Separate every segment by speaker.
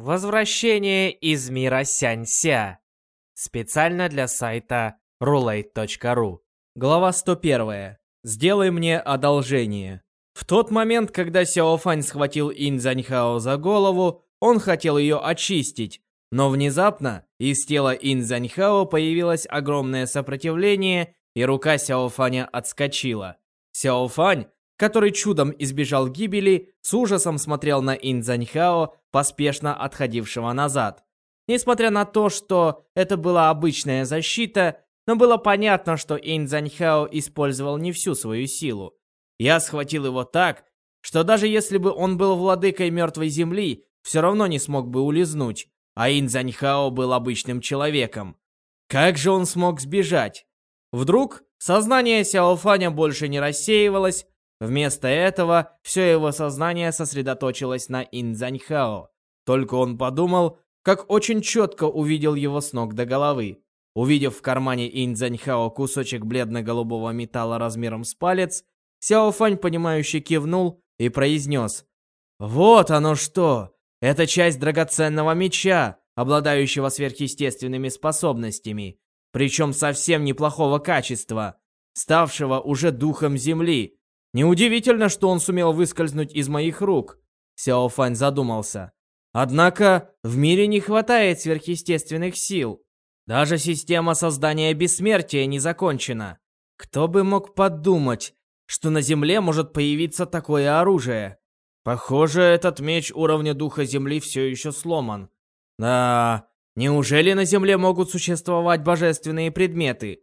Speaker 1: Возвращение из мира Сянься. Специально для сайта roulette.ru. Глава 101. Сделай мне одолжение. В тот момент, когда Сяофань схватил Ин Заньхао за голову, он хотел ее очистить, но внезапно из тела Ин Заньхао появилось огромное сопротивление, и рука Сяофаня отскочила. Сяофань, который чудом избежал гибели, с ужасом смотрел на Ин Заньхао, поспешно отходившего назад. Несмотря на то, что это была обычная защита, но было понятно, что Ин Заньхао использовал не всю свою силу. Я схватил его так, что даже если бы он был владыкой мертвой земли, все равно не смог бы улизнуть а Инзаньхао был обычным человеком. Как же он смог сбежать? Вдруг сознание Сяофаня больше не рассеивалось, вместо этого все его сознание сосредоточилось на Инзаньхао. Только он подумал, как очень четко увидел его с ног до головы. Увидев в кармане Инзаньхао кусочек бледно-голубого металла размером с палец, Сяофань, понимающе кивнул и произнес «Вот оно что! Это часть драгоценного меча, обладающего сверхъестественными способностями, причем совсем неплохого качества, ставшего уже духом земли. Неудивительно, что он сумел выскользнуть из моих рук. Сяо Фань задумался. Однако в мире не хватает сверхъестественных сил. Даже система создания бессмертия не закончена. Кто бы мог подумать, что на Земле может появиться такое оружие? Похоже, этот меч уровня Духа Земли все еще сломан. Да, неужели на Земле могут существовать божественные предметы?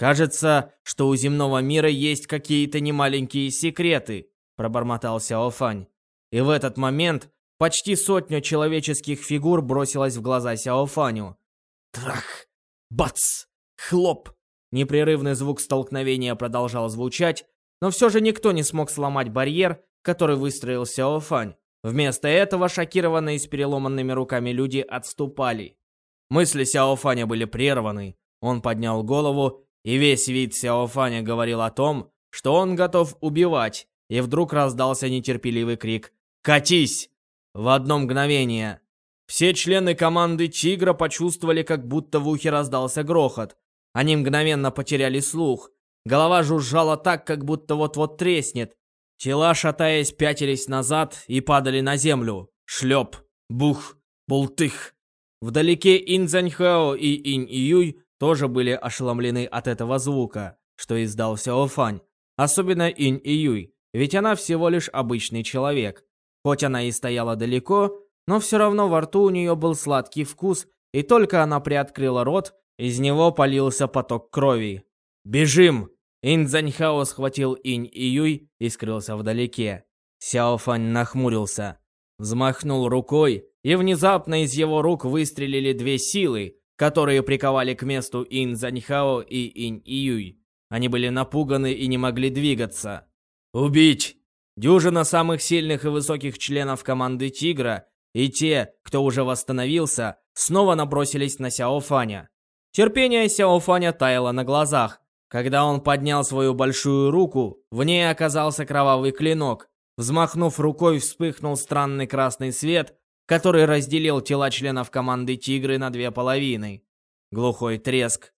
Speaker 1: Кажется, что у земного мира есть какие-то немаленькие секреты, пробормотал Сяофань. И в этот момент почти сотня человеческих фигур бросилась в глаза Сяофаню. Трах! Бац! Хлоп! Непрерывный звук столкновения продолжал звучать, но все же никто не смог сломать барьер, который выстроил Сяо Фань. Вместо этого шокированные с переломанными руками люди отступали. Мысли Сяо Фаня были прерваны. Он поднял голову, и весь вид Сяо Фаня говорил о том, что он готов убивать, и вдруг раздался нетерпеливый крик «Катись!» В одно мгновение. Все члены команды «Тигра» почувствовали, как будто в ухе раздался грохот. Они мгновенно потеряли слух. Голова жужжала так, как будто вот-вот треснет. Тела, шатаясь, пятились назад и падали на землю. Шлеп, бух, бултых. Вдалеке Ин Цзаньхао и Инь Июй тоже были ошеломлены от этого звука, что издал Сяофань. Особенно Инь Июй, ведь она всего лишь обычный человек. Хоть она и стояла далеко, но все равно во рту у нее был сладкий вкус, и только она приоткрыла рот, из него полился поток крови. «Бежим!» Ин Цзаньхао схватил Инь и Юй и скрылся вдалеке. Сяо Фань нахмурился, взмахнул рукой, и внезапно из его рук выстрелили две силы, которые приковали к месту Ин Цзаньхао и Инь и Юй. Они были напуганы и не могли двигаться. «Убить!» Дюжина самых сильных и высоких членов команды Тигра и те, кто уже восстановился, снова набросились на Сяо Фаня. Терпение Сяо Фаня таяло на глазах, когда он поднял свою большую руку, в ней оказался кровавый клинок. Взмахнув рукой, вспыхнул странный красный свет, который разделил тела членов команды «Тигры» на две половины. Глухой треск.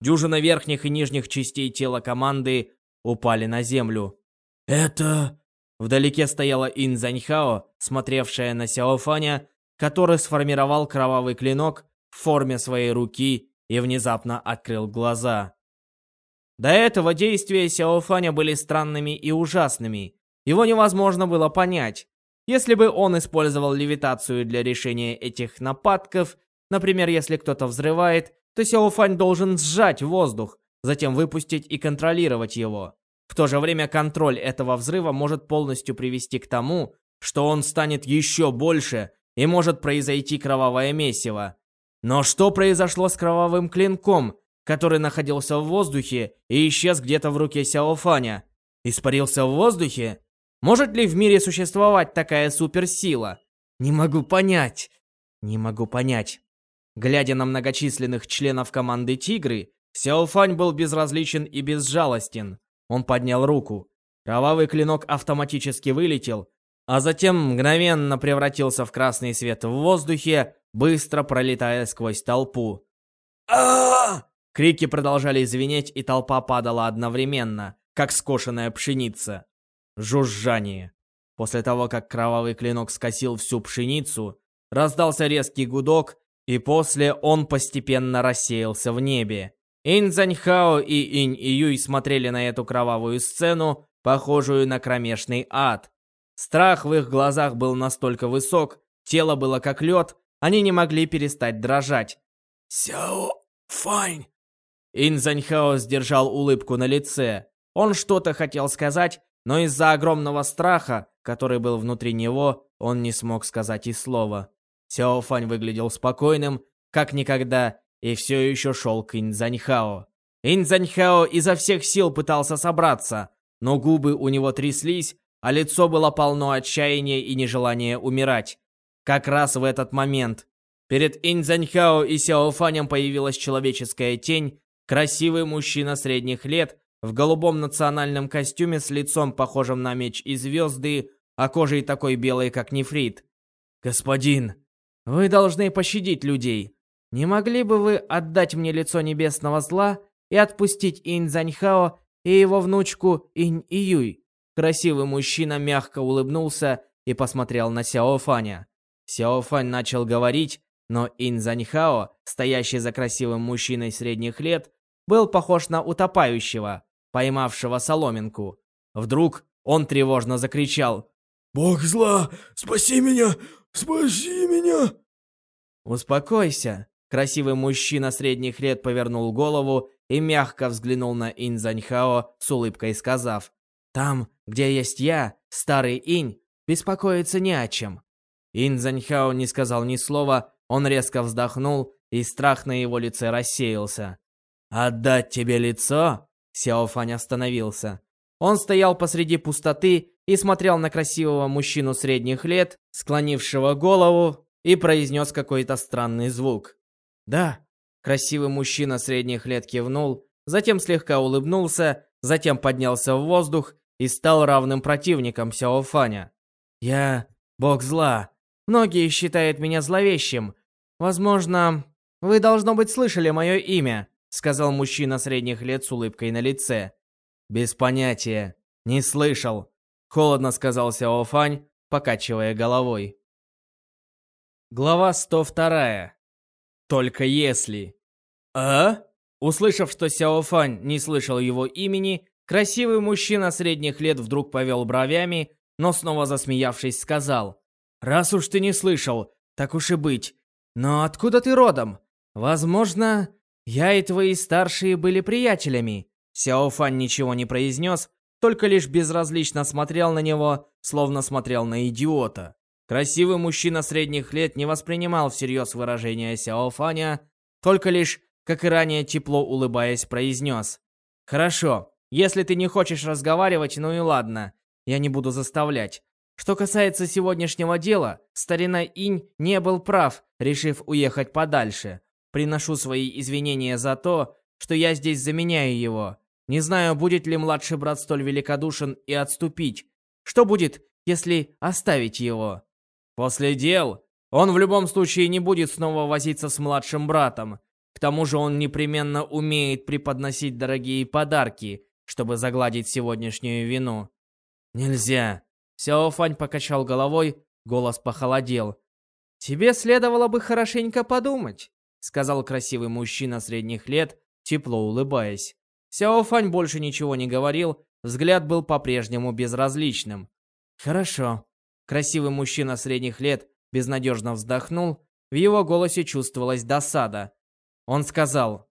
Speaker 1: Дюжина верхних и нижних частей тела команды упали на землю. «Это...» Вдалеке стояла Ин Заньхао, смотревшая на Сяофаня, который сформировал кровавый клинок в форме своей руки и внезапно открыл глаза. До этого действия Сяофаня были странными и ужасными. Его невозможно было понять. Если бы он использовал левитацию для решения этих нападков, например, если кто-то взрывает, то Сяофань должен сжать воздух, затем выпустить и контролировать его. В то же время контроль этого взрыва может полностью привести к тому, что он станет еще больше и может произойти кровавое месиво. Но что произошло с кровавым клинком, который находился в воздухе и исчез где-то в руке Сяофаня. Испарился в воздухе? Может ли в мире существовать такая суперсила? Не могу понять. Не могу понять. Глядя на многочисленных членов команды «Тигры», Сяофань был безразличен и безжалостен. Он поднял руку. Кровавый клинок автоматически вылетел, а затем мгновенно превратился в красный свет в воздухе, быстро пролетая сквозь толпу. а Крики продолжали звенеть, и толпа падала одновременно, как скошенная пшеница. Жужжание. После того, как кровавый клинок скосил всю пшеницу, раздался резкий гудок, и после он постепенно рассеялся в небе. Инь Заньхао и Инь Июй смотрели на эту кровавую сцену, похожую на кромешный ад. Страх в их глазах был настолько высок, тело было как лед, они не могли перестать дрожать.
Speaker 2: «Сяо Фань!»
Speaker 1: Ин Заньхао сдержал улыбку на лице. Он что-то хотел сказать, но из-за огромного страха, который был внутри него, он не смог сказать и слова. Сяо Фань выглядел спокойным, как никогда, и все еще шел к Инзаньхао. Инзаньхао изо всех сил пытался собраться, но губы у него тряслись, а лицо было полно отчаяния и нежелания умирать. Как раз в этот момент перед Инзаньхао и Сяофанем появилась человеческая тень, красивый мужчина средних лет в голубом национальном костюме с лицом похожим на меч и звезды, а кожей такой белой, как нефрит. «Господин, вы должны пощадить людей. Не могли бы вы отдать мне лицо небесного зла и отпустить Инь Заньхао и его внучку Инь Июй?» Красивый мужчина мягко улыбнулся и посмотрел на Сяо Фаня. Сяо Фань начал говорить, но Инь Заньхао, стоящий за красивым мужчиной средних лет, был похож на утопающего, поймавшего соломинку. Вдруг он тревожно закричал
Speaker 2: «Бог зла, спаси меня! Спаси меня!»
Speaker 1: «Успокойся!» Красивый мужчина средних лет повернул голову и мягко взглянул на Инь Заньхао с улыбкой сказав, «Там, где есть я, старый Инь, беспокоиться не о чем». Инь Заньхао не сказал ни слова, он резко вздохнул, и страх на его лице рассеялся. «Отдать тебе лицо?» Сяо Фань остановился. Он стоял посреди пустоты и смотрел на красивого мужчину средних лет, склонившего голову, и произнес какой-то странный звук. «Да». Красивый мужчина средних лет кивнул, затем слегка улыбнулся, затем поднялся в воздух и стал равным противником Сяо Фаня. «Я бог зла. Многие считают меня зловещим. Возможно, вы, должно быть, слышали мое имя», сказал мужчина средних лет с улыбкой на лице. «Без понятия. Не слышал», холодно сказал Сяо Фань, покачивая головой. Глава 102. Только если. А? Услышав, что Сяо Фань не слышал его имени, красивый мужчина средних лет вдруг повел бровями, но снова засмеявшись сказал. «Раз уж ты не слышал, так уж и быть. Но откуда ты родом? Возможно, я и твои старшие были приятелями». Сяо Фань ничего не произнес, только лишь безразлично смотрел на него, словно смотрел на идиота. Красивый мужчина средних лет не воспринимал всерьез выражение Сяо Фаня, только лишь, как и ранее тепло улыбаясь, произнес. «Хорошо, если ты не хочешь разговаривать, ну и ладно, я не буду заставлять. Что касается сегодняшнего дела, старина Инь не был прав, решив уехать подальше. Приношу свои извинения за то, что я здесь заменяю его. Не знаю, будет ли младший брат столь великодушен и отступить. Что будет, если оставить его?» После дел он в любом случае не будет снова возиться с младшим братом. К тому же он непременно умеет преподносить дорогие подарки, чтобы загладить сегодняшнюю вину. Нельзя. Сяо Фань покачал головой, голос похолодел. «Тебе следовало бы хорошенько подумать», — сказал красивый мужчина средних лет, тепло улыбаясь. Сяо Фань больше ничего не говорил, взгляд был по-прежнему безразличным. «Хорошо», Красивый мужчина средних лет безнадежно вздохнул, в его голосе чувствовалась досада. Он сказал,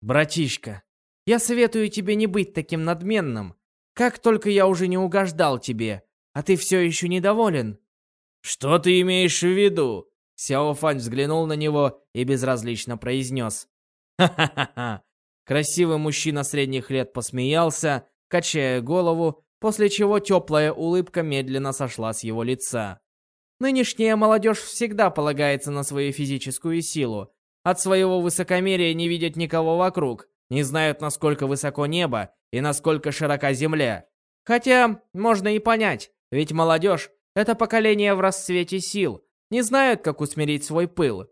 Speaker 1: «Братишка, я советую тебе не быть таким надменным. Как только я уже не угождал тебе, а ты все еще недоволен». «Что ты имеешь в виду?» Сяо Фань взглянул на него и безразлично произнес. «Ха-ха-ха!» Красивый мужчина средних лет посмеялся, качая голову после чего теплая улыбка медленно сошла с его лица. Нынешняя молодежь всегда полагается на свою физическую силу. От своего высокомерия не видят никого вокруг, не знают, насколько высоко небо и насколько широка земля. Хотя, можно и понять, ведь молодежь — Это поколение в расцвете сил. Не знают, как усмирить свой пыл.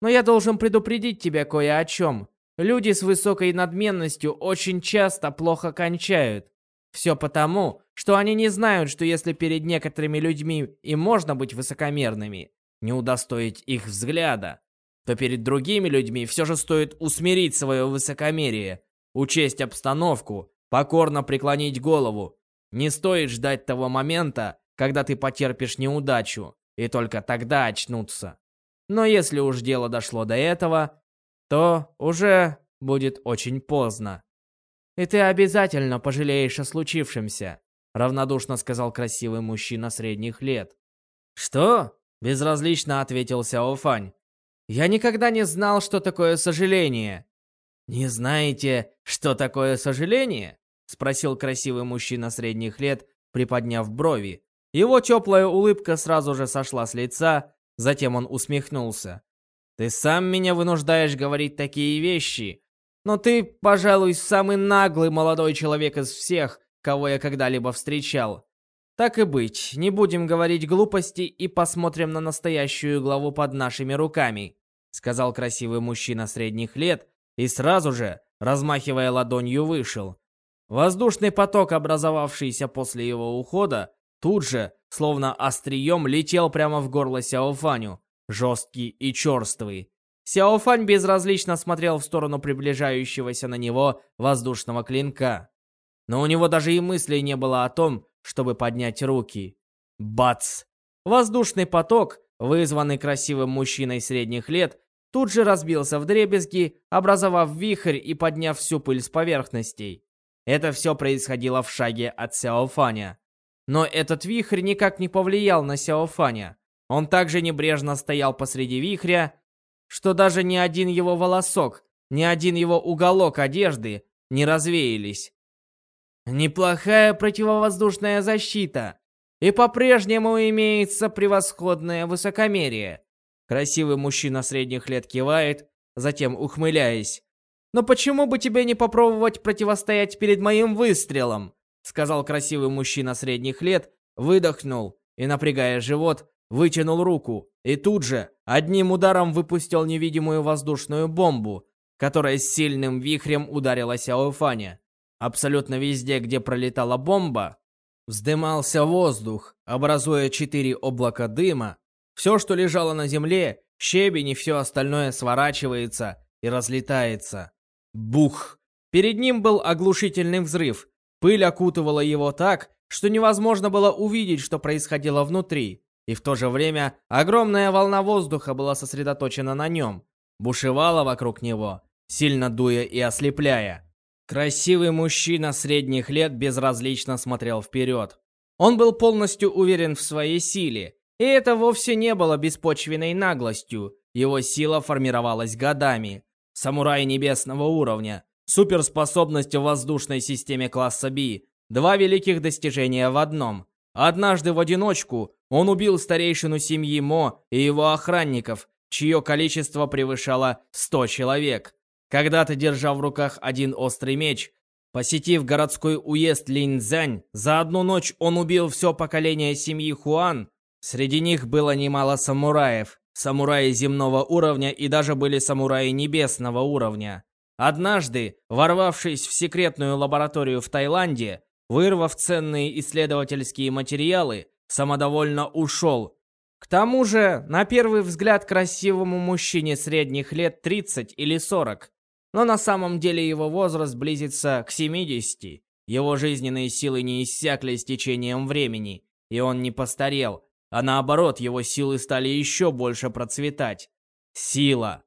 Speaker 1: Но я должен предупредить тебя кое о чем. Люди с высокой надменностью очень часто плохо кончают. Все потому, что они не знают, что если перед некоторыми людьми и можно быть высокомерными, не удостоить их взгляда, то перед другими людьми все же стоит усмирить свое высокомерие, учесть обстановку, покорно преклонить голову. Не стоит ждать того момента, когда ты потерпишь неудачу, и только тогда очнуться. Но если уж дело дошло до этого, то уже будет очень поздно. И ты обязательно пожалеешь о случившемся, равнодушно сказал красивый мужчина средних лет. Что? Безразлично ответил Сяо Фань. Я никогда не знал, что такое сожаление. Не знаете, что такое сожаление? Спросил красивый мужчина средних лет, приподняв брови. Его теплая улыбка сразу же сошла с лица, затем он усмехнулся. «Ты сам меня вынуждаешь говорить такие вещи, но ты, пожалуй, самый наглый молодой человек из всех, кого я когда-либо встречал. Так и быть, не будем говорить глупости и посмотрим на настоящую главу под нашими руками», сказал красивый мужчина средних лет и сразу же, размахивая ладонью, вышел. Воздушный поток, образовавшийся после его ухода, тут же, словно острием, летел прямо в горло Сяофаню, жесткий и черствый. Сяофань безразлично смотрел в сторону приближающегося на него воздушного клинка. Но у него даже и мысли не было о том, чтобы поднять руки. Бац! Воздушный поток, вызванный красивым мужчиной средних лет, тут же разбился в дребезги, образовав вихрь и подняв всю пыль с поверхностей. Это все происходило в шаге от Сяофаня. Но этот вихрь никак не повлиял на Сяофаня. Он также небрежно стоял посреди вихря, что даже ни один его волосок, ни один его уголок одежды не развеялись. Неплохая противовоздушная защита. И по-прежнему имеется превосходное высокомерие. Красивый мужчина средних лет кивает, затем ухмыляясь. «Но почему бы тебе не попробовать противостоять перед моим выстрелом?» Сказал красивый мужчина средних лет, выдохнул и, напрягая живот, вытянул руку и тут же одним ударом выпустил невидимую воздушную бомбу, которая с сильным вихрем ударила Сяофаня. Абсолютно везде, где пролетала бомба, вздымался воздух, образуя четыре облака дыма. Все, что лежало на земле, щебень и все остальное сворачивается и разлетается. Бух! Перед ним был оглушительный взрыв. Пыль окутывала его так, что невозможно было увидеть, что происходило внутри. И в то же время огромная волна воздуха была сосредоточена на нем, бушевала вокруг него, сильно дуя и ослепляя. Красивый мужчина средних лет безразлично смотрел вперед. Он был полностью уверен в своей силе, и это вовсе не было беспочвенной наглостью. Его сила формировалась годами. Самурай небесного уровня, суперспособность в воздушной системе класса B, два великих достижения в одном. Однажды в одиночку он убил старейшину семьи Мо и его охранников, чье количество превышало 100 человек. Когда-то, держа в руках один острый меч, посетив городской уезд Линьцзянь, за одну ночь он убил все поколение семьи Хуан. Среди них было немало самураев, самураи земного уровня и даже были самураи небесного уровня. Однажды, ворвавшись в секретную лабораторию в Таиланде, вырвав ценные исследовательские материалы, самодовольно ушел. К тому же, на первый взгляд красивому мужчине средних лет 30 или 40, но на самом деле его возраст близится к 70. Его жизненные силы не иссякли с течением времени, и он не постарел, а наоборот, его силы стали еще больше процветать. Сила.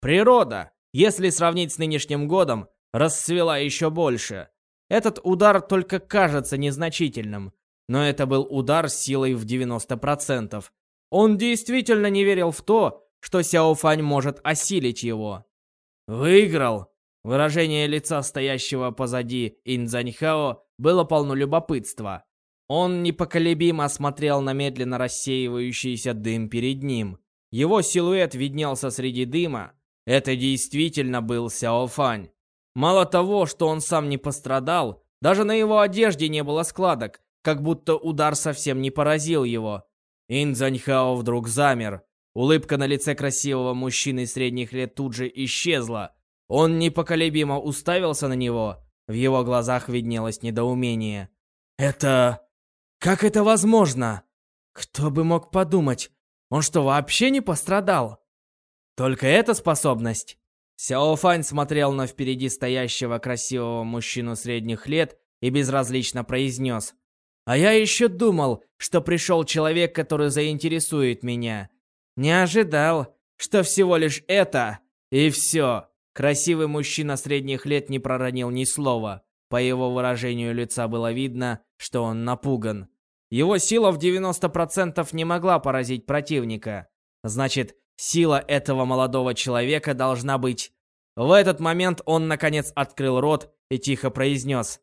Speaker 1: Природа, если сравнить с нынешним годом, расцвела еще больше. Этот удар только кажется незначительным, но это был удар силой в 90%. Он действительно не верил в то, что Сяо Фань может осилить его. «Выиграл!» Выражение лица стоящего позади Инзаньхао было полно любопытства. Он непоколебимо смотрел на медленно рассеивающийся дым перед ним. Его силуэт виднелся среди дыма. Это действительно был Сяо Фань. Мало того, что он сам не пострадал, даже на его одежде не было складок, как будто удар совсем не поразил его. Ин Заньхао вдруг замер. Улыбка на лице красивого мужчины средних лет тут же исчезла. Он непоколебимо уставился на него. В его глазах виднелось недоумение. «Это... как это возможно? Кто бы мог подумать? Он что, вообще не пострадал?» «Только эта способность?» Сяо Фань смотрел на впереди стоящего красивого мужчину средних лет и безразлично произнес. А я еще думал, что пришел человек, который заинтересует меня. Не ожидал, что всего лишь это и все. Красивый мужчина средних лет не проронил ни слова. По его выражению лица было видно, что он напуган. Его сила в 90% не могла поразить противника. Значит, сила этого молодого человека должна быть... В этот момент он, наконец, открыл рот и тихо произнес.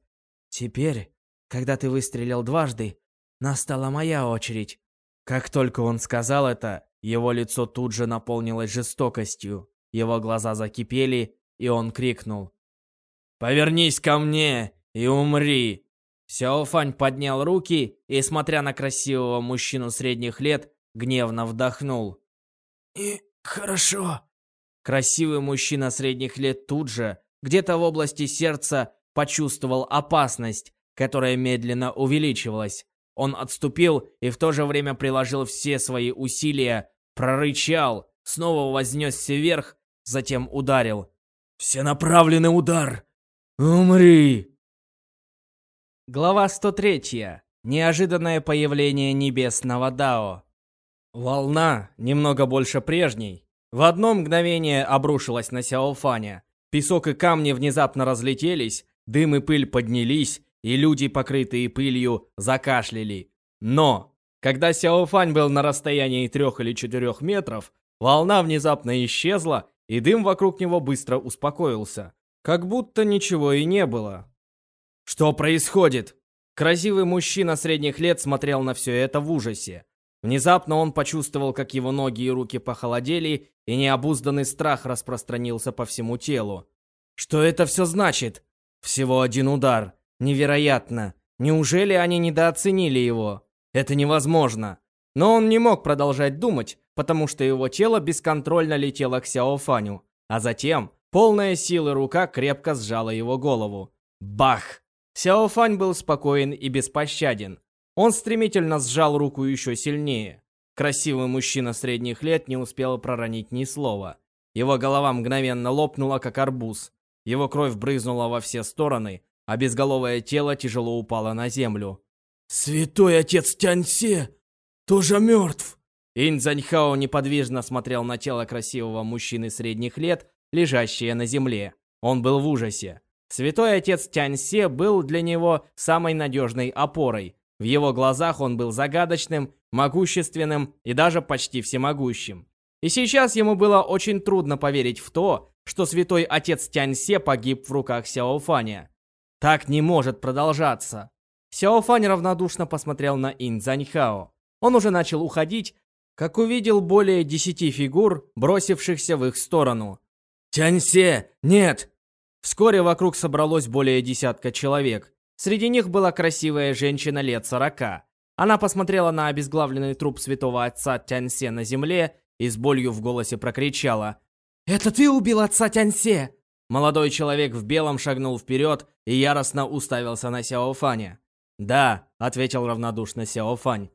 Speaker 1: «Теперь когда ты выстрелил дважды, настала моя очередь. Как только он сказал это, его лицо тут же наполнилось жестокостью. Его глаза закипели, и он крикнул. «Повернись ко мне и умри!» Сяофань поднял руки и, смотря на красивого мужчину средних лет, гневно вдохнул.
Speaker 2: «И хорошо».
Speaker 1: Красивый мужчина средних лет тут же, где-то в области сердца, почувствовал опасность которая медленно увеличивалась. Он отступил и в то же время приложил все свои усилия, прорычал, снова вознесся вверх, затем ударил.
Speaker 2: «Всенаправленный удар! Умри!»
Speaker 1: Глава 103. Неожиданное появление небесного Дао. Волна, немного больше прежней, в одно мгновение обрушилась на Сяофаня. Песок и камни внезапно разлетелись, дым и пыль поднялись, и люди, покрытые пылью, закашляли. Но, когда Сяофань был на расстоянии трех или четырех метров, волна внезапно исчезла, и дым вокруг него быстро успокоился. Как будто ничего и не было. Что происходит? Красивый мужчина средних лет смотрел на все это в ужасе. Внезапно он почувствовал, как его ноги и руки похолодели, и необузданный страх распространился по всему телу. Что это все значит? Всего один удар. Невероятно. Неужели они недооценили его? Это невозможно. Но он не мог продолжать думать, потому что его тело бесконтрольно летело к Сяофаню. А затем полная силы рука крепко сжала его голову. Бах! Сяофань был спокоен и беспощаден. Он стремительно сжал руку еще сильнее. Красивый мужчина средних лет не успел проронить ни слова. Его голова мгновенно лопнула, как арбуз. Его кровь брызнула во все стороны, а безголовое тело тяжело упало на землю.
Speaker 2: «Святой отец Тяньсе тоже мертв!»
Speaker 1: Ин Цзаньхао неподвижно смотрел на тело красивого мужчины средних лет, лежащее на земле. Он был в ужасе. Святой отец Тяньсе был для него самой надежной опорой. В его глазах он был загадочным, могущественным и даже почти всемогущим. И сейчас ему было очень трудно поверить в то, что святой отец Тяньсе погиб в руках Сяофаня. Так не может продолжаться. Сяофань равнодушно посмотрел на Ин Цзаньхао. Он уже начал уходить, как увидел более десяти фигур, бросившихся в их сторону.
Speaker 2: «Тяньсе! Нет!»
Speaker 1: Вскоре вокруг собралось более десятка человек. Среди них была красивая женщина лет сорока. Она посмотрела на обезглавленный труп святого отца Тяньсе на земле и с болью в голосе прокричала. «Это ты убил отца Тяньсе!» Молодой человек в белом шагнул вперед и яростно уставился на Сяофаня. «Да», — ответил равнодушно Сяофань.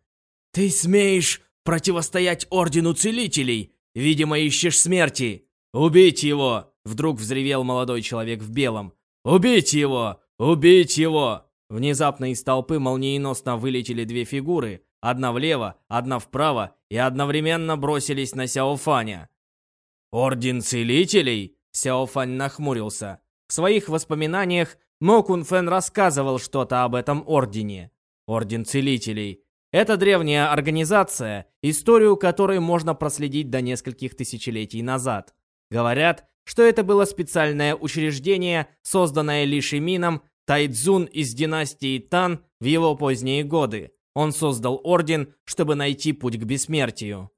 Speaker 2: «Ты смеешь противостоять Ордену Целителей? Видимо, ищешь смерти. Убить его!» Вдруг взревел молодой человек в белом. «Убить его! Убить его!»
Speaker 1: Внезапно из толпы молниеносно вылетели две фигуры, одна влево, одна вправо, и одновременно бросились на Сяофаня.
Speaker 2: «Орден Целителей?»
Speaker 1: Сяофань нахмурился. В своих воспоминаниях Мо Кун Фэн рассказывал что-то об этом ордене. Орден Целителей. Это древняя организация, историю которой можно проследить до нескольких тысячелетий назад. Говорят, что это было специальное учреждение, созданное Ли Тайцзун из династии Тан в его поздние годы. Он создал орден, чтобы найти путь к бессмертию.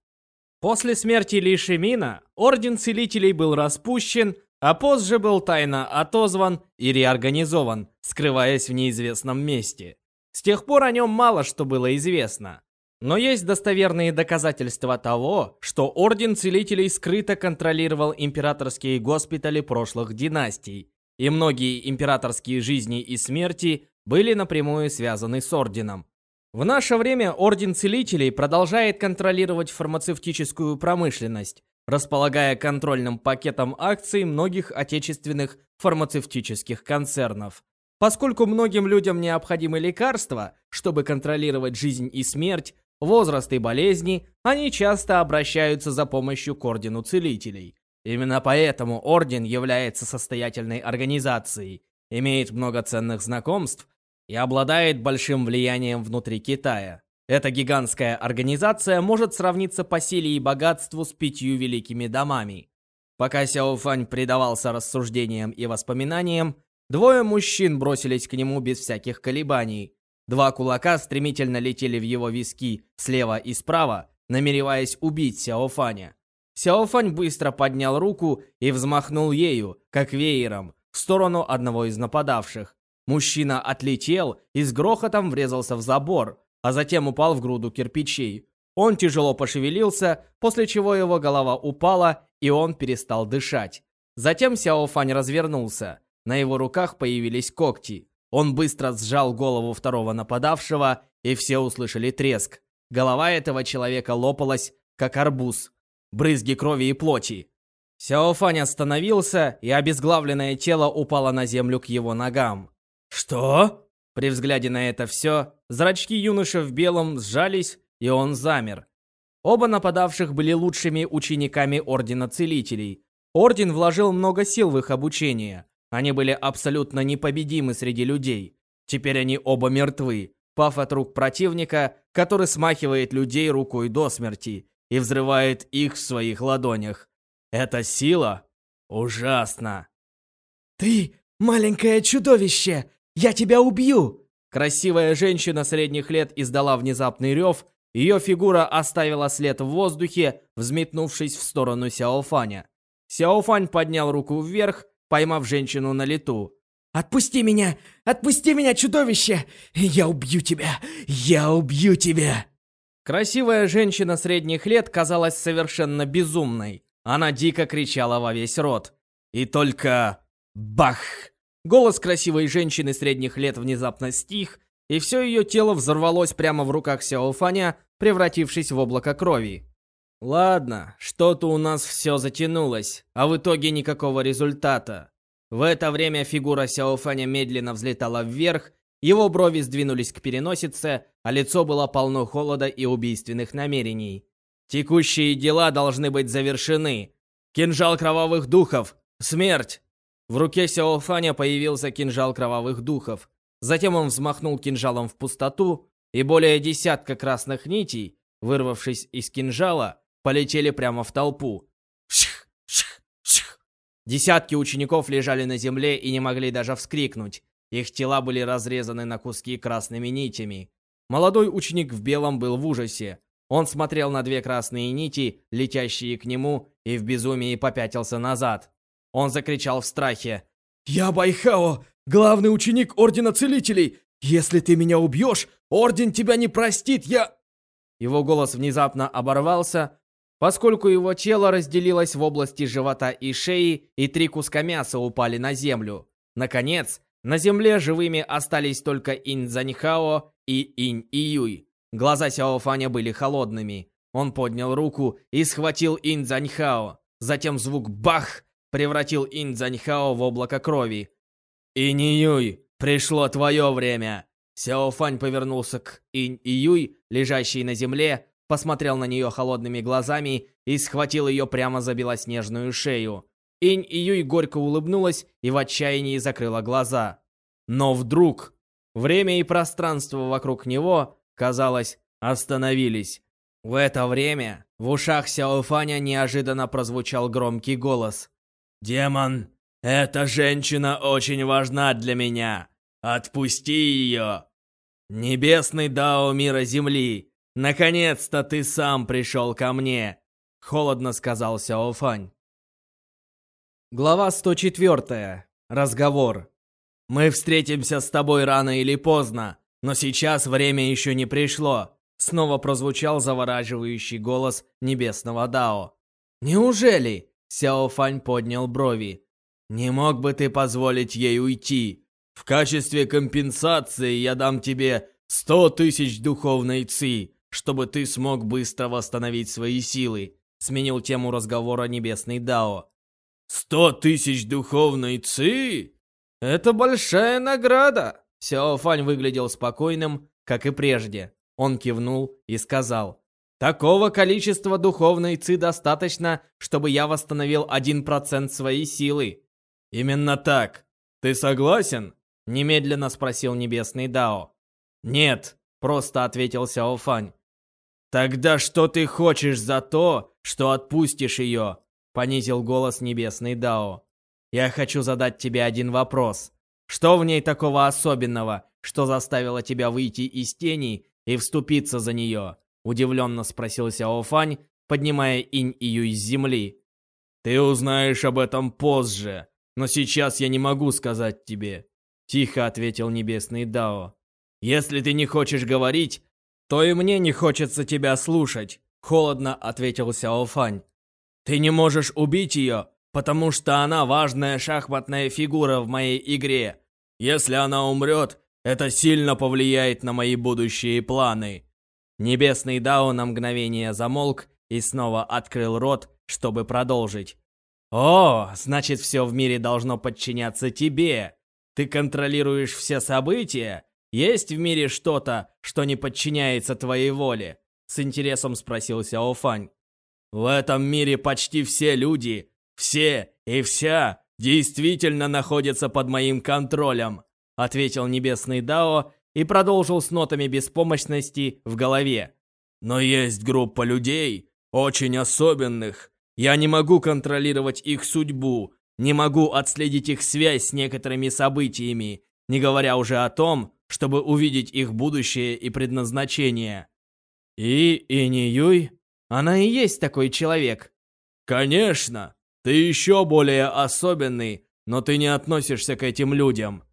Speaker 1: После смерти Ли Шимина Орден Целителей был распущен, а позже был тайно отозван и реорганизован, скрываясь в неизвестном месте. С тех пор о нем мало что было известно. Но есть достоверные доказательства того, что Орден Целителей скрыто контролировал императорские госпитали прошлых династий, и многие императорские жизни и смерти были напрямую связаны с Орденом. В наше время Орден Целителей продолжает контролировать фармацевтическую промышленность, располагая контрольным пакетом акций многих отечественных фармацевтических концернов. Поскольку многим людям необходимы лекарства, чтобы контролировать жизнь и смерть, возраст и болезни, они часто обращаются за помощью к Ордену Целителей. Именно поэтому Орден является состоятельной организацией, имеет много ценных знакомств и обладает большим влиянием внутри Китая. Эта гигантская организация может сравниться по силе и богатству с пятью великими домами. Пока Сяо Фань предавался рассуждениям и воспоминаниям, двое мужчин бросились к нему без всяких колебаний. Два кулака стремительно летели в его виски слева и справа, намереваясь убить Сяо Фаня. Сяо Фань быстро поднял руку и взмахнул ею, как веером, в сторону одного из нападавших. Мужчина отлетел и с грохотом врезался в забор, а затем упал в груду кирпичей. Он тяжело пошевелился, после чего его голова упала, и он перестал дышать. Затем Сяо Фань развернулся. На его руках появились когти. Он быстро сжал голову второго нападавшего, и все услышали треск. Голова этого человека лопалась, как арбуз. Брызги крови и плоти. Сяофань остановился, и обезглавленное тело упало на землю к его ногам. «Что?» При взгляде на это все, зрачки юноши в белом сжались, и он замер. Оба нападавших были лучшими учениками Ордена Целителей. Орден вложил много сил в их обучение. Они были абсолютно непобедимы среди людей. Теперь они оба мертвы, пав от рук противника, который смахивает людей рукой до смерти и взрывает их в своих ладонях. Эта сила ужасна.
Speaker 2: «Ты маленькое чудовище! Я тебя убью!»
Speaker 1: Красивая женщина средних лет издала внезапный рев, ее фигура оставила след в воздухе, взметнувшись в сторону Сяофаня. Сяофань поднял руку вверх, поймав женщину на лету.
Speaker 2: «Отпусти меня! Отпусти меня, чудовище! Я убью тебя! Я убью тебя!»
Speaker 1: Красивая женщина средних лет казалась совершенно безумной. Она дико кричала во весь рот. И только... Бах! Голос красивой женщины средних лет внезапно стих, и все ее тело взорвалось прямо в руках Сяофаня, превратившись в облако крови. Ладно, что-то у нас все затянулось, а в итоге никакого результата. В это время фигура Сяофаня медленно взлетала вверх, его брови сдвинулись к переносице, а лицо было полно холода и убийственных намерений. Текущие дела должны быть завершены. Кинжал кровавых духов! Смерть! В руке Сяофаня появился кинжал кровавых духов. Затем он взмахнул кинжалом в пустоту, и более десятка красных нитей, вырвавшись из кинжала, полетели прямо в толпу. Шх. Десятки учеников лежали на земле и не могли даже вскрикнуть. Их тела были разрезаны на куски красными нитями. Молодой ученик в белом был в ужасе. Он смотрел на две красные нити, летящие к нему, и в безумии попятился назад. Он закричал в страхе.
Speaker 2: «Я Байхао, главный ученик Ордена Целителей! Если ты меня убьешь, Орден тебя не простит, я...»
Speaker 1: Его голос внезапно оборвался, поскольку его тело разделилось в области живота и шеи, и три куска мяса упали на землю. Наконец, на земле живыми остались только Инь Заньхао и Инь Июй. Глаза Сяо Фаня были холодными. Он поднял руку и схватил Инь Заньхао. Затем звук «бах» превратил Инь Заньхао в облако крови. «Инь Июй, пришло твое время!» Сяо Фань повернулся к Инь Июй, лежащей на земле, посмотрел на нее холодными глазами и схватил ее прямо за белоснежную шею. Инь Июй горько улыбнулась и в отчаянии закрыла глаза. Но вдруг время и пространство вокруг него, казалось, остановились. В это время в ушах Сяофаня неожиданно прозвучал громкий голос. «Демон, эта женщина очень важна для меня. Отпусти ее!» «Небесный Дао мира Земли, наконец-то ты сам пришел ко мне!» Холодно сказал Сяофань. Глава 104. Разговор. «Мы встретимся с тобой рано или поздно. Но сейчас время еще не пришло. Снова прозвучал завораживающий голос небесного Дао. «Неужели?» Сяо Фань поднял брови. «Не мог бы ты позволить ей уйти? В качестве компенсации я дам тебе сто тысяч духовной ци, чтобы ты смог быстро восстановить свои силы», сменил тему разговора небесный Дао. «Сто тысяч духовной ци?» «Это большая награда!» Сяо Фань выглядел спокойным, как и прежде. Он кивнул и сказал, «Такого количества духовной ци достаточно, чтобы я восстановил 1% своей силы». «Именно так. Ты согласен?» Немедленно спросил Небесный Дао. «Нет», просто ответил Сяо Фань. «Тогда что ты хочешь за то, что отпустишь ее?» Понизил голос Небесный Дао. «Я хочу задать тебе один вопрос. Что в ней такого особенного, что заставило тебя выйти из тени и вступиться за нее?» Удивленно спросил Сяо Фань, поднимая инь Ию из земли. «Ты узнаешь об этом позже, но сейчас я не могу сказать тебе», Тихо ответил Небесный Дао. «Если ты не хочешь говорить, то и мне не хочется тебя слушать», Холодно ответил Сяо Фань. «Ты не можешь убить ее, потому что она важная шахматная фигура в моей игре. Если она умрет, это сильно повлияет на мои будущие планы». Небесный Дао на мгновение замолк и снова открыл рот, чтобы продолжить. «О, значит, все в мире должно подчиняться тебе. Ты контролируешь все события? Есть в мире что-то, что не подчиняется твоей воле?» С интересом спросил Сяо Фань. «В этом мире почти все люди, все и вся действительно находятся под моим контролем», ответил Небесный Дао и продолжил с нотами беспомощности в голове. «Но есть группа людей, очень особенных. Я не могу контролировать их судьбу, не могу отследить их связь с некоторыми событиями, не говоря уже о том, чтобы увидеть их будущее и предназначение». «И Ини Юй? Она и есть такой человек?» «Конечно! Ты еще более особенный, но ты не относишься к этим людям».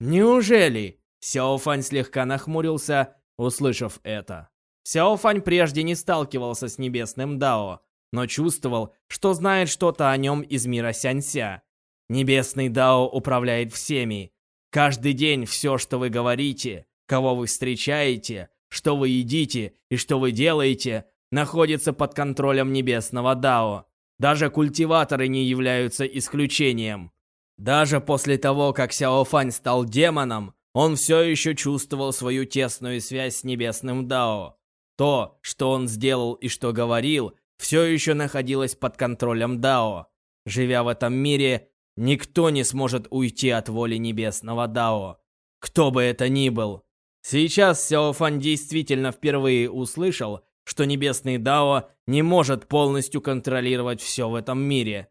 Speaker 1: «Неужели?» Сяофань слегка нахмурился, услышав это. Сяофань прежде не сталкивался с Небесным Дао, но чувствовал, что знает что-то о нем из мира Сянься. Небесный Дао управляет всеми. Каждый день все, что вы говорите, кого вы встречаете, что вы едите и что вы делаете, находится под контролем Небесного Дао. Даже культиваторы не являются исключением. Даже после того, как Сяофань стал демоном, он все еще чувствовал свою тесную связь с Небесным Дао. То, что он сделал и что говорил, все еще находилось под контролем Дао. Живя в этом мире, никто не сможет уйти от воли Небесного Дао. Кто бы это ни был. Сейчас Сяофан действительно впервые услышал, что Небесный Дао не может полностью контролировать все в этом мире.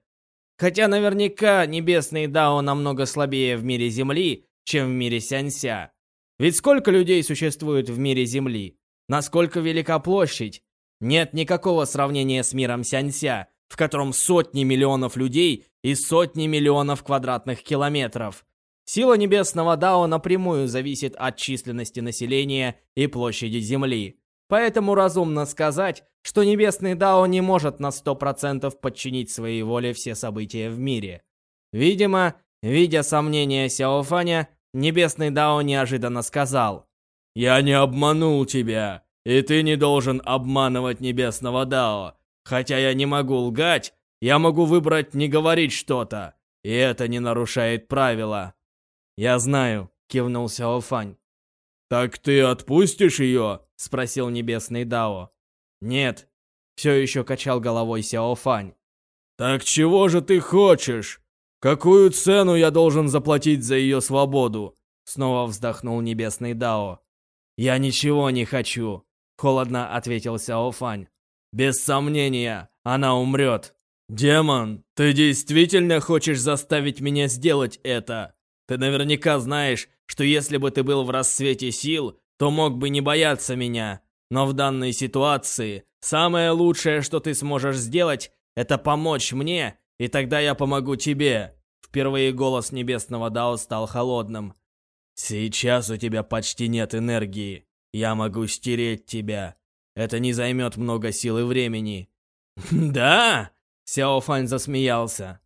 Speaker 1: Хотя наверняка Небесный Дао намного слабее в мире Земли, чем в мире Сянься. Ведь сколько людей существует в мире Земли? Насколько велика площадь? Нет никакого сравнения с миром Сянься, в котором сотни миллионов людей и сотни миллионов квадратных километров. Сила Небесного Дао напрямую зависит от численности населения и площади Земли. Поэтому разумно сказать, что Небесный Дао не может на 100% подчинить своей воле все события в мире. Видимо, видя сомнения Сяофаня, Небесный Дао неожиданно сказал. «Я не обманул тебя, и ты не должен обманывать Небесного Дао. Хотя я не могу лгать, я могу выбрать не говорить что-то, и это не нарушает правила». «Я знаю», — кивнул Сяофань. «Так ты отпустишь ее?» — спросил Небесный Дао. «Нет», — все еще качал головой Сяофань. «Так чего же ты хочешь? «Какую цену я должен заплатить за ее свободу?» Снова вздохнул Небесный Дао. «Я ничего не хочу», — холодно ответил Сяо Фань. «Без сомнения, она умрет». «Демон, ты действительно хочешь заставить меня сделать это? Ты наверняка знаешь, что если бы ты был в расцвете сил, то мог бы не бояться меня. Но в данной ситуации самое лучшее, что ты сможешь сделать, это помочь мне и тогда я помогу тебе». Впервые голос Небесного Дао стал холодным.
Speaker 2: Сейчас у тебя почти нет энергии. Я могу стереть тебя. Это не займет много сил и времени. Да? Сяо Фань засмеялся.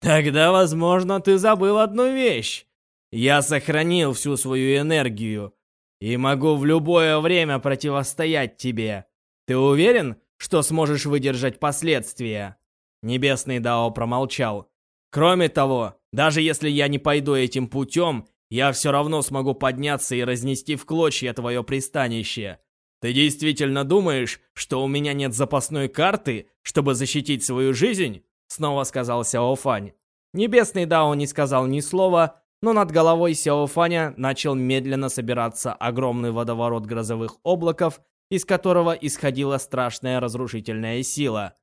Speaker 2: Тогда, возможно, ты забыл одну вещь. Я сохранил всю свою энергию и могу в любое время противостоять тебе. Ты уверен, что сможешь выдержать последствия?» Небесный Дао промолчал. «Кроме того, даже если я не пойду этим путем, я все равно смогу подняться и разнести в клочья твое пристанище. Ты действительно думаешь, что у меня нет запасной карты, чтобы защитить свою жизнь?» Снова сказал Сяо Фань. Небесный Дао не сказал ни слова, но над головой Сяо Фаня начал медленно собираться огромный водоворот грозовых облаков, из которого исходила страшная разрушительная сила.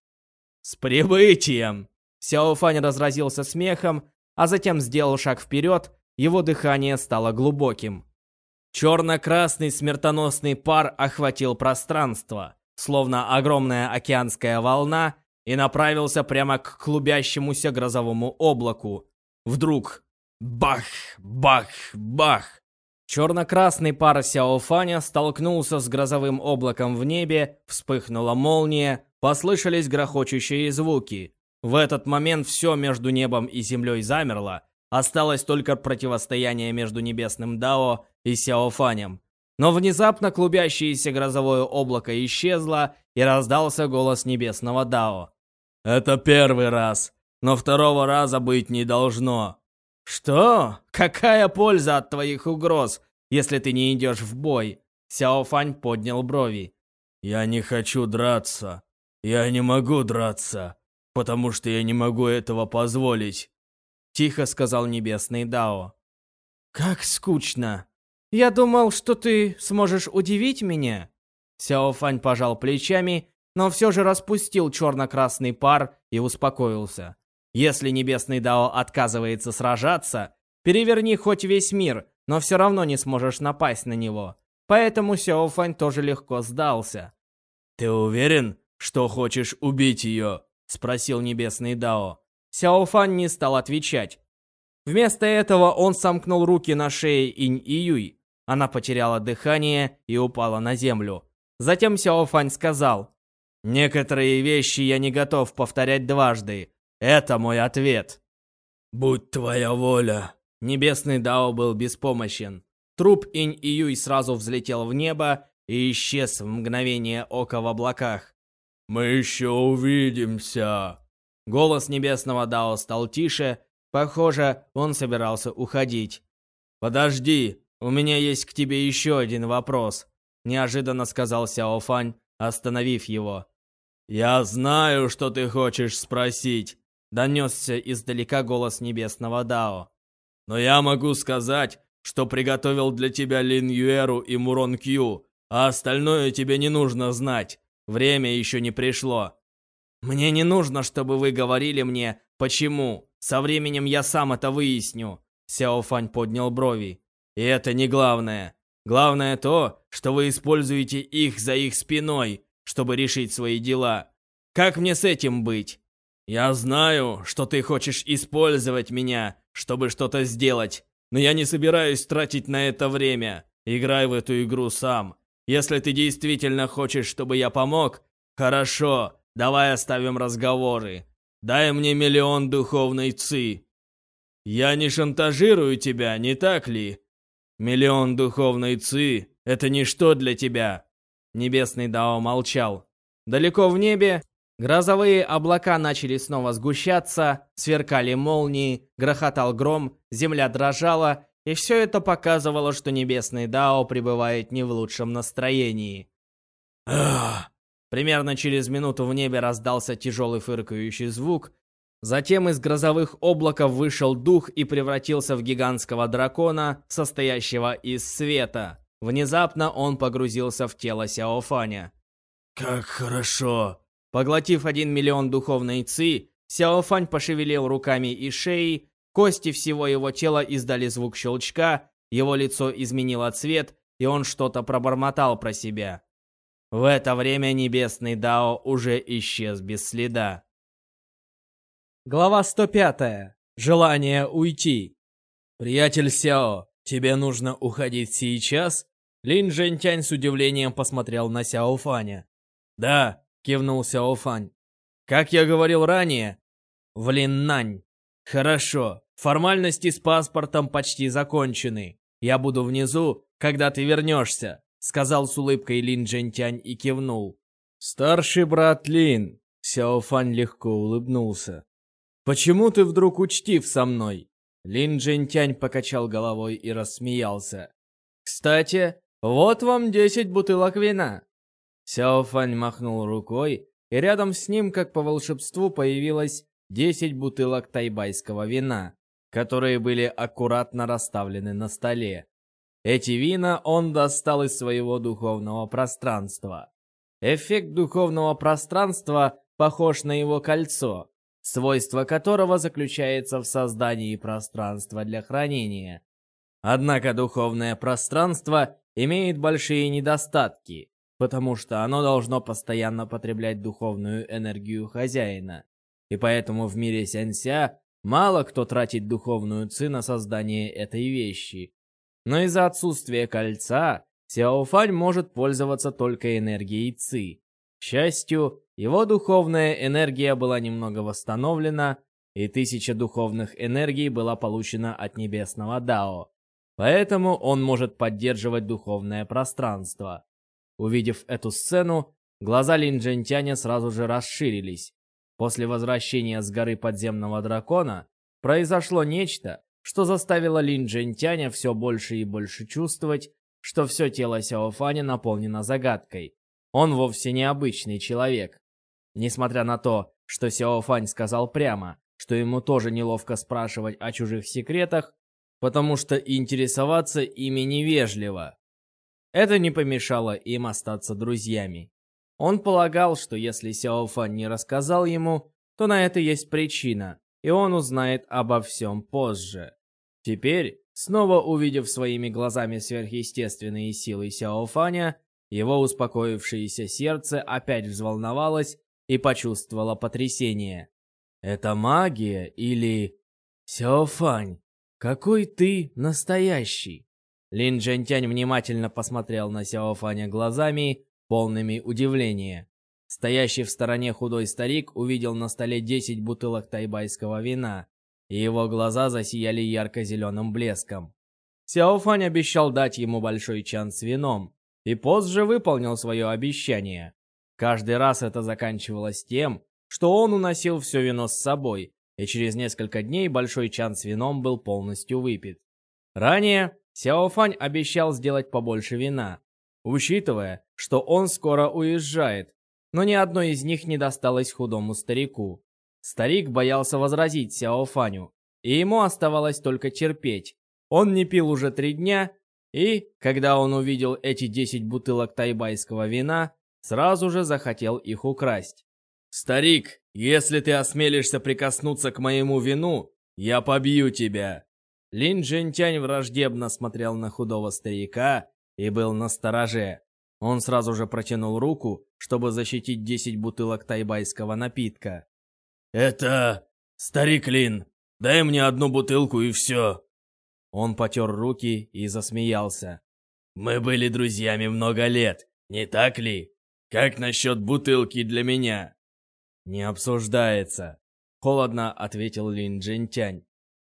Speaker 2: «С прибытием!» Сяо Фань разразился смехом, а затем сделал шаг вперед, его дыхание стало глубоким. Черно-красный смертоносный пар охватил пространство, словно огромная океанская волна, и направился прямо к клубящемуся грозовому облаку. Вдруг бах, бах, бах! Черно-красный пар Сяофаня столкнулся с грозовым облаком в небе, вспыхнула молния, послышались грохочущие звуки. В этот момент все между небом и землей замерло, осталось только противостояние между небесным Дао и Сяофанем. Но внезапно клубящееся грозовое облако исчезло, и раздался голос небесного Дао. «Это первый раз, но второго раза быть не должно. «Что? Какая польза от твоих угроз, если ты не идешь в бой?» Сяо Фань поднял брови. «Я не хочу драться. Я не могу драться, потому что я не могу этого позволить», Тихо сказал Небесный Дао. «Как скучно. Я думал, что ты сможешь удивить меня». Сяо Фань пожал плечами, но все же распустил черно-красный пар и успокоился. Если Небесный Дао отказывается сражаться, переверни хоть весь мир, но все равно не сможешь напасть на него. Поэтому Сяо Фань тоже легко сдался. «Ты уверен, что хочешь убить ее?» — спросил Небесный Дао. Сяо Фань не стал отвечать. Вместо этого он сомкнул руки на шее Инь и Юй. Она потеряла дыхание и упала на землю. Затем Сяо Фань сказал, «Некоторые вещи я не готов повторять дважды. Это мой ответ. Будь твоя воля. Небесный Дао был беспомощен. Труп Инь и Юй сразу взлетел в небо и исчез в мгновение ока в облаках. «Мы еще увидимся!» Голос Небесного Дао стал тише. Похоже, он собирался уходить. «Подожди, у меня есть к тебе еще один вопрос», неожиданно сказал Сяо Фань, остановив его. «Я знаю, что ты хочешь спросить. Донесся издалека голос небесного Дао. «Но я могу сказать, что приготовил для тебя Лин Юэру и Мурон Кью, а остальное тебе не нужно знать. Время еще не пришло. Мне не нужно, чтобы вы говорили мне, почему. Со временем я сам это выясню. Сяо Фань поднял брови. И это не главное. Главное то, что вы используете их за их спиной, чтобы решить свои дела. Как мне с этим быть? «Я знаю, что ты хочешь использовать меня, чтобы что-то сделать, но я не собираюсь тратить на это время. Играй в эту игру сам. Если ты действительно хочешь, чтобы я помог, хорошо, давай оставим разговоры. Дай мне миллион духовной ци. Я не шантажирую тебя, не так ли? Миллион духовной ци — это ничто для тебя». Небесный Дао молчал. Далеко в небе Грозовые облака начали снова сгущаться, сверкали молнии, грохотал гром, земля дрожала, и все это показывало, что небесный Дао пребывает не в лучшем настроении. Примерно через минуту в небе раздался тяжелый фыркающий звук, Затем из грозовых облаков вышел дух и превратился в гигантского дракона, состоящего из света. Внезапно он погрузился в тело Сяофаня. «Как хорошо!» Поглотив один миллион духовной ци, Сяофань пошевелил руками и шеей, кости всего его тела издали звук щелчка, его лицо изменило цвет, и он что-то пробормотал про себя. В это время небесный Дао уже исчез без следа.
Speaker 1: Глава 105. Желание уйти.
Speaker 2: «Приятель Сяо,
Speaker 1: тебе нужно уходить сейчас?» Лин Жентянь с удивлением посмотрел на Сяо Фаня. «Да», — кивнул Сяо Фань. «Как я говорил ранее, в Линнань. Хорошо, формальности с паспортом почти закончены. Я буду внизу, когда ты вернешься», — сказал с улыбкой Лин Джентянь и кивнул. «Старший брат Лин», — Сяо Фань легко улыбнулся. «Почему ты вдруг учтив со мной?» Лин Джентянь покачал головой и рассмеялся. «Кстати, вот вам десять бутылок вина». Сяо Фань махнул рукой, и рядом с ним, как по волшебству, появилось десять бутылок тайбайского вина, которые были аккуратно расставлены на столе. Эти вина он достал из своего духовного пространства. Эффект духовного пространства похож на его кольцо, свойство которого заключается в создании пространства для хранения. Однако духовное пространство имеет большие недостатки, потому что оно должно постоянно потреблять духовную энергию хозяина. И поэтому в мире Сянься мало кто тратит духовную ци на создание этой вещи. Но из-за отсутствия кольца Сяофань может пользоваться только энергией ци. К счастью, его духовная энергия была немного восстановлена, и тысяча духовных энергий была получена от небесного Дао. Поэтому он может поддерживать духовное пространство. Увидев эту сцену, глаза Лин Джентяня сразу же расширились. После возвращения с горы подземного дракона произошло нечто, что заставило Лин Джентяня все больше и больше чувствовать, что все тело Сяофаня наполнено загадкой. Он вовсе не обычный человек. Несмотря на то, что Сяофань сказал прямо, что ему тоже неловко спрашивать о чужих секретах, потому что интересоваться ими невежливо. Это не помешало им остаться друзьями. Он полагал, что если Сяофан не рассказал ему, то на это есть причина, и он узнает обо всем позже. Теперь, снова увидев своими глазами сверхъестественные силы Сяофаня, его успокоившееся сердце опять взволновалось и почувствовало потрясение. Это магия или... Сяофань, какой ты настоящий? Лин Джентянь внимательно посмотрел на Сяофаня глазами, полными удивления. Стоящий в стороне худой старик увидел на столе 10 бутылок тайбайского вина, и его глаза засияли ярко-зеленым блеском. Сяофань обещал дать ему большой чан с вином, и позже выполнил свое обещание. Каждый раз это заканчивалось тем, что он уносил все вино с собой, и через несколько дней большой чан с вином был полностью выпит. Ранее Сяофань обещал сделать побольше вина, учитывая, что он скоро уезжает, но ни одной из них не досталось худому старику. Старик боялся возразить Сяофаню, и ему оставалось только терпеть. Он не пил уже три дня, и, когда он увидел эти 10 бутылок тайбайского вина, сразу же захотел их украсть. «Старик, если ты осмелишься прикоснуться к моему вину, я побью тебя!» Лин Джентянь враждебно смотрел на худого старика и был настороже. Он сразу же протянул руку, чтобы защитить 10 бутылок тайбайского напитка. «Это... старик Лин, дай мне одну бутылку и все!» Он потер руки и засмеялся. «Мы были друзьями много лет, не так ли? Как насчет бутылки для меня?» «Не обсуждается», — холодно ответил Лин Джентянь.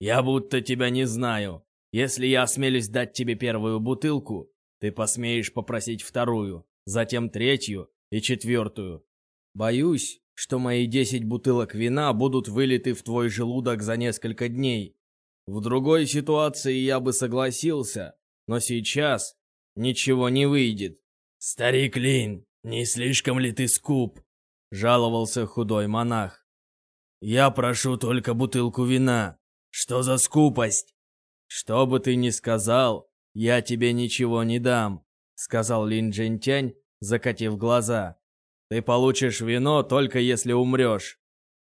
Speaker 1: «Я будто тебя не знаю. Если я осмелюсь дать тебе первую бутылку, ты посмеешь попросить вторую, затем третью и четвертую. Боюсь, что мои десять бутылок вина будут вылиты в твой желудок за несколько дней. В другой ситуации я бы согласился, но сейчас ничего не выйдет. Старик Лин, не слишком ли ты скуп? Жаловался худой монах. Я прошу только бутылку вина. Что за скупость? Что бы ты ни сказал, «Я тебе ничего не дам», — сказал Лин Джентянь, закатив глаза. «Ты получишь вино только если умрешь».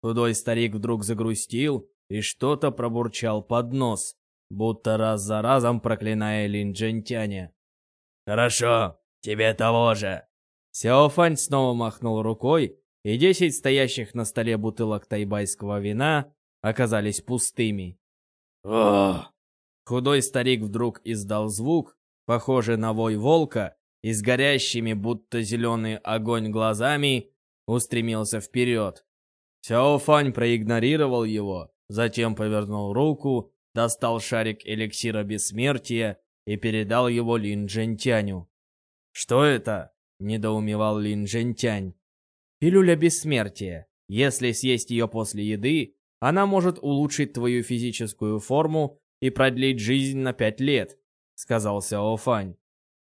Speaker 1: Худой старик вдруг загрустил и что-то пробурчал под нос, будто раз за разом проклиная Лин Джентяня. «Хорошо, тебе того же!» Сяофань снова махнул рукой, и десять стоящих на столе бутылок тайбайского вина оказались пустыми. «Ох, Худой старик вдруг издал звук, похожий на вой волка, и с горящими, будто зеленый огонь глазами, устремился вперед. Сяо Фань проигнорировал его, затем повернул руку, достал шарик эликсира бессмертия и передал его Лин Джентяню. «Что это?» – недоумевал Лин Джентянь. «Пилюля бессмертия. Если съесть ее после еды, она может улучшить твою физическую форму и продлить жизнь на пять лет», — сказал Сяо Фань.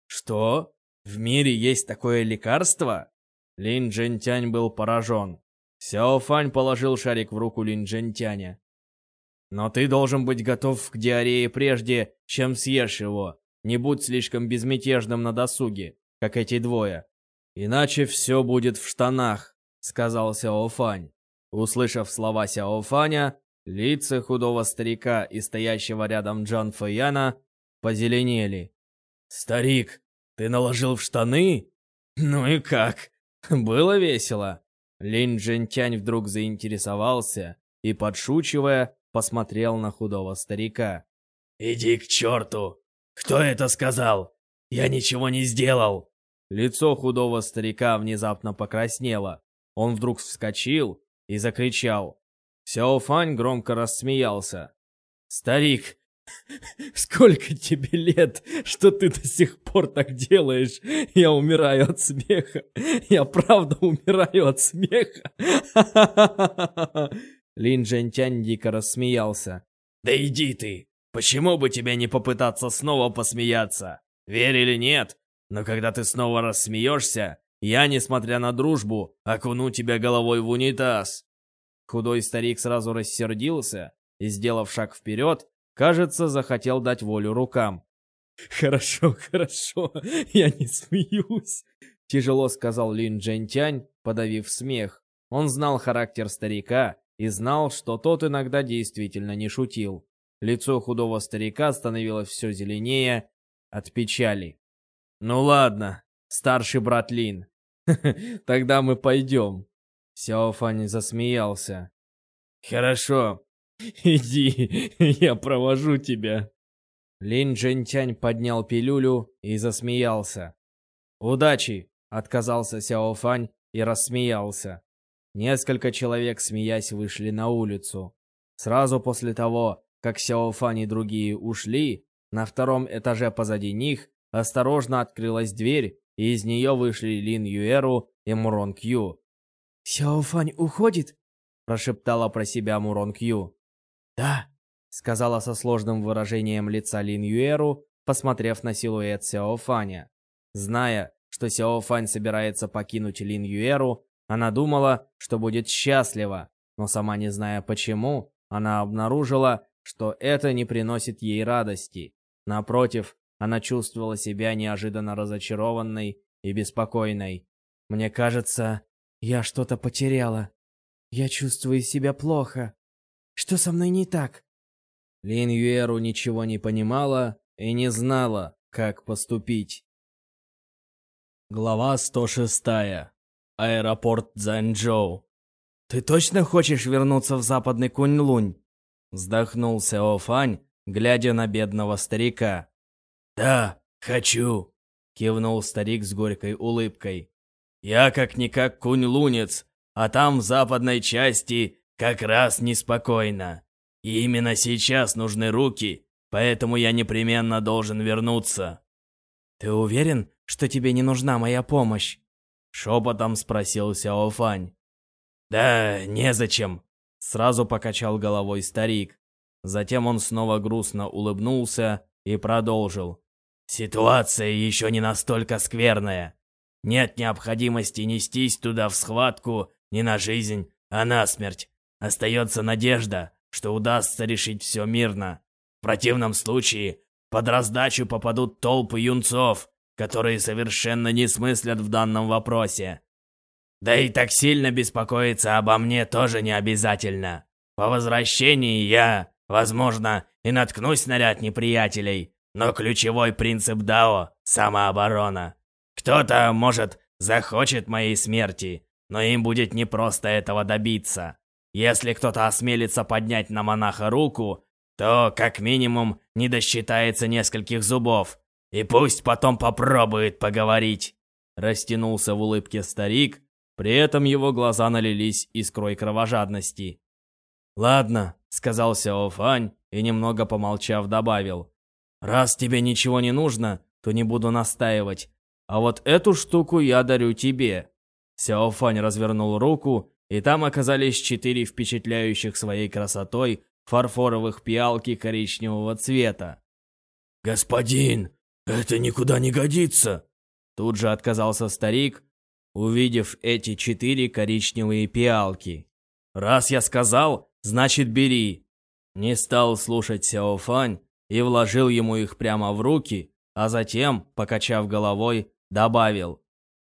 Speaker 1: «Что? В мире есть такое лекарство?» Лин Джентянь был поражен. Сяо Фань положил шарик в руку Лин Джентяня. «Но ты должен быть готов к диарее прежде, чем съешь его. Не будь слишком безмятежным на досуге, как эти двое. Иначе все будет в штанах», — сказал Сяо Фань. Услышав слова Сяо Фаня, лица худого старика и стоящего рядом Джан Фэяна позеленели. «Старик, ты наложил в штаны? Ну и как? Было весело?» Лин Джентянь вдруг заинтересовался и, подшучивая, посмотрел на худого старика. «Иди к черту! Кто это сказал? Я ничего не сделал!» Лицо худого старика внезапно покраснело. Он вдруг вскочил и закричал. Сяо Фань громко рассмеялся. «Старик, сколько тебе лет, что ты до сих пор так делаешь? Я умираю от смеха. Я правда умираю от смеха. Лин Джентянь дико рассмеялся. «Да иди ты! Почему бы тебе не попытаться снова посмеяться? Верь или нет, но когда ты снова рассмеешься, я, несмотря на дружбу, окуну тебя головой в унитаз. Худой старик сразу рассердился и, сделав шаг вперед, кажется, захотел дать волю рукам. «Хорошо, хорошо, я не смеюсь», — тяжело сказал Лин Джентянь, подавив смех. Он знал характер старика и знал, что тот иногда действительно не шутил. Лицо худого старика становилось все зеленее от печали. «Ну ладно, старший брат Лин, Тогда мы пойдем. Сяо Фань засмеялся. Хорошо. Иди, я провожу тебя. Лин Джентянь поднял пилюлю и засмеялся. «Удачи!» — отказался Сяо Фань и рассмеялся. Несколько человек, смеясь, вышли на улицу. Сразу после того, как Сяо Фань и другие ушли, на втором этаже позади них осторожно открылась дверь, и из нее вышли Лин Юэру и Мурон Кью.
Speaker 2: «Сяо Фань уходит?» – прошептала про себя Мурон Кью.
Speaker 1: «Да», – сказала со сложным выражением лица Лин Юэру, посмотрев на силуэт Сяо Фаня. Зная, что Сяо Фань собирается покинуть Лин Юэру, она думала, что будет счастлива, но сама не зная почему, она обнаружила, что это не приносит ей радости. Напротив, она чувствовала себя неожиданно разочарованной и беспокойной.
Speaker 2: «Мне кажется, я что-то потеряла. Я чувствую себя плохо. Что со мной не так?»
Speaker 1: Лин Юэру ничего не понимала и не знала, как поступить. Глава 106. Аэропорт Цзанчжоу.
Speaker 2: «Ты точно хочешь вернуться в западный Кунь-Лунь?»
Speaker 1: Вздохнул Сяо Фань, глядя на бедного старика.
Speaker 2: «Да, хочу», — кивнул старик с горькой улыбкой. «Я как-никак кунь-лунец, а там в западной части как раз неспокойно. И именно сейчас нужны руки, поэтому я непременно должен вернуться».
Speaker 1: «Ты уверен, что тебе не нужна моя помощь?» Шепотом спросил Сяо Фань.
Speaker 2: «Да, незачем», —
Speaker 1: сразу покачал головой старик. Затем он снова грустно улыбнулся и продолжил.
Speaker 2: Ситуация еще не настолько скверная. Нет необходимости нестись туда в схватку не на жизнь, а на смерть. Остается надежда, что удастся решить все мирно. В противном случае под раздачу попадут толпы юнцов, которые совершенно не смыслят в данном вопросе. Да и так сильно беспокоиться обо мне тоже не обязательно. По возвращении я, возможно, и наткнусь на ряд неприятелей, но ключевой принцип Дао — самооборона. Кто-то, может, захочет моей смерти, но им будет непросто этого добиться. Если кто-то осмелится поднять на монаха руку, то как минимум не досчитается нескольких зубов. И пусть потом попробует поговорить. Растянулся в улыбке старик, при этом его глаза налились искрой кровожадности. «Ладно», — сказал Сяо Фань и, немного помолчав, добавил. «Раз тебе ничего не нужно, то не буду настаивать. А вот эту штуку я дарю тебе». Сяо Фань развернул руку, и там оказались четыре впечатляющих своей красотой фарфоровых пиалки коричневого цвета.
Speaker 3: «Господин, это никуда не годится!»
Speaker 1: Тут же отказался старик, увидев эти четыре коричневые пиалки. «Раз я сказал, значит бери!» Не стал слушать Сяо Фань и вложил ему их прямо в руки, а затем, покачав головой, добавил.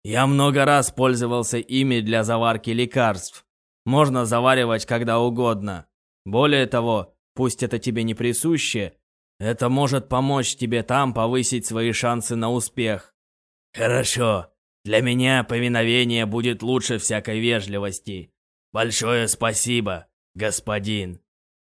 Speaker 1: «Я много раз пользовался ими для заварки лекарств. Можно заваривать когда угодно. Более того, пусть это тебе не присуще, это может помочь тебе там повысить свои шансы на успех.
Speaker 3: Хорошо. Для меня повиновение будет лучше всякой вежливости. Большое спасибо, господин.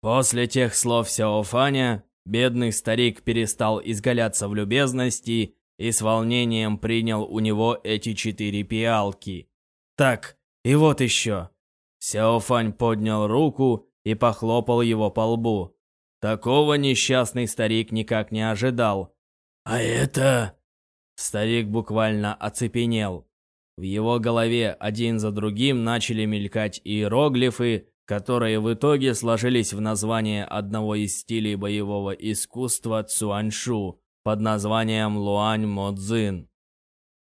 Speaker 1: После тех слов Сяофаня, бедный старик перестал изгаляться в любезности и с волнением принял у него эти четыре пиалки. Так, и вот еще. Сяофань поднял руку и похлопал его по лбу. Такого несчастный старик никак не ожидал.
Speaker 3: «А это...»
Speaker 1: Старик буквально оцепенел. В его голове один за другим начали мелькать иероглифы, которые в итоге сложились в название одного из стилей боевого искусства Цуаньшу под названием Луань Модзин.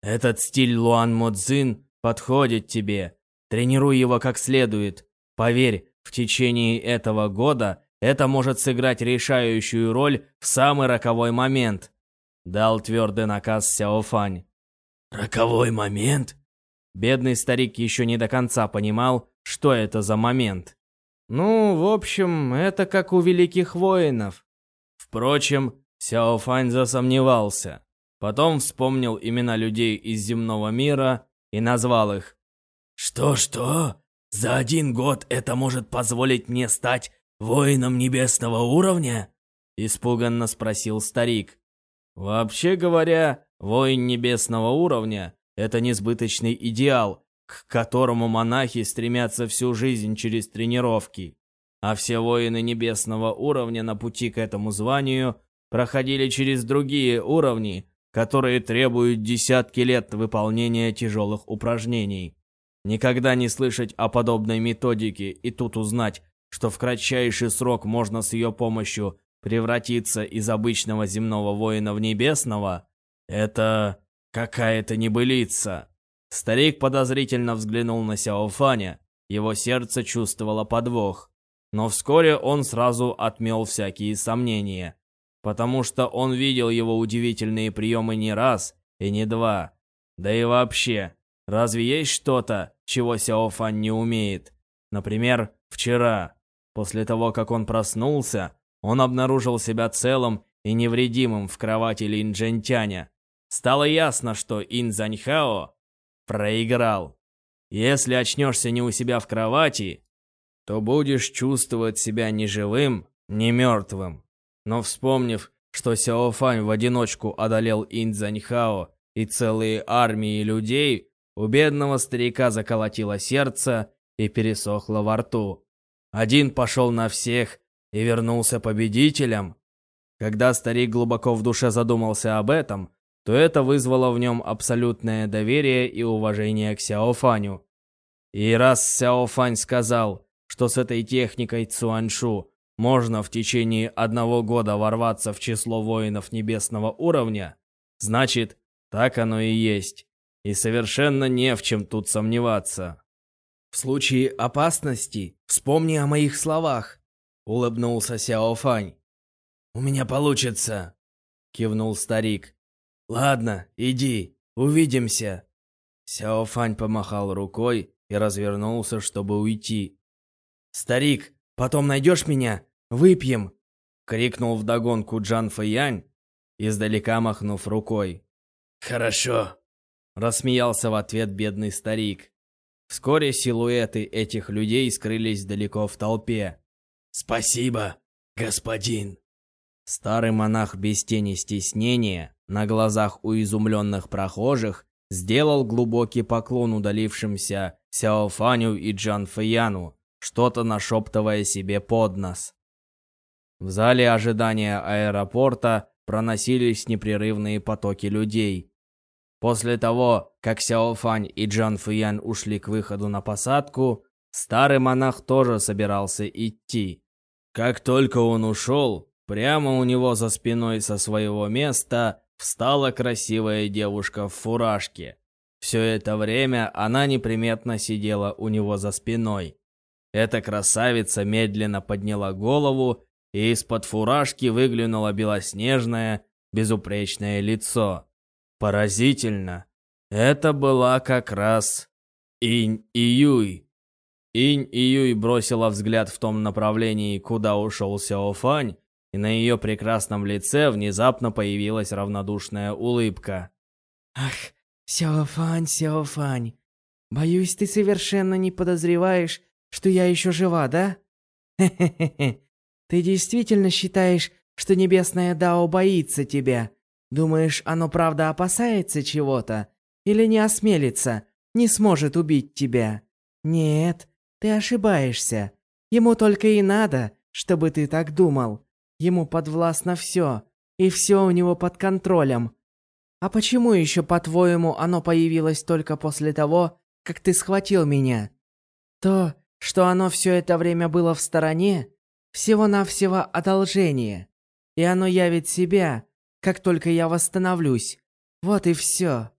Speaker 1: Этот стиль Луань Модзин подходит тебе. Тренируй его как следует. Поверь, в течение этого года это может сыграть решающую роль в самый роковой момент. Дал твердый наказ Сяофань.
Speaker 3: Роковой момент?
Speaker 1: Бедный старик еще не до конца понимал, что это за момент. Ну, в общем, это как у великих воинов. Впрочем, Сяофань засомневался. Потом вспомнил имена людей из земного мира и назвал их.
Speaker 3: «Что-что? За один год это может позволить мне стать воином небесного уровня?»
Speaker 1: Испуганно спросил старик. Вообще говоря, воин небесного уровня – это несбыточный идеал, к которому монахи стремятся всю жизнь через тренировки. А все воины небесного уровня на пути к этому званию проходили через другие уровни, которые требуют десятки лет выполнения тяжелых упражнений. Никогда не слышать о подобной методике и тут узнать, что в кратчайший срок можно с ее помощью превратиться из обычного земного воина в небесного, это какая-то небылица. Старик подозрительно взглянул на Сяофаня, его сердце чувствовало подвох. Но вскоре он сразу отмел всякие сомнения, потому что он видел его удивительные приемы не раз и не два. Да и вообще, разве есть что-то, чего Сяофан не умеет. Например, вчера, после того, как он проснулся, он обнаружил себя целым и невредимым в кровати Лин Джентяня. Стало ясно, что Ин Заньхао проиграл. Если очнешься не у себя в кровати, то будешь чувствовать себя ни живым, ни мертвым. Но вспомнив, что Сяофань в одиночку одолел Ин Заньхао и целые армии людей, у бедного старика заколотило сердце и пересохло во рту. Один пошел на всех и вернулся победителем. Когда старик глубоко в душе задумался об этом, то это вызвало в нем абсолютное доверие и уважение к Сяофаню. И раз Сяофань сказал, что с этой техникой Цуаншу можно в течение одного года ворваться в число воинов небесного уровня, значит, так оно и есть и совершенно не в чем тут сомневаться. В случае опасности вспомни о моих словах, улыбнулся Сяо Фань. У меня получится, кивнул старик. Ладно, иди, увидимся. Сяо Фань помахал рукой и развернулся, чтобы уйти. Старик, потом найдешь меня? Выпьем, крикнул вдогонку Джан Фэянь, издалека махнув рукой.
Speaker 3: Хорошо,
Speaker 1: Рассмеялся в ответ бедный старик. Вскоре силуэты этих людей скрылись далеко в толпе.
Speaker 3: «Спасибо!» господин!»
Speaker 1: Старый монах без тени стеснения, на глазах у изумленных прохожих, сделал глубокий поклон удалившимся Сяофаню и Джан Фэяну, что-то нашептывая себе под нос. В зале ожидания аэропорта проносились непрерывные потоки людей. После того, как Сяофань и Джан Фэян ушли к выходу на посадку, старый монах тоже собирался идти. Как только он ушел, прямо у него за спиной со своего места встала красивая девушка в фуражке. Все это время она неприметно сидела у него за спиной. Эта красавица медленно подняла голову, и из-под фуражки выглянуло белоснежное, безупречное лицо. Поразительно. Это была как раз Инь Июй. Инь Июй бросила взгляд в том направлении, куда ушел Сяофань, и на ее прекрасном лице внезапно появилась равнодушная улыбка.
Speaker 4: «Ах, Сяофань, Сяофань, боюсь, ты совершенно не подозреваешь, что я еще жива, да? Хе-хе-хе, ты действительно считаешь, что небесное Дао боится тебя? Думаешь, оно правда опасается чего-то? Или не осмелится, не сможет убить тебя? Нет, ты ошибаешься. Ему только и надо, чтобы ты так думал. Ему подвластно все, и все у него под контролем. А почему еще, по-твоему, оно появилось только после того, как ты схватил меня? То, что оно все это время было в стороне, всего-навсего одолжение. И оно явит себя, как только я восстановлюсь. Вот и все.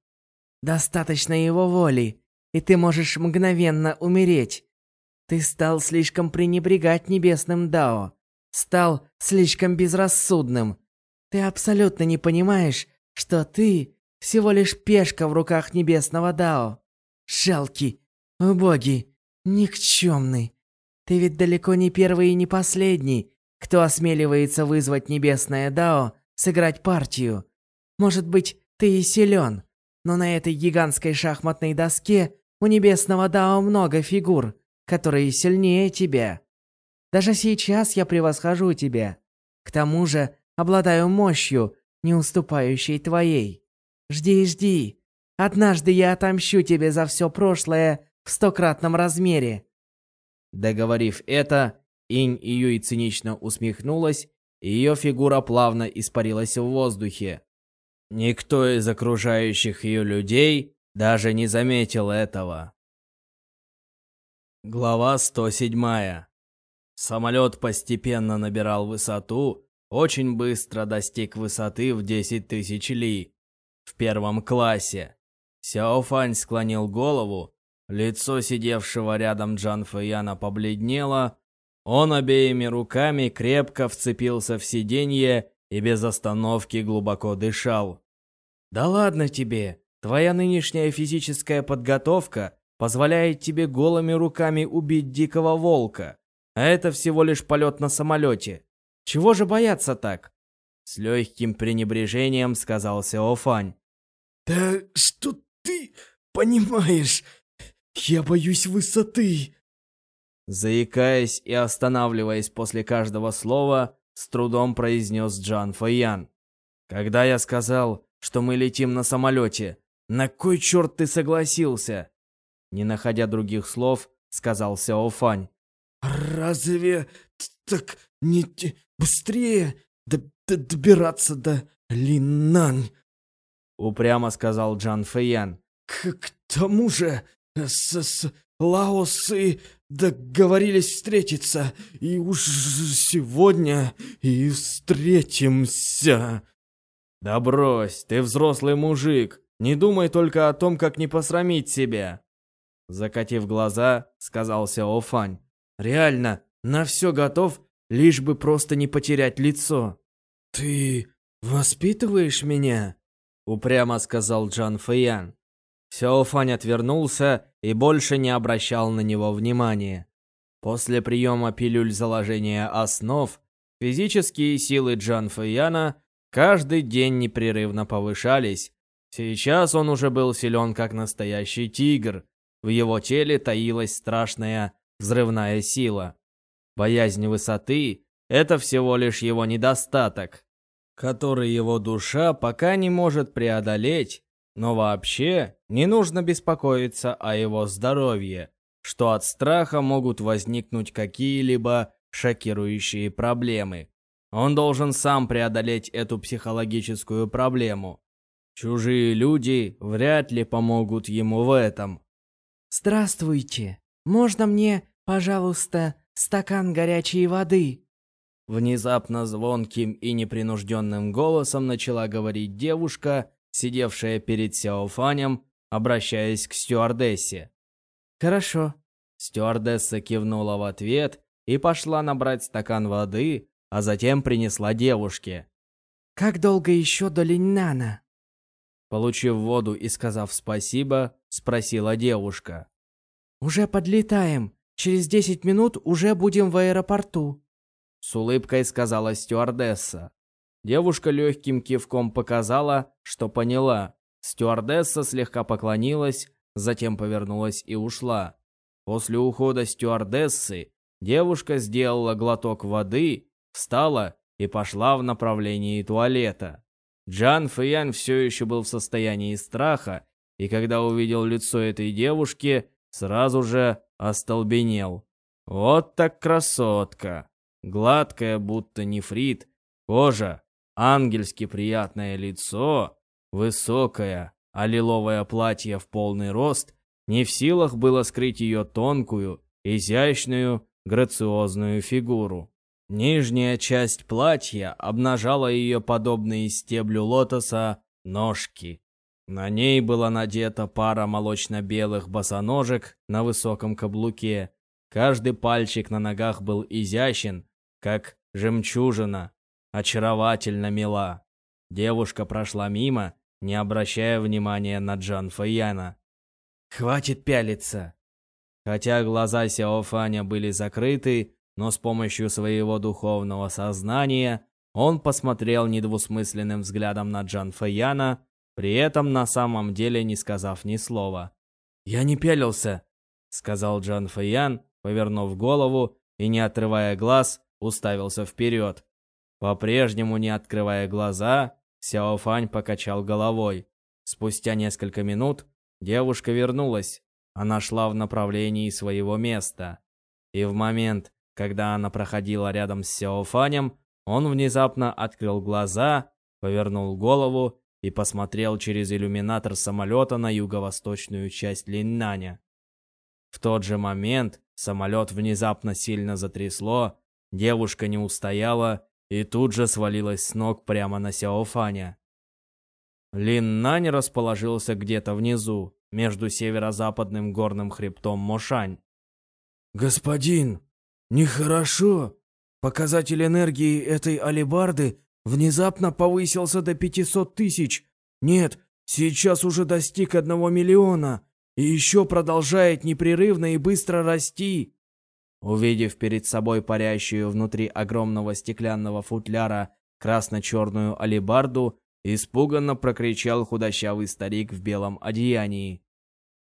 Speaker 4: Достаточно его воли, и ты можешь мгновенно умереть. Ты стал слишком пренебрегать небесным Дао стал слишком безрассудным. Ты абсолютно не понимаешь, что ты всего лишь пешка в руках небесного Дао. Жалкий, убогий, никчемный. Ты ведь далеко не первый и не последний, кто осмеливается вызвать небесное Дао сыграть партию. Может быть, ты и силен, но на этой гигантской шахматной доске у небесного Дао много фигур, которые сильнее тебя. Даже сейчас я превосхожу тебя. К тому же обладаю мощью, не уступающей твоей. Жди и жди. Однажды я отомщу тебе за все прошлое в стократном размере».
Speaker 1: Договорив это, Инь Июй цинично усмехнулась, и ее фигура плавно испарилась в воздухе. Никто из окружающих ее людей даже не заметил этого. Глава 107. Самолет постепенно набирал высоту, очень быстро достиг высоты в 10 тысяч ли. В первом классе. Сяо Фань склонил голову, лицо сидевшего рядом Джан Фэяна побледнело, он обеими руками крепко вцепился в сиденье и без остановки глубоко дышал. «Да ладно тебе, твоя нынешняя физическая подготовка позволяет тебе голыми руками убить дикого волка. А это всего лишь полет на самолете. Чего же бояться так? С легким пренебрежением сказал Сяофань.
Speaker 3: Да что ты понимаешь? Я боюсь высоты.
Speaker 1: Заикаясь и останавливаясь после каждого слова, с трудом произнес Джан Фэян. Когда я сказал, что мы летим на самолете, на кой черт ты согласился? Не находя других слов, сказал Сяофань.
Speaker 3: «Разве так не быстрее добираться до Линнань?»
Speaker 1: Упрямо сказал Джан Фэян.
Speaker 3: К, «К тому же с, с Лаосы договорились встретиться, и уж сегодня и встретимся».
Speaker 1: «Да брось, ты взрослый мужик, не думай только о том, как не посрамить себя!» Закатив глаза, сказал Сяо Фань. Реально, на все готов, лишь бы просто не потерять лицо.
Speaker 3: «Ты воспитываешь меня?»
Speaker 1: Упрямо сказал Джан Фэян. Сяофань отвернулся и больше не обращал на него внимания. После приема пилюль заложения основ, физические силы Джан Фэяна каждый день непрерывно повышались. Сейчас он уже был силен как настоящий тигр. В его теле таилась страшная взрывная сила. Боязнь высоты Это всего лишь его недостаток, который его душа пока не может преодолеть, но вообще не нужно беспокоиться о его здоровье, что от страха могут возникнуть какие-либо шокирующие проблемы. Он должен сам преодолеть эту психологическую проблему. Чужие люди вряд ли помогут ему в этом.
Speaker 4: «Здравствуйте! Можно мне, пожалуйста, стакан горячей воды?»
Speaker 1: Внезапно звонким и непринужденным голосом начала говорить девушка, сидевшая перед Сяофанем, обращаясь к стюардессе.
Speaker 4: «Хорошо».
Speaker 1: Стюардесса кивнула в ответ и пошла набрать стакан воды, а затем принесла девушке.
Speaker 4: «Как долго еще до Линнана?»
Speaker 1: Получив воду и сказав спасибо, спросила девушка.
Speaker 4: «Уже подлетаем. Через десять минут уже будем в аэропорту».
Speaker 1: С улыбкой сказала стюардесса. Девушка легким кивком показала, что поняла. Стюардесса слегка поклонилась, затем повернулась и ушла. После ухода стюардессы девушка сделала глоток воды, встала и пошла в направлении туалета. Джан Фэян все еще был в состоянии страха, и когда увидел лицо этой девушки, сразу же остолбенел. Вот так красотка! Гладкая, будто нефрит, кожа, ангельски приятное лицо, высокое, а лиловое платье в полный рост не в силах было скрыть ее тонкую, изящную, грациозную фигуру. Нижняя часть платья обнажала ее подобные стеблю лотоса ножки. На ней была надета пара молочно-белых босоножек на высоком каблуке. Каждый пальчик на ногах был изящен, как жемчужина, очаровательно мила. Девушка прошла мимо, не обращая внимания на Джан Фэяна. «Хватит пялиться!» Хотя глаза Сяофаня были закрыты, но с помощью своего духовного сознания он посмотрел недвусмысленным взглядом на Джан Фэяна, при этом на самом деле не сказав ни слова. «Я не пялился», — сказал Джан Фэян, повернув голову и, не отрывая глаз, уставился вперед. По-прежнему не открывая глаза, Сяофань покачал головой. Спустя несколько минут девушка вернулась. Она шла в направлении своего места. И в момент, когда она проходила рядом с Сяофанем, он внезапно открыл глаза, повернул голову и посмотрел через иллюминатор самолета на юго-восточную часть Линнаня. В тот же момент самолет внезапно сильно затрясло, девушка не устояла и тут же свалилась с ног прямо на Сяофаня. Лин Нань расположился где-то внизу, между северо-западным горным хребтом Мошань.
Speaker 3: «Господин, нехорошо. Показатель энергии этой алебарды внезапно повысился до 500 тысяч. Нет, сейчас уже достиг одного миллиона и еще продолжает непрерывно и быстро расти.
Speaker 1: Увидев перед собой парящую внутри огромного стеклянного футляра красно-черную алебарду, испуганно прокричал худощавый старик в белом одеянии.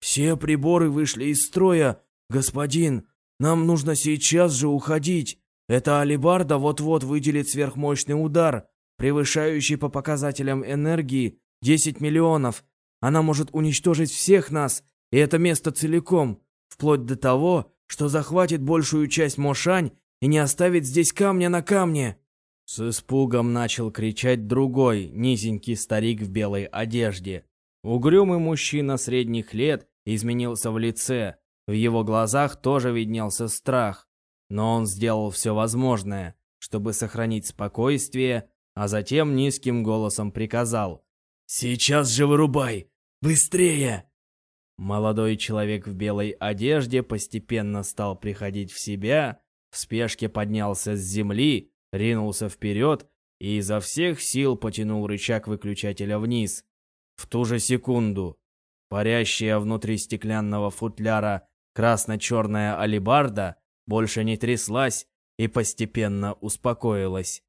Speaker 3: «Все приборы вышли из строя, господин. Нам нужно сейчас же уходить. Эта алебарда вот-вот выделит сверхмощный удар, превышающий по показателям энергии 10 миллионов. Она может уничтожить всех нас, и это место целиком, вплоть до того, что захватит большую часть Мошань и не оставит здесь камня на камне.
Speaker 1: С испугом начал кричать другой, низенький старик в белой одежде. Угрюмый мужчина средних лет изменился в лице. В его глазах тоже виднелся страх. Но он сделал все возможное, чтобы сохранить спокойствие, а затем низким голосом приказал.
Speaker 3: «Сейчас же вырубай! Быстрее!»
Speaker 1: Молодой человек в белой одежде постепенно стал приходить в себя, в спешке поднялся с земли, ринулся вперед и изо всех сил потянул рычаг выключателя вниз. В ту же секунду парящая внутри стеклянного футляра красно-черная алибарда больше не тряслась и постепенно успокоилась.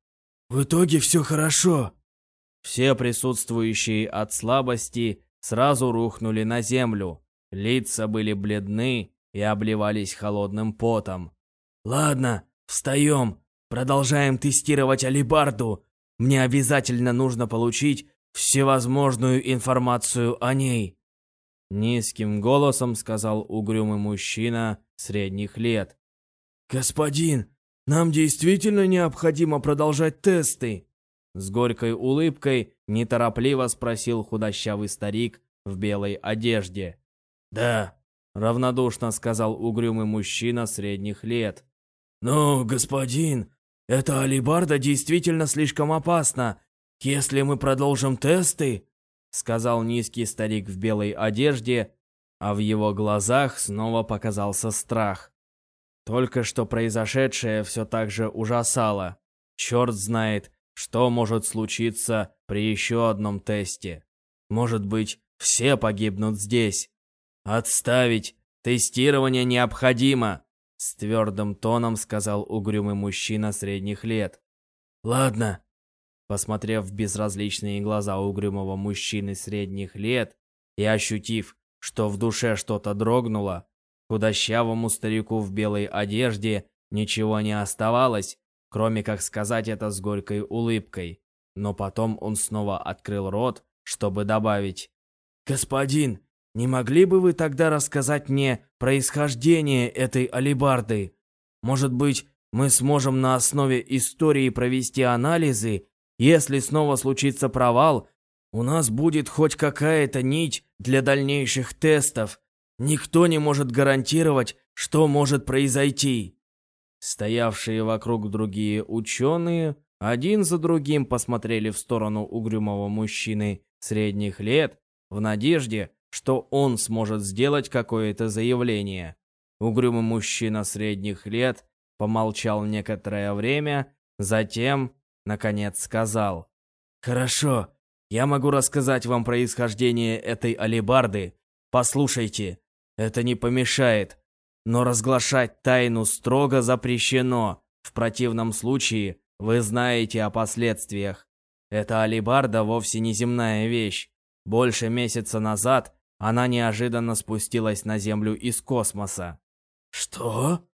Speaker 3: «В итоге все хорошо!»
Speaker 1: Все присутствующие от слабости сразу рухнули на землю. Лица были бледны и обливались холодным потом.
Speaker 3: «Ладно, встаем. продолжаем тестировать алибарду. Мне обязательно нужно получить всевозможную информацию о ней.
Speaker 1: Низким голосом сказал угрюмый мужчина средних лет.
Speaker 3: «Господин, нам действительно необходимо продолжать тесты?»
Speaker 1: С горькой улыбкой неторопливо спросил худощавый старик в белой одежде.
Speaker 3: «Да», —
Speaker 1: равнодушно сказал угрюмый мужчина средних лет.
Speaker 3: «Но, господин, эта алибарда действительно слишком опасна. Если мы продолжим тесты...»
Speaker 1: Сказал низкий старик в белой одежде, а в его глазах снова показался страх. Только что произошедшее все так же ужасало. Черт знает, что может случиться при еще одном тесте. Может быть, все погибнут здесь. Отставить! Тестирование необходимо! С твердым тоном сказал угрюмый мужчина средних лет.
Speaker 3: «Ладно».
Speaker 1: Посмотрев в безразличные глаза угрюмого мужчины средних лет и ощутив, что в душе что-то дрогнуло, худощавому старику в белой одежде ничего не оставалось, кроме как сказать это с горькой улыбкой. Но потом он снова открыл рот, чтобы добавить.
Speaker 3: «Господин, не могли бы вы тогда рассказать мне происхождение этой алибарды? Может быть, мы сможем на основе истории провести анализы? Если снова случится провал, у нас будет хоть какая-то нить для дальнейших тестов. Никто не может гарантировать, что может произойти.
Speaker 1: Стоявшие вокруг другие ученые один за другим посмотрели в сторону угрюмого мужчины средних лет в надежде, что он сможет сделать какое-то заявление. Угрюмый мужчина средних лет помолчал некоторое время, затем, наконец, сказал.
Speaker 3: «Хорошо, я могу рассказать вам происхождение этой алебарды. Послушайте, это не помешает, но разглашать тайну строго запрещено. В противном случае вы знаете о последствиях. Эта алебарда вовсе не земная вещь. Больше месяца назад она неожиданно спустилась на Землю из космоса.
Speaker 1: «Что?»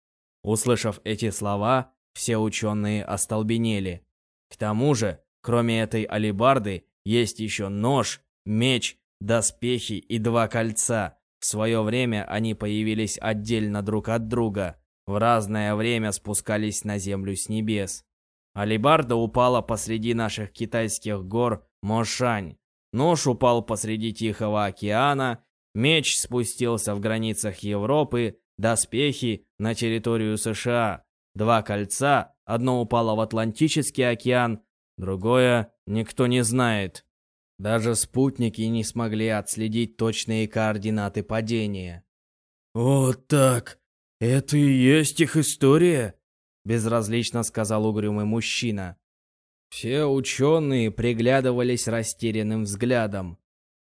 Speaker 1: Услышав эти слова, все ученые остолбенели. К тому же, кроме этой алибарды, есть еще нож, меч, доспехи и два кольца. В свое время они появились отдельно друг от друга. В разное время спускались на землю с небес. Алибарда упала посреди наших китайских гор Мошань. Нож упал посреди Тихого океана, меч спустился в границах Европы, доспехи на территорию США. Два кольца, одно упало в Атлантический океан, другое никто не знает. Даже спутники не смогли отследить точные координаты падения.
Speaker 3: «Вот так! Это и есть их история?»
Speaker 1: Безразлично сказал угрюмый мужчина. Все ученые приглядывались растерянным взглядом.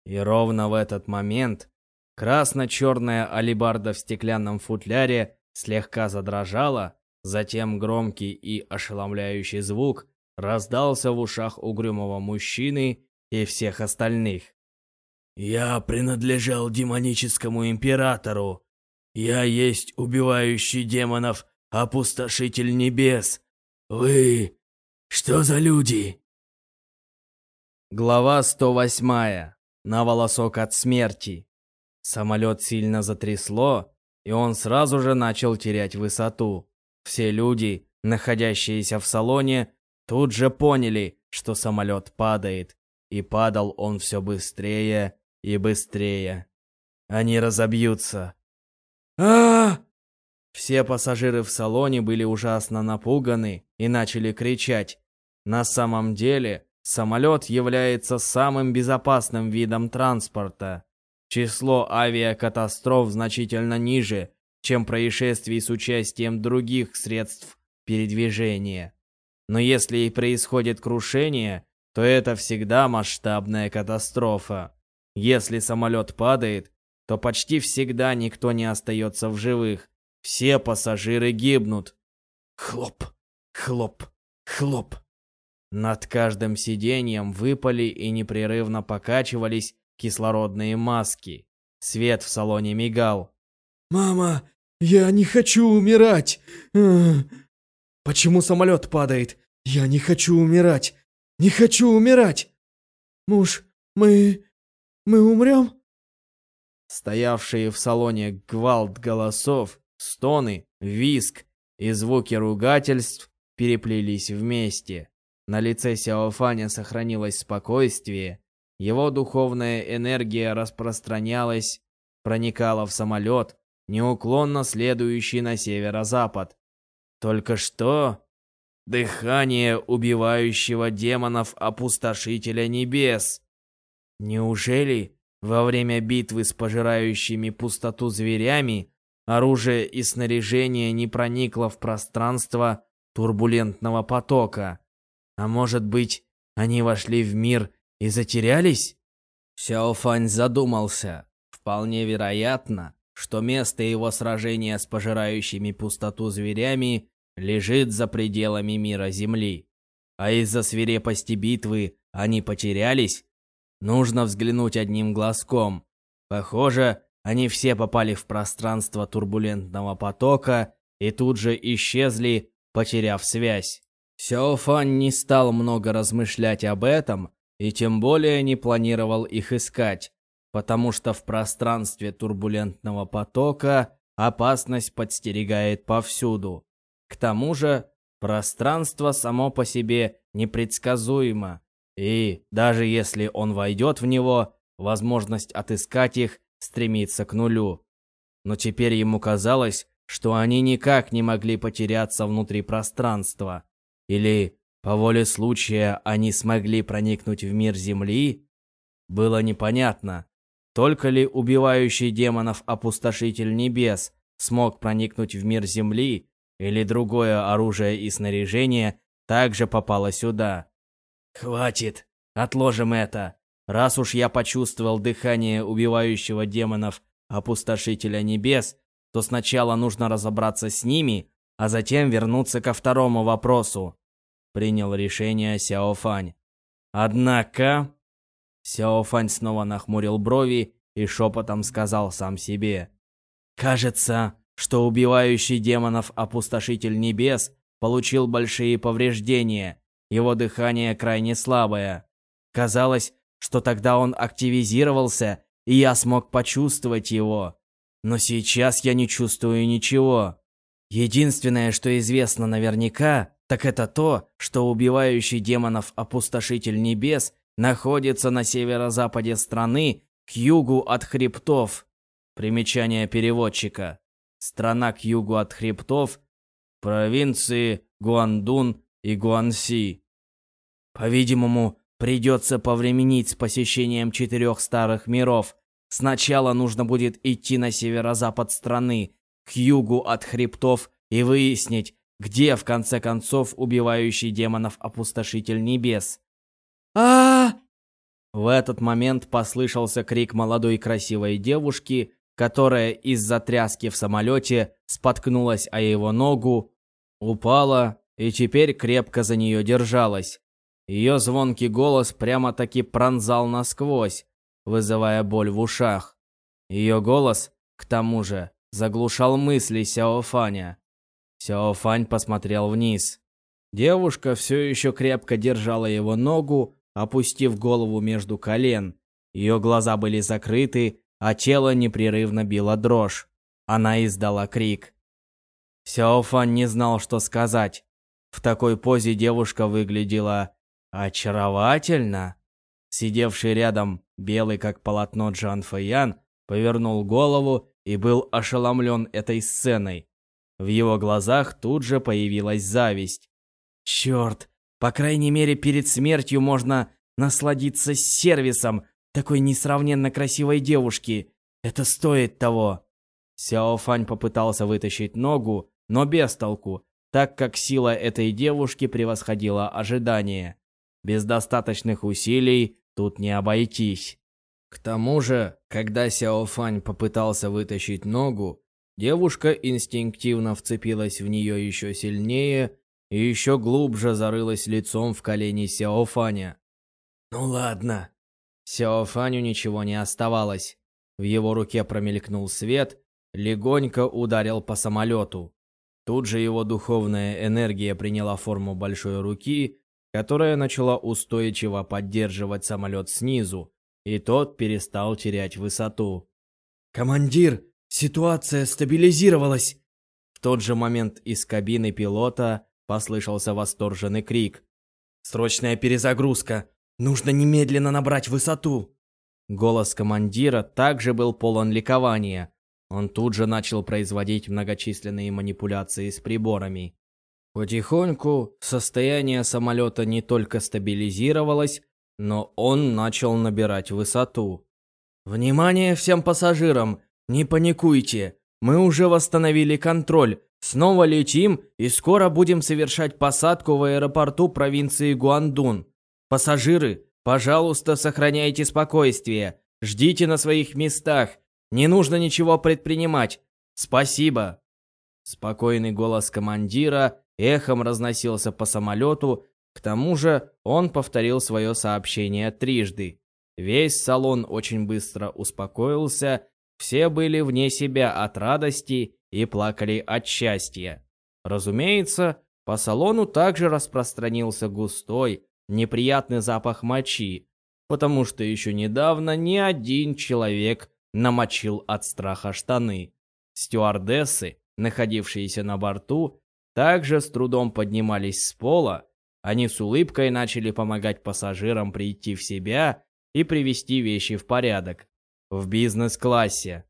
Speaker 1: И ровно в этот момент красно-черная алибарда в стеклянном футляре слегка задрожала, затем громкий и ошеломляющий звук раздался в ушах угрюмого мужчины и всех остальных.
Speaker 3: «Я принадлежал демоническому императору. Я есть убивающий демонов опустошитель небес. Вы что за люди?
Speaker 1: Глава 108. На волосок от смерти. Самолет сильно затрясло, и он сразу же начал терять высоту. Все люди, находящиеся в салоне, тут же поняли, что самолет падает. И падал он все быстрее и быстрее. Они разобьются. а, Все пассажиры в салоне были ужасно напуганы и начали кричать. На самом деле, самолет является самым безопасным видом транспорта. Число авиакатастроф значительно ниже, чем происшествий с участием других средств передвижения. Но если и происходит крушение, то это всегда масштабная катастрофа. Если самолет падает, то почти всегда никто не остается в живых. Все пассажиры гибнут. Хлоп, хлоп, хлоп. Над каждым сиденьем выпали и непрерывно покачивались кислородные маски. Свет в салоне мигал.
Speaker 3: «Мама, я не хочу умирать!» Почему самолет падает? Я не хочу умирать! Не хочу умирать! Муж, мы... мы умрем?»
Speaker 1: Стоявшие в салоне гвалт голосов, стоны, виск и звуки ругательств переплелись вместе. На лице Сяофаня сохранилось спокойствие, его духовная энергия распространялась, проникала в самолет, неуклонно следующий на северо-запад. Только что дыхание убивающего демонов опустошителя небес. Неужели во время битвы с пожирающими пустоту зверями оружие и снаряжение не проникло в пространство турбулентного потока? А может быть, они вошли в мир и затерялись? Сяофань задумался. Вполне вероятно, что место его сражения с пожирающими пустоту зверями лежит за пределами мира Земли. А из-за свирепости битвы они потерялись? Нужно взглянуть одним глазком. Похоже, они все попали в пространство турбулентного потока и тут же исчезли, потеряв связь. Сяофан не стал много размышлять об этом и тем более не планировал их искать, потому что в пространстве турбулентного потока опасность подстерегает повсюду. К тому же, пространство само по себе непредсказуемо, и даже если он войдет в него, возможность отыскать их стремится к нулю. Но теперь ему казалось, что они никак не могли потеряться внутри пространства. Или, по воле случая, они смогли проникнуть в мир Земли? Было непонятно, только ли убивающий демонов опустошитель небес смог проникнуть в мир Земли, или другое оружие и снаряжение также попало сюда. Хватит, отложим это. Раз уж я почувствовал дыхание убивающего демонов опустошителя небес, то сначала нужно разобраться с ними, а затем вернуться ко второму вопросу. Принял решение Сяофань. Однако... Сяофань снова нахмурил брови и шепотом сказал сам себе. «Кажется, что убивающий демонов опустошитель небес получил большие повреждения, его дыхание крайне слабое. Казалось, что тогда он активизировался, и я смог почувствовать его. Но сейчас я не чувствую ничего. Единственное, что известно наверняка, так это то, что убивающий демонов опустошитель небес находится на северо-западе страны, к югу от хребтов. Примечание переводчика. Страна к югу от хребтов, провинции Гуандун и Гуанси. По-видимому, придется повременить с посещением четырех старых миров, Сначала нужно будет идти на северо-запад страны, к югу от хребтов, и выяснить, где, в конце концов, убивающий демонов опустошитель небес. а В этот момент послышался крик молодой красивой девушки, которая из-за тряски в самолете споткнулась о его ногу, упала и теперь крепко за нее держалась. Ее звонкий голос прямо-таки пронзал насквозь, вызывая боль в ушах. Ее голос, к тому же, заглушал мысли Сяофаня. Сяофань посмотрел вниз. Девушка все еще крепко держала его ногу, опустив голову между колен. Ее глаза были закрыты, а тело непрерывно било дрожь. Она издала крик. Сяофань не знал, что сказать. В такой позе девушка выглядела очаровательно. Сидевший рядом, белый как полотно Джан Фэян, повернул голову и был ошеломлен этой сценой. В его глазах тут же появилась зависть. Черт, по крайней мере перед смертью можно насладиться сервисом такой несравненно красивой девушки. Это стоит того. Сяо Фань попытался вытащить ногу, но без толку, так как сила этой девушки превосходила ожидания. Без достаточных усилий Тут не обойтись. К тому же, когда Сяофань попытался вытащить ногу, девушка инстинктивно вцепилась в нее еще сильнее и еще глубже зарылась лицом в колени Сяофаня. «Ну ладно». Сяофаню ничего не оставалось. В его руке промелькнул свет, легонько ударил по самолету. Тут же его духовная энергия приняла форму большой руки, которая начала устойчиво поддерживать самолет снизу, и тот перестал терять высоту.
Speaker 3: «Командир, ситуация стабилизировалась!»
Speaker 1: В тот же момент из кабины пилота послышался восторженный крик.
Speaker 3: «Срочная перезагрузка! Нужно немедленно набрать высоту!»
Speaker 1: Голос командира также был полон ликования. Он тут же начал производить многочисленные манипуляции с приборами. Потихоньку состояние самолета не только стабилизировалось, но он начал набирать высоту.
Speaker 3: «Внимание всем пассажирам! Не паникуйте! Мы уже восстановили контроль, снова летим и скоро будем совершать посадку в аэропорту провинции Гуандун. Пассажиры, пожалуйста, сохраняйте спокойствие, ждите на своих местах, не нужно ничего предпринимать. Спасибо!»
Speaker 1: Спокойный голос командира эхом разносился по самолету, к тому же он повторил свое сообщение трижды. Весь салон очень быстро успокоился, все были вне себя от радости и плакали от счастья. Разумеется, по салону также распространился густой, неприятный запах мочи, потому что еще недавно ни один человек намочил от страха штаны. Стюардессы, находившиеся на борту, также с трудом поднимались с пола, они с улыбкой начали помогать пассажирам прийти в себя и привести вещи в порядок. В бизнес-классе.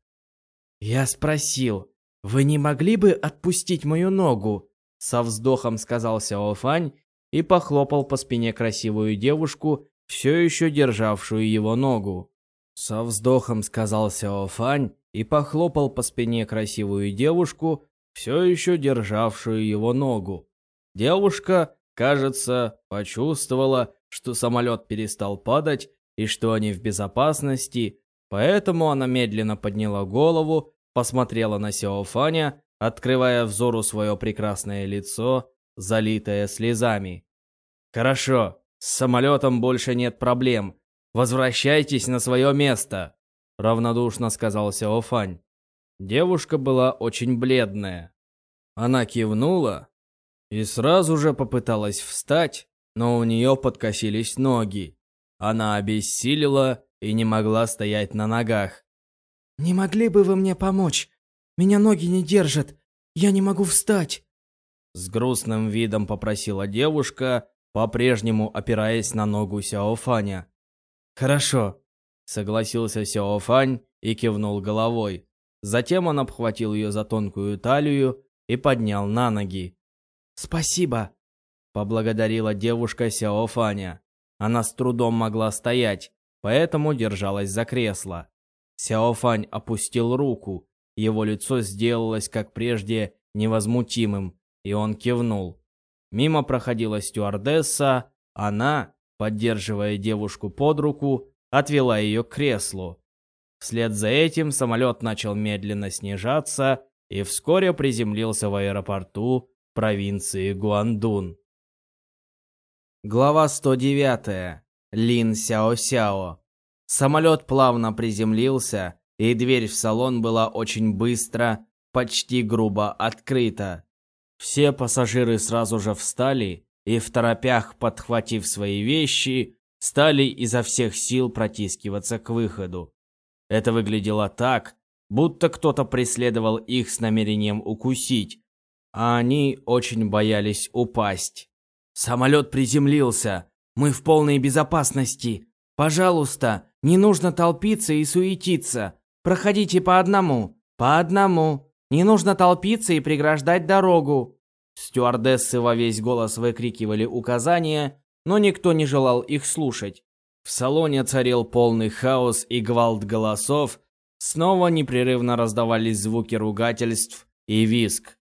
Speaker 4: «Я спросил, вы не могли бы отпустить мою ногу?» Со вздохом сказал Сяо Фань и похлопал по спине красивую девушку, все еще державшую его ногу.
Speaker 1: Со вздохом сказал Сяо Фань и похлопал по спине красивую девушку, все еще державшую его ногу. Девушка Кажется, почувствовала, что самолет перестал падать и что они в безопасности, поэтому она медленно подняла голову, посмотрела на Сяофаня, открывая взору свое прекрасное лицо, залитое слезами. «Хорошо, с самолетом больше нет проблем. Возвращайтесь на свое место», — равнодушно сказал Сяофань. Девушка была очень бледная. Она кивнула, и сразу же попыталась встать, но у нее подкосились ноги. Она обессилила и не могла стоять на ногах.
Speaker 4: «Не могли бы вы мне помочь? Меня ноги не держат. Я не могу встать».
Speaker 1: С грустным видом попросила девушка, по-прежнему опираясь на ногу Сяофаня. «Хорошо», — согласился Сяофань и кивнул головой. Затем он обхватил ее за тонкую талию и поднял на ноги.
Speaker 4: «Спасибо!» — поблагодарила девушка Сяо Фаня. Она с трудом могла стоять, поэтому держалась за кресло.
Speaker 1: Сяо Фань опустил руку, его лицо сделалось, как прежде, невозмутимым, и он кивнул. Мимо проходила стюардесса, она, поддерживая девушку под руку, отвела ее к креслу. Вслед за этим самолет начал медленно снижаться и вскоре приземлился в аэропорту провинции Гуандун. Глава 109. Лин Сяо-Сяо. Самолет плавно приземлился, и дверь в салон была очень быстро, почти грубо открыта. Все пассажиры сразу же встали и, в торопях подхватив свои вещи, стали изо всех сил протискиваться к выходу. Это выглядело так, будто кто-то преследовал их с намерением укусить, а они очень боялись упасть.
Speaker 3: «Самолет приземлился. Мы в полной безопасности. Пожалуйста, не нужно толпиться и суетиться. Проходите по одному, по одному. Не нужно толпиться и преграждать дорогу».
Speaker 1: Стюардессы во весь голос выкрикивали указания, но никто не желал их слушать. В салоне царил полный хаос и гвалт голосов, снова непрерывно раздавались звуки ругательств и визг.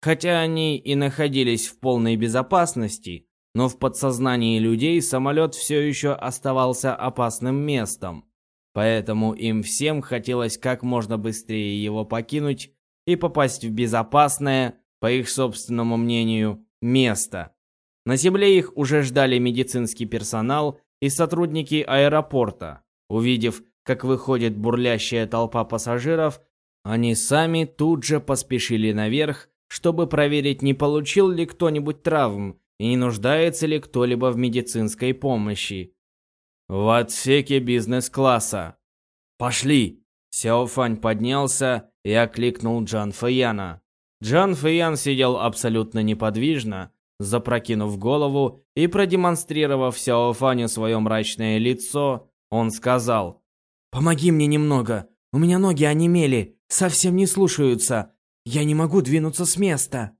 Speaker 1: Хотя они и находились в полной безопасности, но в подсознании людей самолет все еще оставался опасным местом. Поэтому им всем хотелось как можно быстрее его покинуть и попасть в безопасное, по их собственному мнению, место. На земле их уже ждали медицинский персонал и сотрудники аэропорта. Увидев, как выходит бурлящая толпа пассажиров, они сами тут же поспешили наверх чтобы проверить, не получил ли кто-нибудь травм и не нуждается ли кто-либо в медицинской помощи. В отсеке бизнес-класса. «Пошли!» Сяо Фань поднялся и окликнул Джан Фэяна. Джан Фэян сидел абсолютно неподвижно, запрокинув голову и продемонстрировав Сяо Фаню свое мрачное лицо, он сказал
Speaker 3: «Помоги мне немного, у меня ноги онемели, совсем не слушаются, я не могу двинуться с места».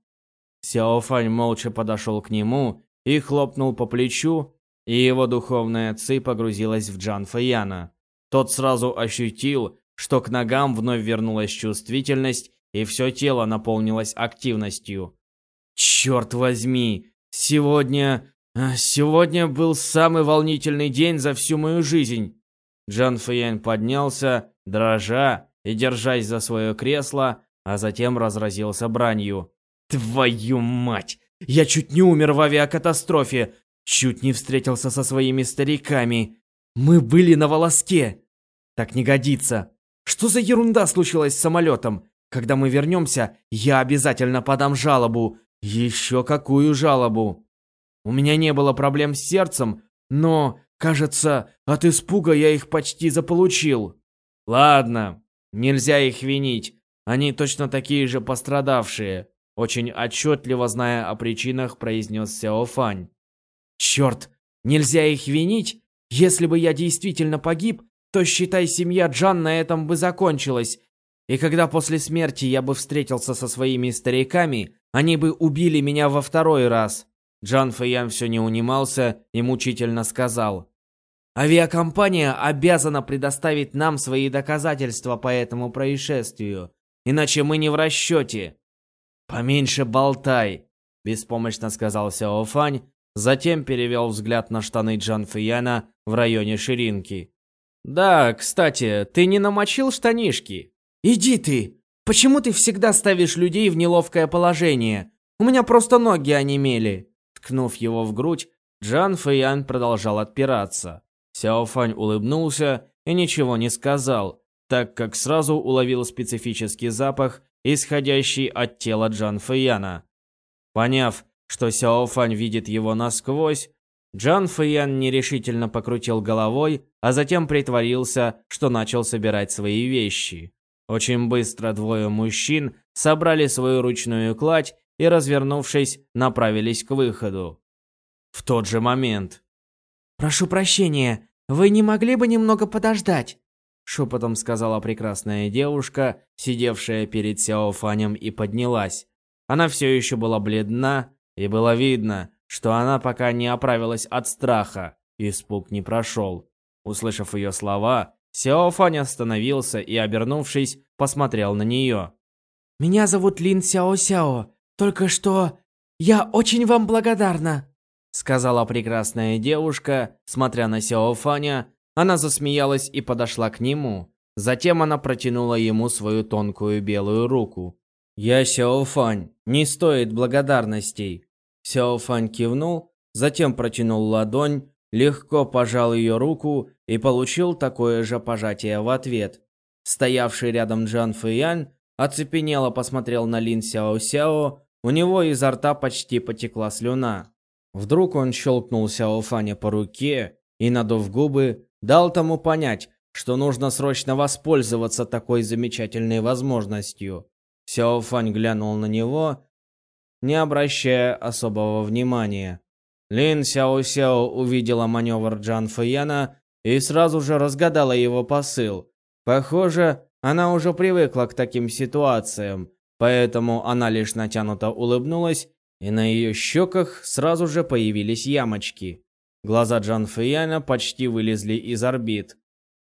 Speaker 1: Сяо Фань молча подошел к нему и хлопнул по плечу, и его духовная ци погрузилась в Джан Фэяна. Тот сразу ощутил, что к ногам вновь вернулась чувствительность, и все тело наполнилось активностью. Черт возьми, сегодня... А, сегодня был самый волнительный день за всю мою жизнь. Джан Фэян поднялся, дрожа и держась за свое кресло, а затем разразился бранью. «Твою мать! Я чуть не умер в авиакатастрофе! Чуть не встретился со своими стариками! Мы были на волоске! Так не годится! Что за ерунда случилась с самолетом? Когда мы вернемся, я обязательно подам жалобу. Еще какую жалобу? У меня не было проблем с сердцем, но, кажется, от испуга я их почти заполучил. Ладно, нельзя их винить. Они точно такие же пострадавшие. Очень отчетливо зная о причинах, произнес Сяо Фань. Черт, нельзя их винить? Если бы я действительно погиб, то, считай, семья Джан на этом бы закончилась. И когда после смерти я бы встретился со своими стариками, они бы убили меня во второй раз. Джан Фэян все не унимался и мучительно сказал. Авиакомпания обязана предоставить нам свои доказательства по этому происшествию, иначе мы не в расчете. Поменьше болтай, беспомощно сказал Сяо Фань, затем перевел взгляд на штаны Джан Фэяна в районе ширинки. «Да, кстати, ты не намочил штанишки?» «Иди ты! Почему ты всегда ставишь людей в неловкое положение? У меня просто ноги онемели!» Ткнув его в грудь, Джан Фэян продолжал отпираться. Сяо Фань улыбнулся и ничего не сказал, так как сразу уловил специфический запах, исходящий от тела Джан Фэяна. Поняв, что Сяо Фань видит его насквозь, Джан Фэян нерешительно покрутил головой, а затем притворился, что начал собирать свои вещи. Очень быстро двое мужчин собрали свою ручную кладь и, развернувшись, направились к выходу. В тот же момент. «Прошу прощения, вы не могли бы немного подождать?» Шепотом сказала прекрасная девушка, сидевшая перед Сяо Фанем и поднялась. Она все еще была бледна, и было видно, что она пока не оправилась от страха, испуг не прошел. Услышав ее слова, Сяо Фань остановился и, обернувшись, посмотрел на нее. «Меня зовут Лин Сяо Сяо. Только что... Я очень вам благодарна!» Сказала прекрасная девушка, смотря на Сяо Фаня. Она засмеялась и подошла к нему. Затем она протянула ему свою тонкую белую руку. «Я Сяо Фань. Не стоит благодарностей. Сяо Фань кивнул, затем протянул ладонь, легко пожал ее руку и получил такое же пожатие в ответ. Стоявший рядом Джан Фэян оцепенело посмотрел на Лин Сяо Сяо, у него изо рта почти потекла слюна. Вдруг он щелкнул Сяо Фаня по руке и, надув губы, дал тому понять, что нужно срочно воспользоваться такой замечательной возможностью. Сяо Фань глянул на него не обращая особого внимания. Лин Сяо Сяо увидела маневр Джан Фэяна и сразу же разгадала его посыл. Похоже, она уже привыкла к таким ситуациям, поэтому она лишь натянуто улыбнулась, и на ее щеках сразу же появились ямочки. Глаза Джан Фэяна почти вылезли из орбит.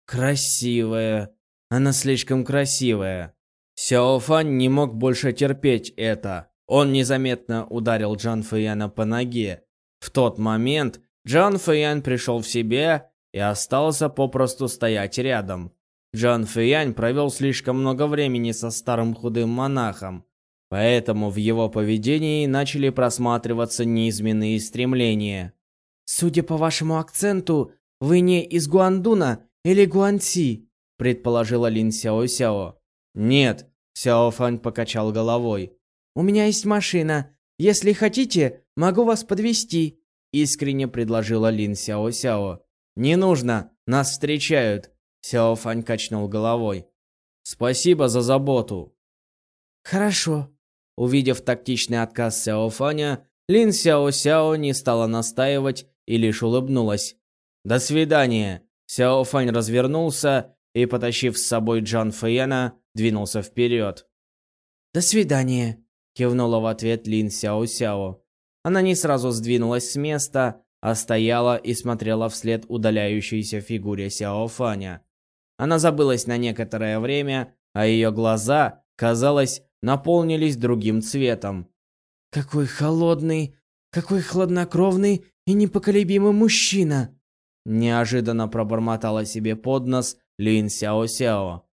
Speaker 1: Красивая. Она слишком красивая. Сяо Фан не мог больше терпеть это. Он незаметно ударил Джан Фэяна по ноге. В тот момент Джан Фэян пришел в себя и остался попросту стоять рядом. Джан Фэянь провел слишком много времени со старым худым монахом, поэтому в его поведении начали просматриваться низменные стремления. «Судя по вашему акценту, вы не из Гуандуна или Гуанси?» предположила Лин Сяо Сяо. «Нет», Сяо Фань покачал головой.
Speaker 4: У меня есть машина. Если хотите, могу вас подвезти. Искренне предложила Лин Сяо Сяо.
Speaker 1: «Не нужно, нас встречают!» Сяо Фань качнул головой. «Спасибо за заботу!»
Speaker 4: «Хорошо».
Speaker 1: Увидев тактичный отказ Сяо Фаня, Лин Сяо Сяо не стала настаивать и лишь улыбнулась. «До свидания!» Сяо Фань развернулся и, потащив с собой Джан Фэйена, двинулся вперед.
Speaker 4: «До свидания!»
Speaker 1: Кивнула в ответ Лин Сяо Сяо. Она не сразу сдвинулась с места, а стояла и смотрела вслед удаляющейся фигуре Сяо Фаня. Она забылась на некоторое время, а ее глаза, казалось, наполнились другим цветом.
Speaker 4: «Какой холодный, какой хладнокровный и непоколебимый мужчина!»
Speaker 1: Неожиданно пробормотала себе под нос Лин Сяо Сяо.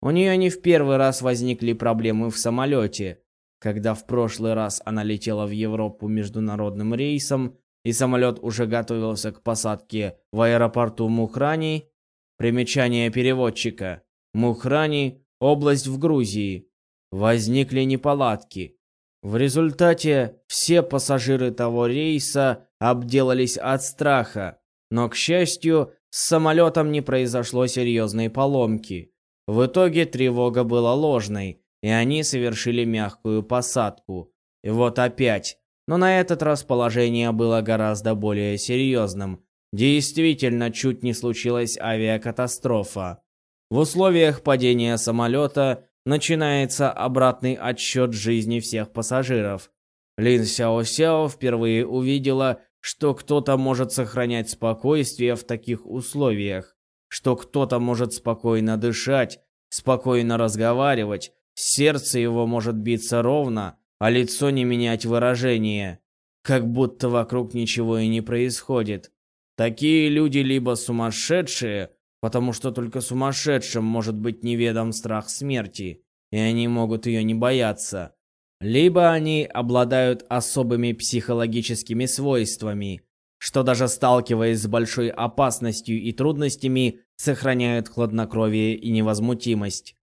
Speaker 1: У нее не в первый раз возникли проблемы в самолете. Когда в прошлый раз она летела в Европу международным рейсом, и самолет уже готовился к посадке в аэропорту Мухрани, примечание переводчика. Мухрани – область в Грузии. Возникли неполадки. В результате все пассажиры того рейса обделались от страха, но, к счастью, с самолетом не произошло серьезной поломки. В итоге тревога была ложной, и они совершили мягкую посадку. И вот опять. Но на этот раз положение было гораздо более серьезным. Действительно, чуть не случилась авиакатастрофа. В условиях падения самолета начинается обратный отсчет жизни всех пассажиров. Лин Сяо Сяо впервые увидела, что кто-то может сохранять спокойствие в таких условиях, что кто-то может спокойно дышать, спокойно разговаривать, Сердце его может биться ровно, а лицо не менять выражение, как будто вокруг ничего и не происходит. Такие люди либо сумасшедшие, потому что только сумасшедшим может быть неведом страх смерти, и они могут ее не бояться. Либо они обладают особыми психологическими свойствами, что даже сталкиваясь с большой опасностью и трудностями, сохраняют хладнокровие и невозмутимость.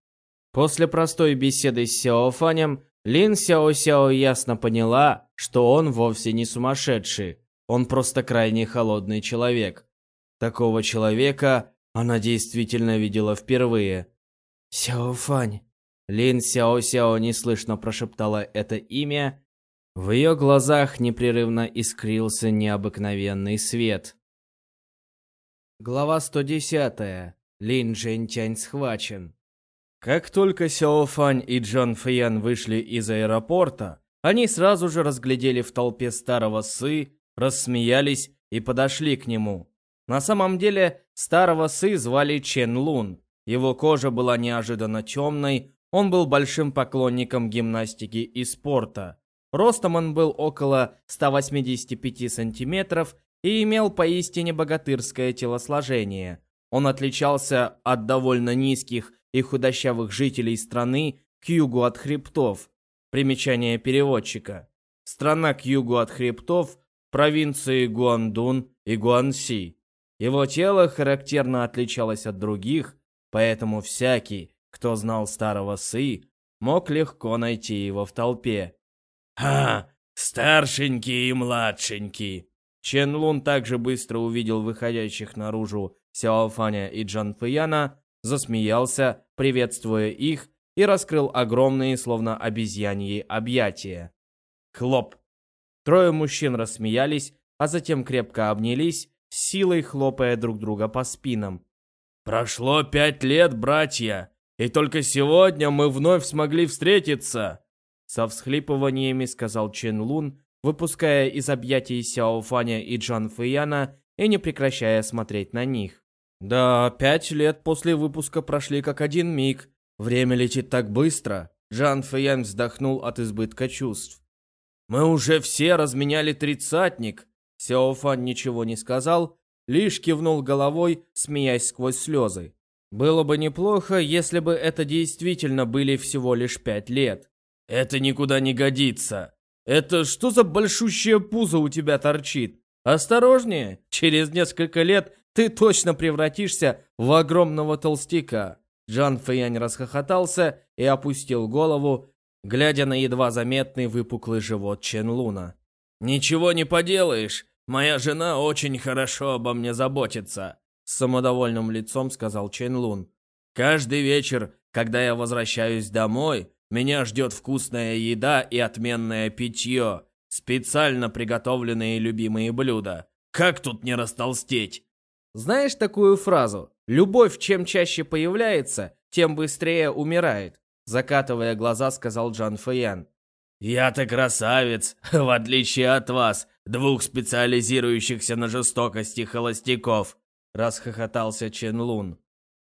Speaker 1: После простой беседы с Сяо Фанем, Лин Сяо Сяо ясно поняла, что он вовсе не сумасшедший. Он просто крайне холодный человек. Такого человека она действительно видела впервые.
Speaker 4: «Сяо Фань».
Speaker 1: Лин Сяо Сяо неслышно прошептала это имя. В ее глазах непрерывно искрился необыкновенный свет. Глава 110. Лин Джентянь схвачен. Как только Сяо Фань и Джан Фэян вышли из аэропорта, они сразу же разглядели в толпе старого Сы, рассмеялись и подошли к нему. На самом деле, старого Сы звали Чен Лун. Его кожа была неожиданно темной, он был большим поклонником гимнастики и спорта. Ростом он был около 185 сантиметров и имел поистине богатырское телосложение. Он отличался от довольно низких и худощавых жителей страны к югу от хребтов. Примечание переводчика. Страна к югу от хребтов, провинции Гуандун и Гуанси. Его тело характерно отличалось от других, поэтому всякий, кто знал старого Сы, мог легко найти его в толпе.
Speaker 2: «Ха! Старшенький и младшенький!»
Speaker 1: Чен Лун также быстро увидел выходящих наружу Сяофаня и Джан Фэяна, засмеялся, приветствуя их, и раскрыл огромные, словно обезьяньи, объятия. Хлоп! Трое мужчин рассмеялись, а затем крепко обнялись, силой хлопая друг друга по спинам.
Speaker 2: «Прошло пять лет, братья, и только сегодня мы вновь смогли встретиться!»
Speaker 1: Со всхлипываниями сказал Чен Лун, выпуская из объятий Сяо Фаня и Джан Фэяна и не прекращая смотреть на них. Да, пять лет после выпуска прошли как один миг. Время летит так быстро. Жан Фэян вздохнул от избытка чувств. Мы уже все разменяли тридцатник. Сяофан ничего не сказал, лишь кивнул головой, смеясь сквозь слезы. Было бы неплохо, если бы это действительно были всего лишь пять лет.
Speaker 2: Это никуда не годится. Это что за большущее пузо у тебя торчит?
Speaker 1: Осторожнее, через несколько лет ты точно превратишься в огромного толстяка. Джан Фэянь расхохотался и опустил голову. глядя на едва заметный выпуклый живот Чен Луна.
Speaker 2: «Ничего не поделаешь, моя жена очень хорошо обо мне заботится»,
Speaker 1: с самодовольным лицом сказал Чен Лун.
Speaker 2: «Каждый вечер, когда я возвращаюсь домой, меня ждет вкусная еда и отменное питье, специально приготовленные любимые блюда. Как тут не растолстеть?»
Speaker 1: Знаешь такую фразу? «Любовь чем чаще появляется, тем быстрее умирает», закатывая глаза, сказал Джан Фэян.
Speaker 2: «Я-то красавец, в отличие от вас, двух специализирующихся на жестокости холостяков», расхохотался Чен Лун.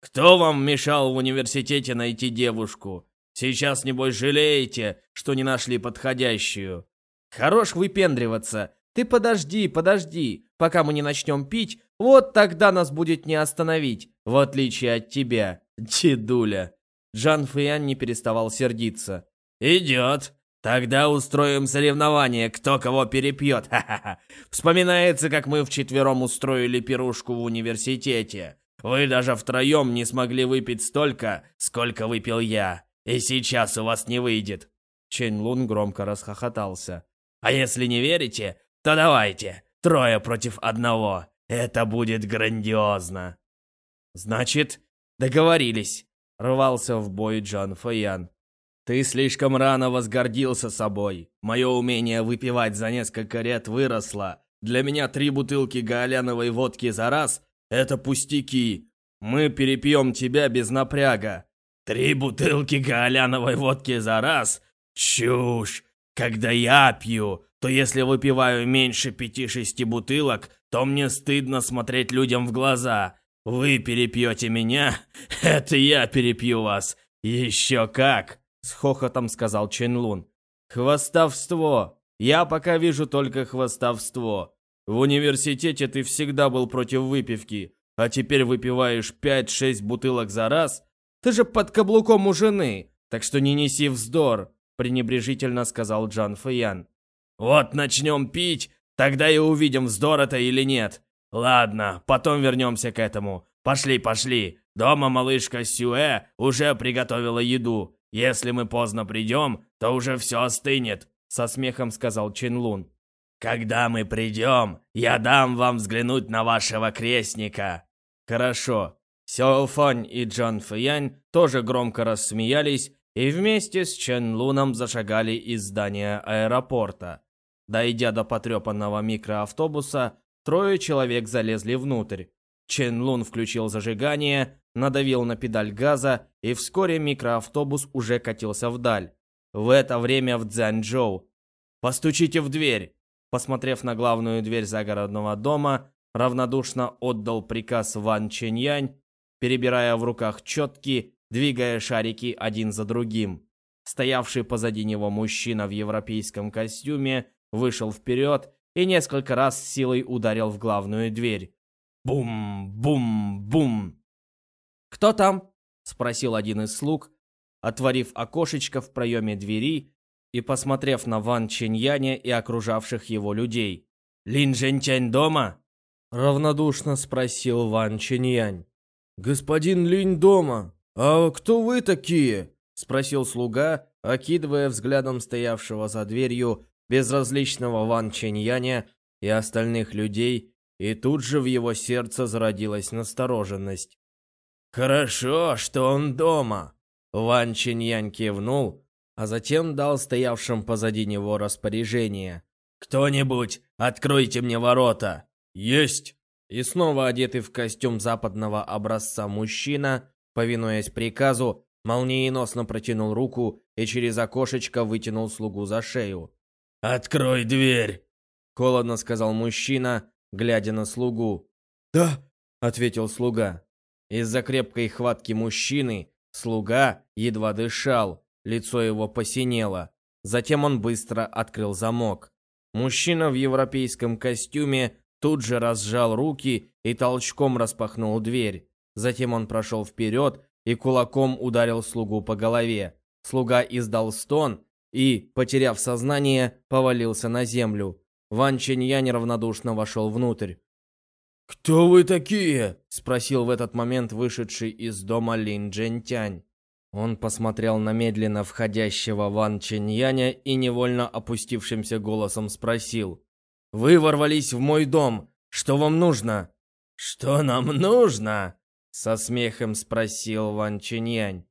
Speaker 2: «Кто вам мешал в университете найти девушку? Сейчас, небось, жалеете, что не нашли подходящую».
Speaker 1: «Хорош выпендриваться. Ты подожди, подожди, пока мы не начнем пить, вот тогда нас будет не остановить, в отличие от тебя, дедуля». Джан Фэян не переставал сердиться.
Speaker 2: «Идет. Тогда устроим соревнование, кто кого перепьет. Вспоминается, как мы вчетвером устроили пирушку в университете. Вы даже втроем не смогли выпить столько, сколько выпил я. И сейчас у вас не выйдет. Чэнь Лун громко расхохотался. А если не верите, то давайте, трое против одного. Это будет грандиозно.
Speaker 1: Значит, договорились. Рвался в бой Джан Фэян. Ты слишком рано возгордился собой. Мое умение выпивать за несколько лет выросло. Для меня три бутылки гаоляновой водки за раз – это пустяки. Мы перепьем тебя без напряга.
Speaker 2: Три бутылки гаоляновой водки за раз? Чушь! Когда я пью, то если выпиваю меньше пяти-шести бутылок, то мне стыдно смотреть людям в глаза. Вы перепьете меня, это я перепью вас. Еще как!
Speaker 1: С хохотом сказал Чен Лун. Хвостовство. Я пока вижу только хвостовство. В университете ты всегда был против выпивки, а теперь выпиваешь 5-6 бутылок за раз. Ты же под каблуком у жены, так что не неси вздор, пренебрежительно сказал Джан Фэян.
Speaker 2: Вот начнем пить, тогда и увидим, вздор это или нет. Ладно, потом вернемся к этому. Пошли, пошли. Дома малышка Сюэ уже приготовила еду. «Если мы поздно придем, то уже все остынет», — со смехом сказал Чин Лун. «Когда мы придем, я дам вам взглянуть на вашего крестника».
Speaker 1: «Хорошо». Сяо Фань и Джан Фэянь тоже громко рассмеялись и вместе с Чен Луном зашагали из здания аэропорта. Дойдя до потрепанного микроавтобуса, трое человек залезли внутрь. Чен Лун включил зажигание, надавил на педаль газа, и вскоре микроавтобус уже катился вдаль. В это время в Цзянчжоу. «Постучите в дверь!» Посмотрев на главную дверь загородного дома, равнодушно отдал приказ Ван Ченьянь, перебирая в руках четки, двигая шарики один за другим. Стоявший позади него мужчина в европейском костюме вышел вперед и несколько раз силой ударил в главную дверь. Бум-бум-бум. «Кто там?» — спросил один из слуг, отворив окошечко в проеме двери и посмотрев на Ван Чиньяня и окружавших его людей. «Лин Жэньтянь дома?» — равнодушно спросил Ван Чиньянь.
Speaker 3: «Господин Линь дома. А кто вы такие?» — спросил слуга, окидывая взглядом стоявшего за дверью безразличного Ван Чиньяня и остальных людей, и тут же в его сердце зародилась настороженность.
Speaker 2: «Хорошо, что он дома!»
Speaker 1: Ван Чиньянь кивнул, а затем дал стоявшим позади него распоряжение.
Speaker 2: «Кто-нибудь, откройте мне ворота!»
Speaker 3: «Есть!»
Speaker 1: И снова одетый в костюм западного образца мужчина, повинуясь приказу, молниеносно протянул руку и через окошечко вытянул слугу за шею.
Speaker 2: «Открой дверь!»
Speaker 1: — холодно сказал мужчина, глядя на слугу.
Speaker 3: «Да!»
Speaker 1: — ответил слуга. Из-за крепкой хватки мужчины слуга едва дышал, лицо его посинело. Затем он быстро открыл замок. Мужчина в европейском костюме тут же разжал руки и толчком распахнул дверь. Затем он прошел вперед и кулаком ударил слугу по голове. Слуга издал стон и, потеряв сознание, повалился на землю. Ван Ченья неравнодушно вошел внутрь.
Speaker 3: «Кто вы такие?»
Speaker 1: — спросил в этот момент вышедший из дома Лин Джентянь. Он посмотрел на медленно входящего Ван Ченьяня и невольно опустившимся голосом спросил. «Вы ворвались в мой дом. Что вам нужно?» «Что нам нужно?» Со смехом спросил Ван Ченьянь.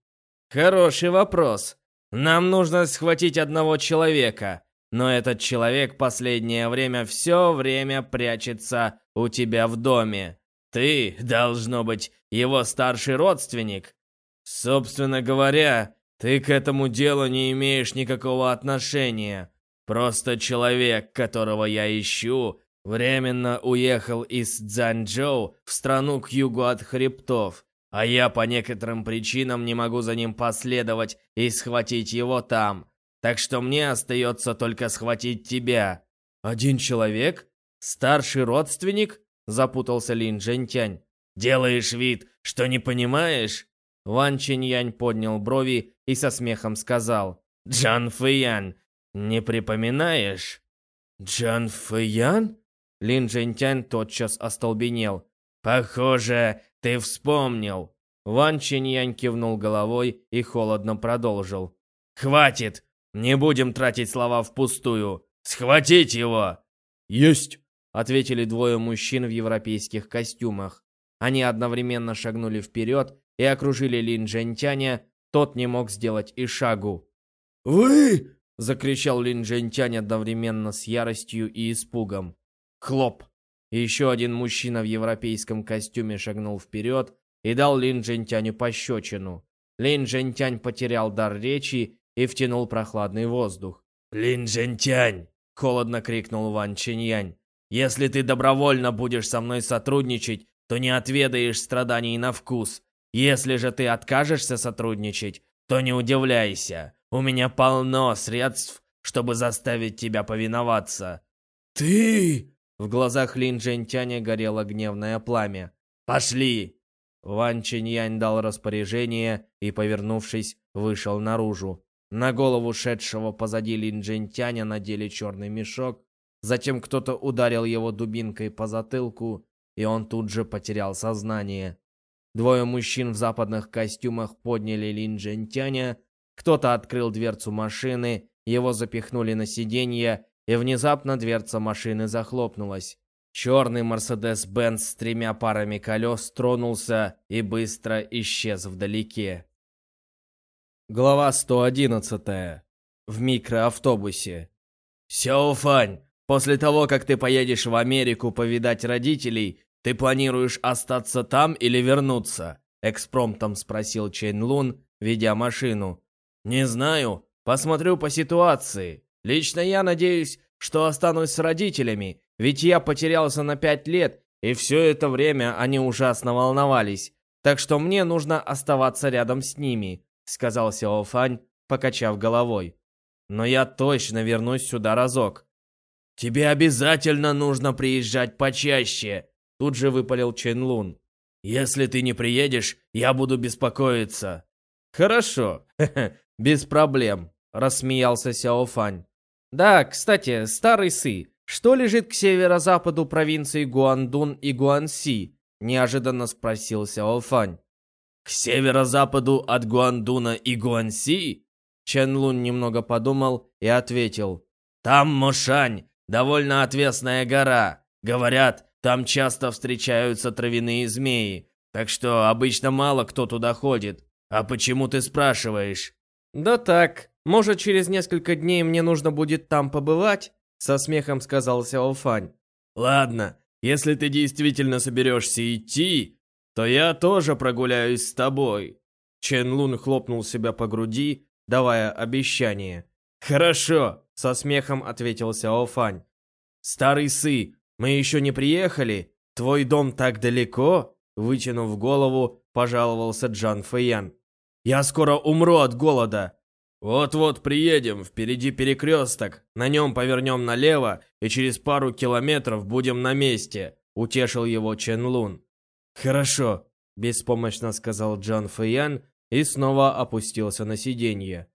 Speaker 1: «Хороший вопрос. Нам нужно схватить одного человека, но этот человек последнее время все время прячется у тебя в доме. Ты, должно быть, его старший родственник. Собственно говоря, ты к этому делу не имеешь никакого отношения. Просто человек, которого я ищу, временно уехал из Цзанчжоу в страну к югу от хребтов, а я по некоторым причинам не могу за ним последовать и схватить его там. Так что мне остается только схватить тебя. Один человек? Старший родственник? Запутался Лин Джентянь. Делаешь вид, что не понимаешь? Ван Чиньянь поднял брови и со смехом сказал. «Джан Фэян, не припоминаешь?» «Джан Фэян?» Лин Джентянь тотчас остолбенел. «Похоже, ты вспомнил». Ван Чиньянь кивнул головой и холодно продолжил. «Хватит! Не будем тратить слова впустую. Схватить его!»
Speaker 3: «Есть!»
Speaker 1: — ответили двое мужчин в европейских костюмах. Они одновременно шагнули вперед и окружили Лин Джентяня, тот не мог сделать и шагу.
Speaker 3: «Вы!»
Speaker 1: — закричал Лин Джентянь одновременно с яростью и испугом. Хлоп! Еще один мужчина в европейском костюме шагнул вперед и дал Лин Джентяню пощечину. Лин Джентянь потерял дар речи и втянул прохладный воздух.
Speaker 2: «Лин Джентянь!» — холодно крикнул Ван Чиньянь. «Если ты добровольно будешь со мной сотрудничать, то не отведаешь страданий на вкус. Если же ты откажешься сотрудничать, то не удивляйся. У меня полно средств, чтобы заставить тебя повиноваться.
Speaker 3: Ты...
Speaker 1: В глазах Лин Джентяня горело гневное пламя. «Пошли!» Ван Чиньянь дал распоряжение и, повернувшись, вышел наружу. На голову шедшего позади Лин Джентяня надели черный мешок. Затем кто-то ударил его дубинкой по затылку, и он тут же потерял сознание. Двое мужчин в западных костюмах подняли Лин Джентяня, кто-то открыл дверцу машины, его запихнули на сиденье, и внезапно дверца машины захлопнулась. Черный Мерседес-Бенц с тремя парами колес тронулся и быстро исчез вдалеке. Глава 111. В микроавтобусе.
Speaker 2: Сяо Фань, после того, как ты поедешь в Америку повидать родителей, ты планируешь остаться там или вернуться? Экспромтом спросил Чен Лун, ведя машину. Не знаю, посмотрю по ситуации. Лично я надеюсь, что останусь с родителями, ведь я потерялся на пять лет, и все это время они ужасно волновались. Так что мне нужно оставаться рядом с ними, сказал Сяо Фань, покачав головой. Но я точно вернусь сюда разок. Тебе обязательно нужно приезжать почаще, Тут же выпалил Чен Лун. «Если ты не приедешь, я буду беспокоиться».
Speaker 1: «Хорошо, без проблем», — рассмеялся Сяо Фань. «Да, кстати, старый Сы, что лежит к северо-западу провинции Гуандун и Гуанси?» — неожиданно спросил Сяо Фань.
Speaker 2: «К северо-западу от Гуандуна и Гуанси?»
Speaker 1: Чен Лун немного подумал и ответил.
Speaker 2: «Там Мошань, довольно отвесная гора. Говорят, там часто встречаются травяные змеи, так что обычно мало кто туда ходит. А почему ты спрашиваешь?
Speaker 1: Да так, может через несколько дней мне нужно будет там побывать? Со смехом сказал Сяофань.
Speaker 2: Ладно, если ты действительно соберешься идти, то я тоже прогуляюсь с тобой.
Speaker 1: Чен Лун хлопнул себя по груди, давая обещание.
Speaker 2: «Хорошо», — со смехом ответил Сяофань. «Старый Сы, мы еще не приехали? Твой дом так далеко?» Вытянув голову, пожаловался Джан Фэян. «Я скоро умру от голода!» «Вот-вот приедем, впереди перекресток, на нем повернем налево и через пару километров будем на месте», — утешил его Чен Лун.
Speaker 1: «Хорошо», — беспомощно сказал Джан Фэян и снова опустился на сиденье.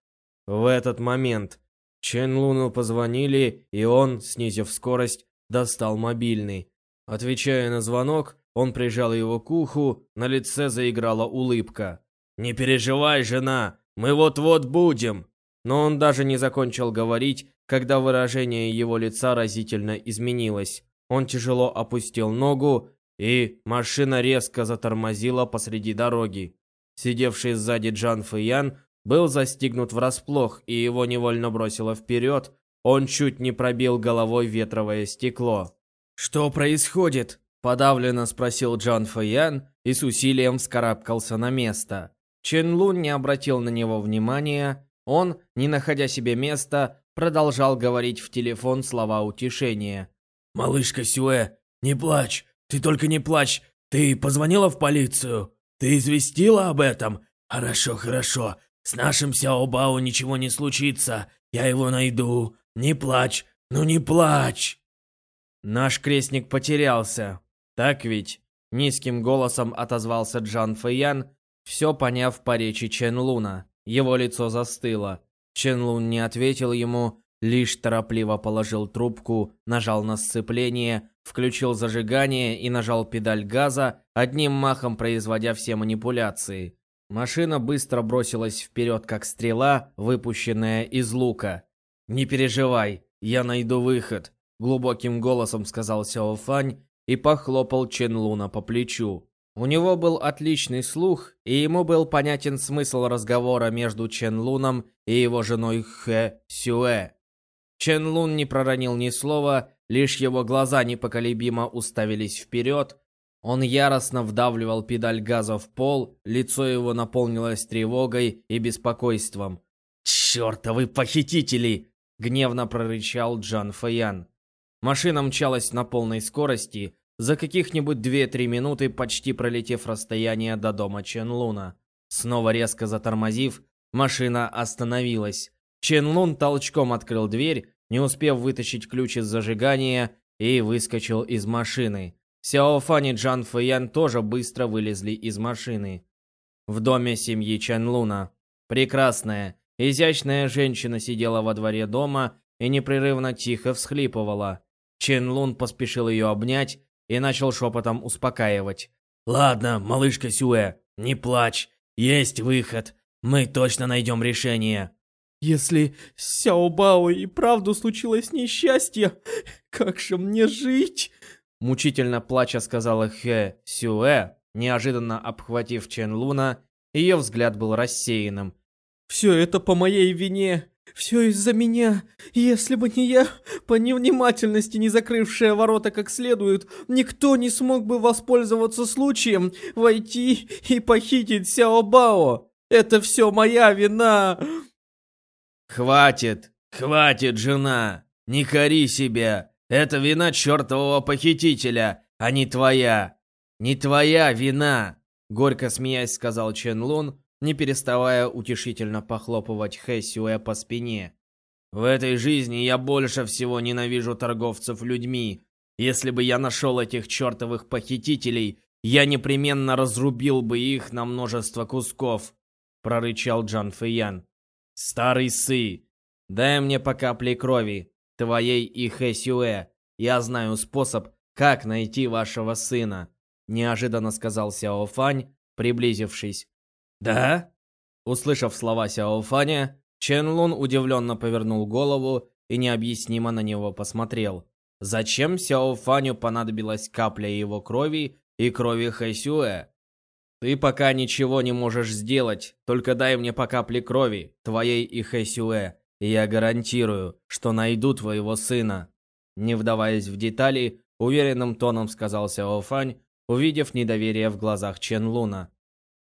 Speaker 1: В этот момент Чен Луну позвонили, и он, снизив скорость, достал мобильный. Отвечая на звонок, он прижал его к уху, на лице заиграла улыбка.
Speaker 2: «Не переживай, жена, мы вот-вот будем!»
Speaker 1: Но он даже не закончил говорить, когда выражение его лица разительно изменилось. Он тяжело опустил ногу, и машина резко затормозила посреди дороги. Сидевший сзади Джан Фэян был застигнут врасплох, и его невольно бросило вперед. Он чуть не пробил головой ветровое стекло.
Speaker 2: «Что происходит?»
Speaker 1: – подавленно спросил Джан Фэян и с усилием вскарабкался на место. Чен Лун не обратил на него внимания. Он, не находя себе места, продолжал говорить в телефон слова утешения.
Speaker 2: «Малышка Сюэ, не плачь, ты только не плачь. Ты позвонила в полицию? Ты известила об этом? Хорошо, хорошо. С нашим Сяо Бао ничего не случится. Я его найду. Не плачь, ну не плачь!»
Speaker 1: «Наш крестник потерялся. Так ведь?» Низким голосом отозвался Джан Фэян, все поняв по речи Чен Луна. Его лицо застыло. Чен Лун не ответил ему, лишь торопливо положил трубку, нажал на сцепление, включил зажигание и нажал педаль газа, одним махом производя все манипуляции. Машина быстро бросилась вперед, как стрела, выпущенная из лука. «Не переживай, я найду выход», — глубоким голосом сказал Сяо Фань и похлопал Чен Луна по плечу. У него был отличный слух, и ему был понятен смысл разговора между Чен Луном и его женой Хэ Сюэ. Чен Лун не проронил ни слова, лишь его глаза непоколебимо уставились вперед. Он яростно вдавливал педаль газа в пол, лицо его наполнилось тревогой и беспокойством. «Чёртовы похитители!» — гневно прорычал Джан Фэян. Машина мчалась на полной скорости, за каких-нибудь 2-3 минуты почти пролетев расстояние до дома Чен Луна. Снова резко затормозив, машина остановилась. Чен Лун толчком открыл дверь, не успев вытащить ключ из зажигания, и выскочил из машины. Сяо Фан и Джан Фэян тоже быстро вылезли из машины. В доме семьи Чен Луна. Прекрасная, изящная женщина сидела во дворе дома и непрерывно тихо всхлипывала. Чен Лун поспешил ее обнять и начал шепотом успокаивать.
Speaker 2: «Ладно, малышка Сюэ, не плачь. Есть выход. Мы точно найдем решение».
Speaker 3: «Если с Сяо Бао и правду случилось несчастье, как же мне жить?»
Speaker 1: Мучительно плача сказала Хэ Сюэ, неожиданно обхватив Чен Луна, ее взгляд был рассеянным.
Speaker 3: «Все это по моей вине. Все из-за меня. Если бы не я, по невнимательности не закрывшая ворота как следует, никто не смог бы воспользоваться случаем войти и похитить Сяо Бао. Это все моя вина.
Speaker 2: Хватит, хватит, жена. Не кори себя. Это вина чертового похитителя, а не твоя. Не твоя вина. Горько смеясь сказал Чен Лун, не переставая утешительно похлопывать Хэсюэ по спине. «В этой жизни я больше всего ненавижу торговцев людьми. Если бы я нашел этих чертовых похитителей, я непременно разрубил бы их на множество кусков», — прорычал Джан Фэян. «Старый Сы, дай мне по капле крови, твоей и Хэсюэ. Я знаю способ, как найти вашего сына», — неожиданно сказал Сяо Фань, приблизившись.
Speaker 1: «Да?» Услышав слова Сяо Фаня, Чен Лун удивленно повернул голову и необъяснимо на него посмотрел. Зачем Сяо Фаню понадобилась капля его крови и крови Хэсюэ? Ты пока ничего не можешь сделать, только дай мне по капле крови, твоей и Хэсюэ, и я гарантирую, что найду твоего сына. Не вдаваясь в детали, уверенным тоном сказал Сяо Фань, увидев недоверие в глазах Чен Луна.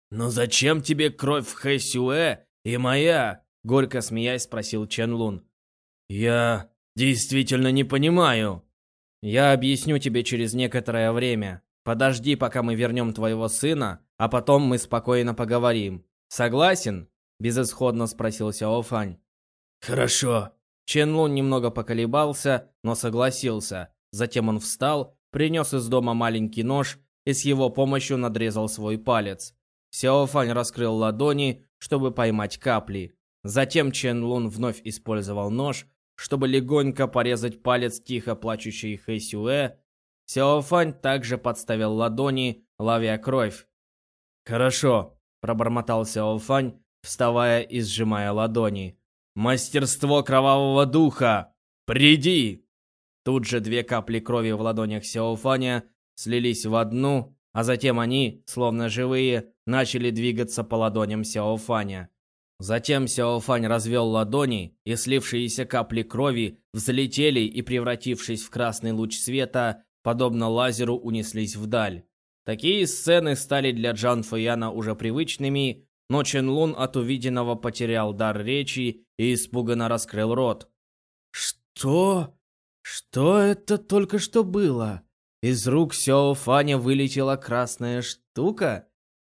Speaker 2: «Но зачем тебе кровь Хэсюэ и моя?» Горько смеясь спросил Чен Лун. «Я действительно не понимаю».
Speaker 1: «Я объясню тебе через некоторое время. Подожди, пока мы вернем твоего сына, а потом мы спокойно поговорим. Согласен?» Безысходно спросил Сяо Фань.
Speaker 2: «Хорошо».
Speaker 1: Чен Лун немного поколебался, но согласился. Затем он встал, принес из дома маленький нож и с его помощью надрезал свой палец. Сяофань раскрыл ладони, чтобы поймать капли. Затем Чен Лун вновь использовал нож, чтобы легонько порезать палец тихо плачущей Хэсюэ. Сяофань также подставил ладони, ловя кровь. «Хорошо», — пробормотал Сяофань, вставая и сжимая ладони. «Мастерство кровавого духа! Приди!» Тут же две капли крови в ладонях Сяофаня слились в одну, а затем они, словно живые, начали двигаться по ладоням Сяофаня. Затем Сяофань развел ладони, и слившиеся капли крови взлетели и, превратившись в красный луч света, подобно лазеру унеслись вдаль. Такие сцены стали для Джан Фэяна уже привычными, но Чен Лун от увиденного потерял дар речи и испуганно раскрыл рот.
Speaker 3: «Что? Что это только что было?»
Speaker 1: Из рук Сяо Фаня вылетела красная штука?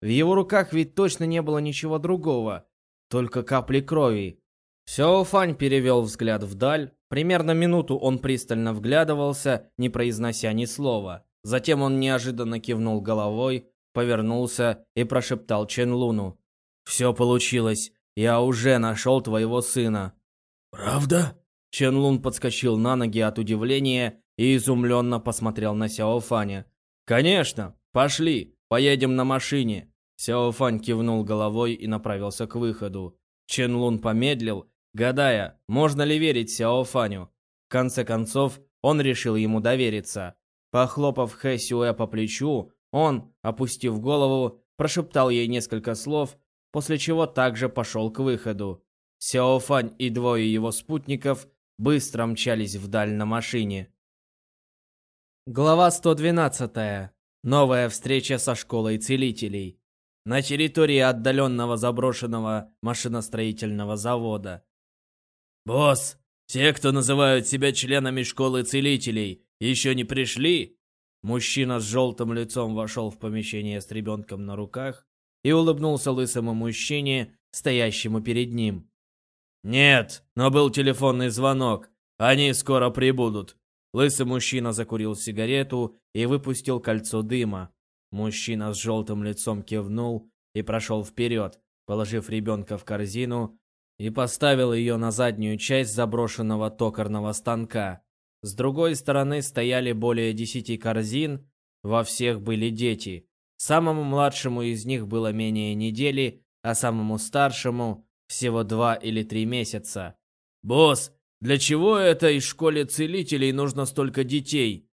Speaker 1: В его руках ведь точно не было ничего другого, только капли крови. Сяо Фань перевел взгляд вдаль. Примерно минуту он пристально вглядывался, не произнося ни слова. Затем он неожиданно кивнул головой, повернулся и прошептал Чен Луну. «Все получилось. Я уже нашел твоего сына».
Speaker 3: «Правда?»
Speaker 1: Чен Лун подскочил на ноги от удивления и изумленно посмотрел на Сяо Фаня. «Конечно! Пошли! Поедем на машине!» Сяо Фань кивнул головой и направился к выходу. Чен Лун помедлил, гадая, можно ли верить Сяо Фаню. В конце концов, он решил ему довериться. Похлопав Хэ Сюэ по плечу, он, опустив голову, прошептал ей несколько слов, после чего также пошел к выходу. Сяо Фань и двое его спутников быстро мчались вдаль на машине. Глава 112. Новая встреча со школой целителей. На территории отдаленного заброшенного машиностроительного завода.
Speaker 2: «Босс, те, кто называют себя членами школы целителей, еще не пришли?»
Speaker 1: Мужчина с желтым лицом вошел в помещение с ребенком на руках и улыбнулся лысому мужчине, стоящему перед ним.
Speaker 2: «Нет, но был телефонный звонок. Они скоро прибудут.
Speaker 1: Лысый мужчина закурил сигарету и выпустил кольцо дыма. Мужчина с желтым лицом кивнул и прошел вперед, положив ребенка в корзину и поставил ее на заднюю часть заброшенного токарного станка. С другой стороны стояли более десяти корзин, во всех были дети. Самому младшему из них было менее недели, а самому старшему всего два или три месяца.
Speaker 2: «Босс, для чего этой школе целителей нужно столько детей?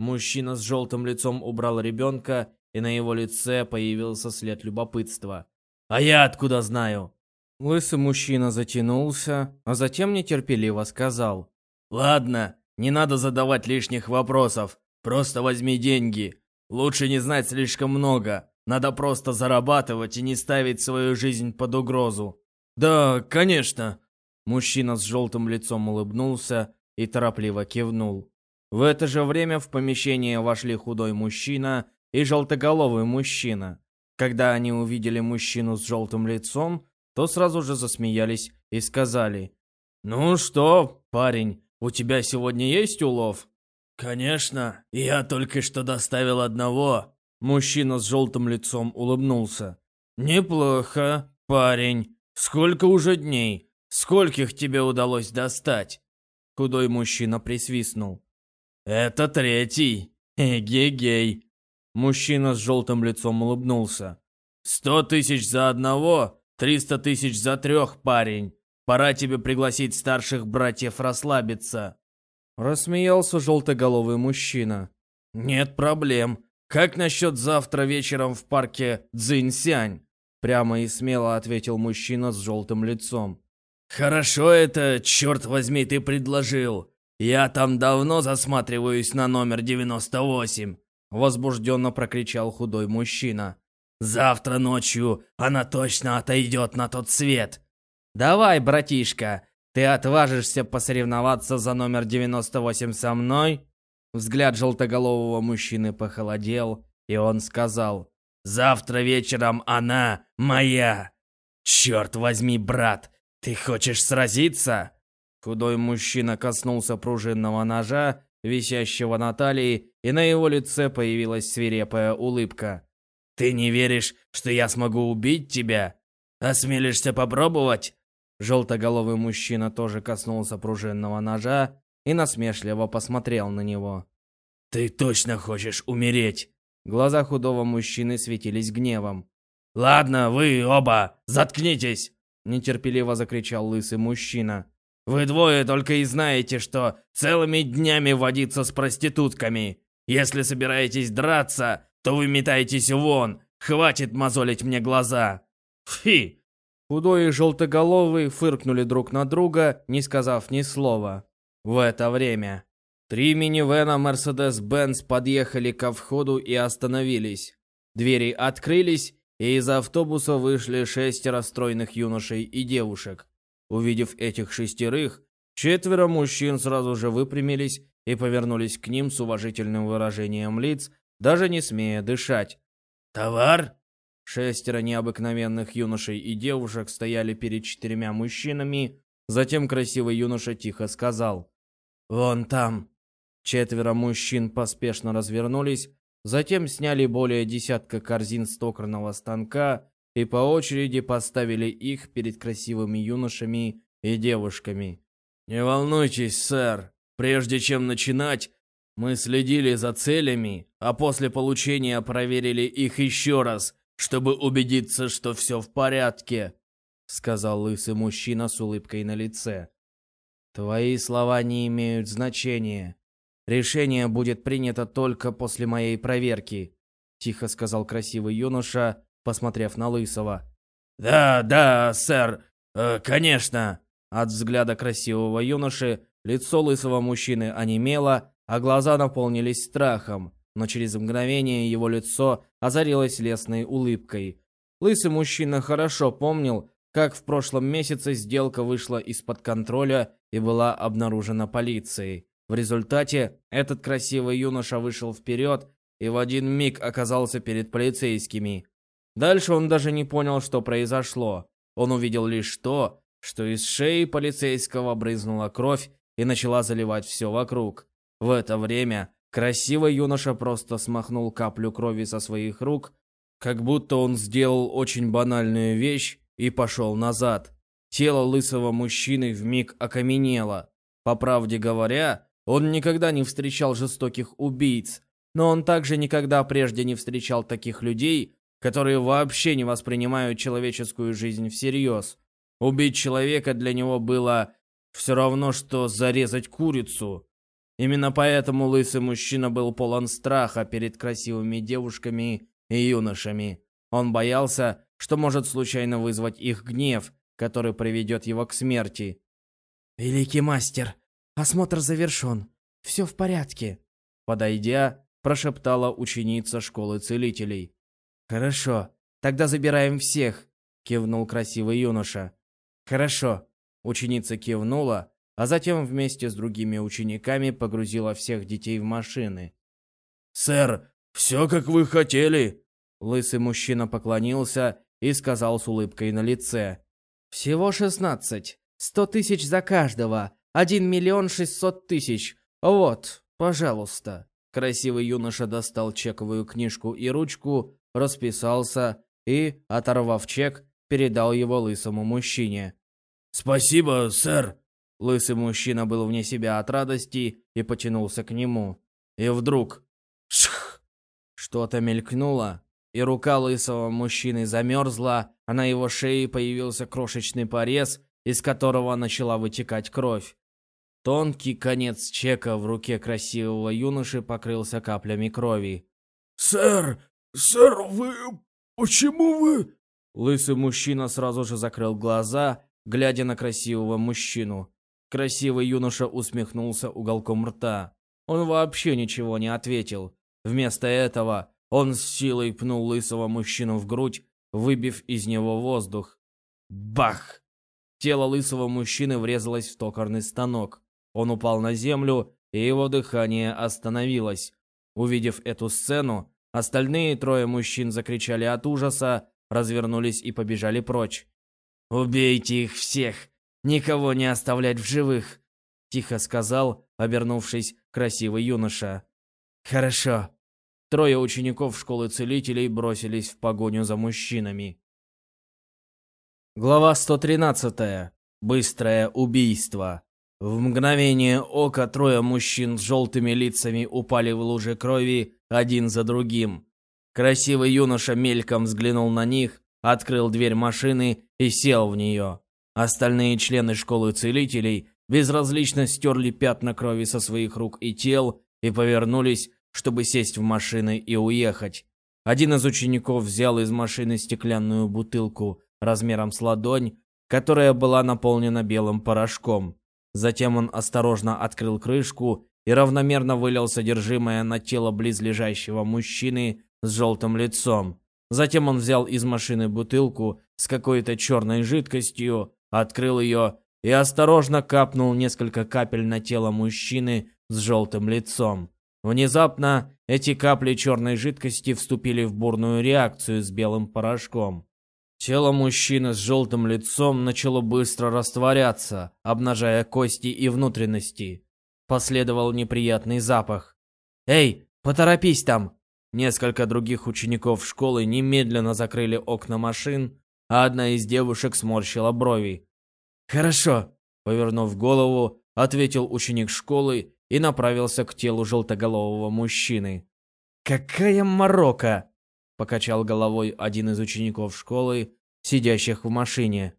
Speaker 1: Мужчина с желтым лицом убрал ребенка, и на его лице появился след любопытства.
Speaker 2: А я откуда знаю?
Speaker 1: Лысый мужчина затянулся, а затем нетерпеливо сказал.
Speaker 2: Ладно, не надо задавать лишних вопросов. Просто возьми деньги. Лучше не знать слишком много. Надо просто зарабатывать и не ставить свою жизнь под угрозу.
Speaker 1: Да, конечно. Мужчина с желтым лицом улыбнулся и торопливо кивнул. В это же время в помещение вошли худой мужчина и желтоголовый мужчина. Когда они увидели мужчину с желтым лицом, то сразу же засмеялись и сказали, «Ну что, парень, у тебя сегодня есть улов?»
Speaker 2: «Конечно, я только что доставил одного».
Speaker 1: Мужчина с желтым лицом улыбнулся.
Speaker 2: «Неплохо, парень. Сколько уже дней? Скольких тебе удалось достать?»
Speaker 1: Худой мужчина присвистнул.
Speaker 2: «Это третий. Эгегей».
Speaker 1: Мужчина с желтым лицом улыбнулся.
Speaker 2: «Сто тысяч за одного, триста тысяч за трех, парень. Пора тебе пригласить старших братьев расслабиться».
Speaker 1: Рассмеялся желтоголовый мужчина.
Speaker 2: «Нет проблем. Как насчет завтра вечером в парке Цзиньсянь?»
Speaker 1: Прямо и смело ответил мужчина с желтым лицом.
Speaker 2: «Хорошо это, черт возьми, ты предложил. Я там давно засматриваюсь на номер 98», — возбужденно прокричал худой мужчина. «Завтра ночью она точно отойдет на тот свет».
Speaker 1: «Давай, братишка, ты отважишься посоревноваться за номер 98 со мной?» Взгляд желтоголового мужчины похолодел, и он сказал,
Speaker 2: «Завтра вечером она моя. Черт возьми, брат, «Ты хочешь сразиться?»
Speaker 1: Худой мужчина коснулся пружинного ножа, висящего на талии, и на его лице появилась свирепая улыбка.
Speaker 2: «Ты не веришь, что я смогу убить тебя? Осмелишься попробовать?»
Speaker 1: Желтоголовый мужчина тоже коснулся пружинного ножа и насмешливо посмотрел на него.
Speaker 2: «Ты точно хочешь умереть?»
Speaker 1: Глаза худого мужчины светились гневом.
Speaker 2: Ладно, вы оба, заткнитесь!»
Speaker 1: Нетерпеливо закричал лысый мужчина.
Speaker 2: «Вы двое только и знаете, что целыми днями водиться с проститутками. Если собираетесь драться, то вы метаетесь вон. Хватит мозолить мне глаза. Фи!»
Speaker 1: Худой и желтоголовый фыркнули друг на друга, не сказав ни слова. В это время три минивэна Mercedes-Benz подъехали ко входу и остановились. Двери открылись, и из автобуса вышли шестеро стройных юношей и девушек. Увидев этих шестерых, четверо мужчин сразу же выпрямились и повернулись к ним с уважительным выражением лиц, даже не смея дышать.
Speaker 2: «Товар?»
Speaker 1: Шестеро необыкновенных юношей и девушек стояли перед четырьмя мужчинами, затем красивый юноша тихо сказал «Вон там». Четверо мужчин поспешно развернулись, затем сняли более десятка корзин с токарного станка и по очереди поставили их перед красивыми юношами и девушками.
Speaker 2: «Не волнуйтесь, сэр. Прежде чем начинать, мы следили за целями, а после получения проверили их еще раз, чтобы убедиться, что все в порядке», — сказал лысый мужчина с улыбкой на лице.
Speaker 1: «Твои слова не имеют значения. Решение будет принято только после моей проверки», — тихо сказал красивый юноша, посмотрев на Лысого.
Speaker 2: «Да, да, сэр, э, конечно».
Speaker 1: От взгляда красивого юноши лицо лысого мужчины онемело, а глаза наполнились страхом, но через мгновение его лицо озарилось лесной улыбкой. Лысый мужчина хорошо помнил, как в прошлом месяце сделка вышла из-под контроля и была обнаружена полицией. В результате этот красивый юноша вышел вперед и в один миг оказался перед полицейскими. Дальше он даже не понял, что произошло. Он увидел лишь то, что из шеи полицейского брызнула кровь и начала заливать все вокруг. В это время красивый юноша просто смахнул каплю крови со своих рук, как будто он сделал очень банальную вещь и пошел назад. Тело лысого мужчины вмиг окаменело. По правде говоря, он никогда не встречал жестоких убийц, но он также никогда прежде не встречал таких людей, которые вообще не воспринимают человеческую жизнь всерьез. Убить человека для него было все равно, что зарезать курицу. Именно поэтому лысый мужчина был полон страха перед красивыми девушками и юношами. Он боялся, что может случайно вызвать их гнев, который приведет его к смерти.
Speaker 4: «Великий мастер, осмотр завершен. Все в порядке»,
Speaker 1: подойдя, прошептала ученица школы целителей. «Хорошо, тогда забираем всех», — кивнул красивый юноша. «Хорошо». Ученица кивнула, а затем вместе с другими учениками погрузила всех детей в машины.
Speaker 2: «Сэр, все как вы хотели!»
Speaker 1: Лысый мужчина поклонился и сказал с улыбкой на лице. «Всего шестнадцать. Сто тысяч за каждого. Один миллион шестьсот тысяч. Вот, пожалуйста». Красивый юноша достал чековую книжку и ручку, расписался и, оторвав чек, передал его лысому мужчине.
Speaker 2: «Спасибо, сэр!»
Speaker 1: Лысый мужчина был вне себя от радости и потянулся к нему. И вдруг... Шх! Что-то мелькнуло, и рука лысого мужчины замерзла, а на его шее появился крошечный порез, из которого начала вытекать кровь. Тонкий конец чека в руке красивого юноши покрылся каплями крови.
Speaker 2: «Сэр, «Сэр, вы... почему вы...»
Speaker 1: Лысый мужчина сразу же закрыл глаза, глядя на красивого мужчину. Красивый юноша усмехнулся уголком рта. Он вообще ничего не ответил. Вместо этого он с силой пнул лысого мужчину в грудь, выбив из него воздух. Бах! Тело лысого мужчины врезалось в токарный станок. Он упал на землю, и его дыхание остановилось. Увидев эту сцену, Остальные трое мужчин закричали от ужаса, развернулись и побежали прочь. «Убейте их всех! Никого не оставлять в живых!» Тихо сказал, обернувшись, красивый юноша. «Хорошо». Трое учеников школы целителей бросились в погоню за мужчинами. Глава 113. Быстрое убийство. В мгновение ока трое мужчин с желтыми лицами упали в луже крови один за другим. Красивый юноша мельком взглянул на них,
Speaker 2: открыл дверь машины и сел в нее. Остальные члены школы целителей безразлично стерли пятна крови со своих рук и тел и повернулись, чтобы сесть в машины и уехать. Один из учеников взял из машины стеклянную бутылку размером с ладонь, которая была наполнена белым порошком. Затем он осторожно открыл крышку и равномерно вылил содержимое на тело близлежащего мужчины с желтым лицом. Затем он взял из машины бутылку с какой-то черной жидкостью, открыл ее и осторожно капнул несколько капель на тело мужчины с желтым лицом. Внезапно эти капли черной жидкости вступили в бурную реакцию с белым порошком. Тело мужчины с желтым лицом начало быстро растворяться, обнажая кости и внутренности. Последовал неприятный запах. «Эй, поторопись там!» Несколько других учеников школы немедленно закрыли окна машин, а одна из девушек сморщила брови. «Хорошо», — повернув голову, ответил ученик школы и направился к телу желтоголового мужчины. «Какая морока!» — покачал головой один из учеников школы, сидящих в машине.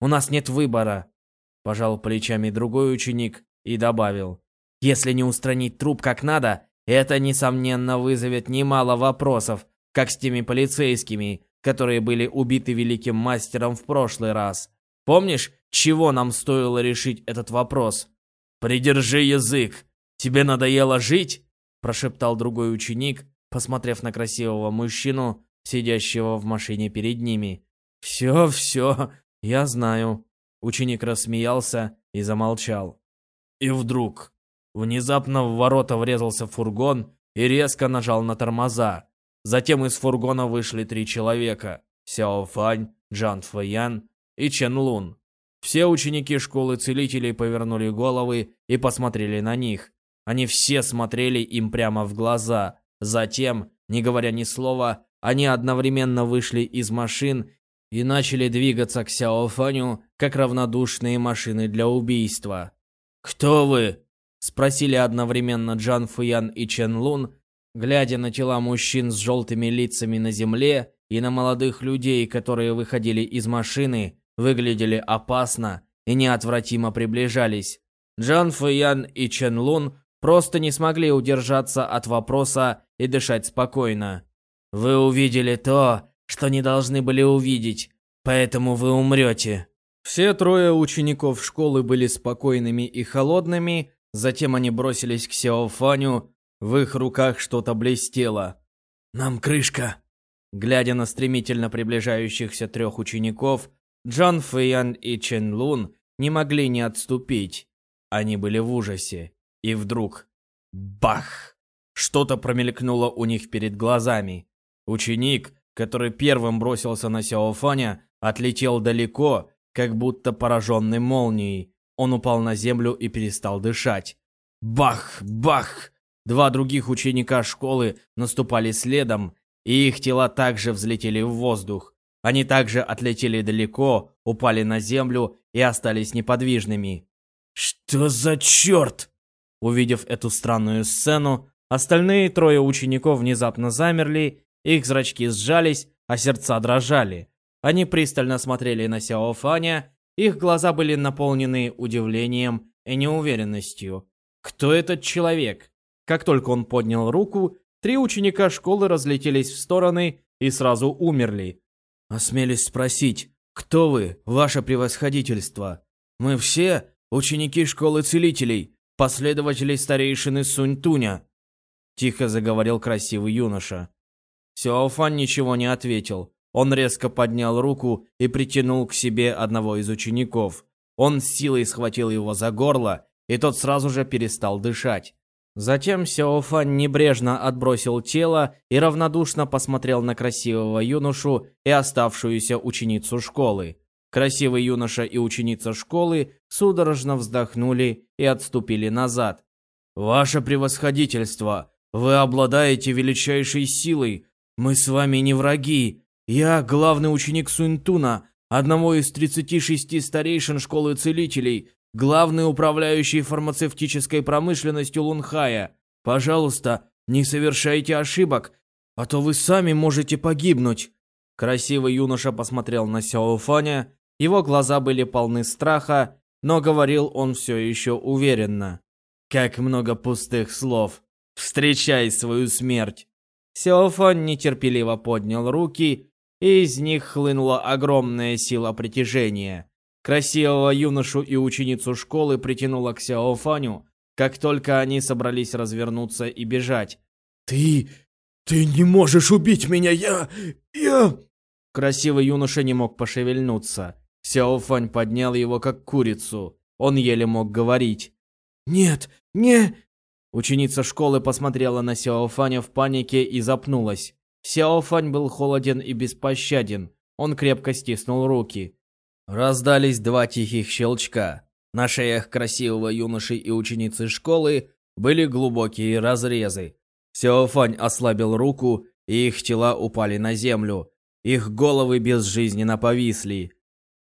Speaker 2: «У нас нет выбора», — пожал плечами другой ученик и добавил. «Если не устранить труп как надо, это, несомненно, вызовет немало вопросов, как с теми полицейскими, которые были убиты великим мастером в прошлый раз. Помнишь, чего нам стоило решить этот вопрос? «Придержи язык! Тебе надоело жить?» прошептал другой ученик, посмотрев на красивого мужчину, сидящего в машине перед ними. «Все, все, я знаю». Ученик рассмеялся и замолчал. И вдруг Внезапно в ворота врезался фургон и резко нажал на тормоза. Затем из фургона вышли три человека. Сяо Фань, Джан Фэян и Чен Лун. Все ученики школы целителей повернули головы и посмотрели на них. Они все смотрели им прямо в глаза. Затем, не говоря ни слова, они одновременно вышли из машин и начали двигаться к Сяо Фаню, как равнодушные машины для убийства. «Кто вы?» Спросили одновременно Джан Фуян и Чен Лун, глядя на тела мужчин с желтыми лицами на земле и на молодых людей, которые выходили из машины, выглядели опасно и неотвратимо приближались. Джан Фуян и Чен Лун просто не смогли удержаться от вопроса и дышать спокойно. «Вы увидели то, что не должны были увидеть, поэтому вы умрете». Все трое учеников школы были спокойными и холодными, Затем они бросились к Сяофаню, в их руках что-то блестело. «Нам крышка!» Глядя на стремительно приближающихся трех учеников, Джан Фэйян и Чен Лун не могли не отступить. Они были в ужасе. И вдруг... Бах! Что-то промелькнуло у них перед глазами. Ученик, который первым бросился на Сяофаня, отлетел далеко, как будто пораженный молнией, он упал на землю и перестал дышать. Бах! Бах! Два других ученика школы наступали следом, и их тела также взлетели в воздух. Они также отлетели далеко, упали на землю и остались неподвижными. «Что за черт?» Увидев эту странную сцену, остальные трое учеников внезапно замерли, их зрачки сжались, а сердца дрожали. Они пристально смотрели на Сяо Фаня их глаза были наполнены удивлением и неуверенностью. Кто этот человек? Как только он поднял руку, три ученика школы разлетелись в стороны и сразу умерли. Осмелись спросить, кто вы, ваше превосходительство? Мы все ученики школы целителей, последователи старейшины Сунь-Туня. Тихо заговорил красивый юноша. Сяофан ничего не ответил. Он резко поднял руку и притянул к себе одного из учеников. Он с силой схватил его за горло, и тот сразу же перестал дышать. Затем Сяофан небрежно отбросил тело и равнодушно посмотрел на красивого юношу и оставшуюся ученицу школы. Красивый юноша и ученица школы судорожно вздохнули и отступили назад. «Ваше превосходительство, вы обладаете величайшей силой. Мы с вами не враги. Я главный ученик Суньтуна, одного из 36 старейшин школы целителей, главный управляющий фармацевтической промышленностью Лунхая. Пожалуйста, не совершайте ошибок, а то вы сами можете погибнуть.
Speaker 1: Красивый юноша посмотрел на Сяо Фаня, его глаза были полны страха, но говорил он все еще уверенно. «Как много пустых слов! Встречай свою смерть!» Сяо Фань нетерпеливо поднял руки, и из них хлынула огромная сила притяжения. Красивого юношу и ученицу школы притянуло к Сяо Фаню, как только они собрались развернуться и бежать.
Speaker 3: «Ты... ты не можешь убить меня, я... я...»
Speaker 1: Красивый юноша не мог пошевельнуться. Сяо Фань поднял его как курицу. Он еле мог говорить.
Speaker 3: «Нет, не...»
Speaker 1: Ученица школы посмотрела на Сяо Фаня в панике и запнулась. Сяо Фань был холоден и беспощаден. Он крепко стиснул руки. Раздались два тихих щелчка. На шеях красивого юноши и ученицы школы были глубокие разрезы. Сяо Фань ослабил руку, и их тела упали на землю. Их головы безжизненно повисли.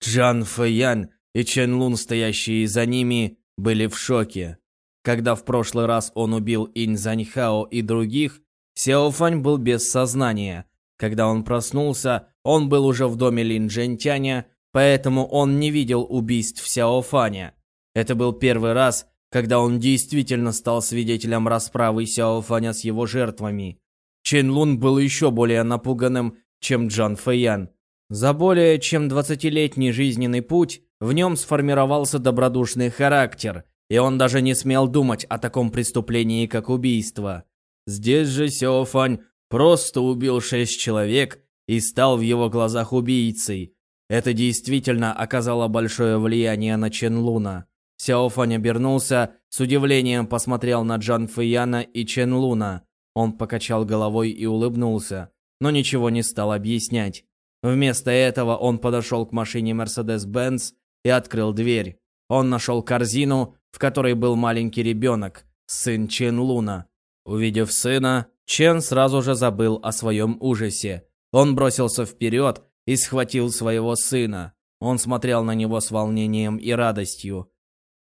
Speaker 1: Джан Фэян и Чен Лун, стоящие за ними, были в шоке. Когда в прошлый раз он убил Инь Заньхао и других, Сяо Фань был без сознания. Когда он проснулся, он был уже в доме Лин Джентяня, поэтому он не видел убийств Сяо Фаня. Это был первый раз, когда он действительно стал свидетелем расправы Сяо Фаня с его жертвами. Чен Лун был еще более напуганным, чем Джан Фэян. За более чем 20-летний жизненный путь в нем сформировался добродушный характер, и он даже не смел думать о таком преступлении, как убийство. Здесь же Сяо Фань просто убил шесть человек и стал в его глазах убийцей. Это действительно оказало большое влияние на Чен Луна. Сяо Фань обернулся, с удивлением посмотрел на Джан Фэяна и Чен Луна. Он покачал головой и улыбнулся, но ничего не стал объяснять. Вместо этого он подошел к машине Mercedes-Benz и открыл дверь. Он нашел корзину, в которой был маленький ребенок, сын Чен Луна. Увидев сына, Чен сразу же забыл о своем ужасе. Он бросился вперед и схватил своего сына. Он смотрел на него с волнением и радостью.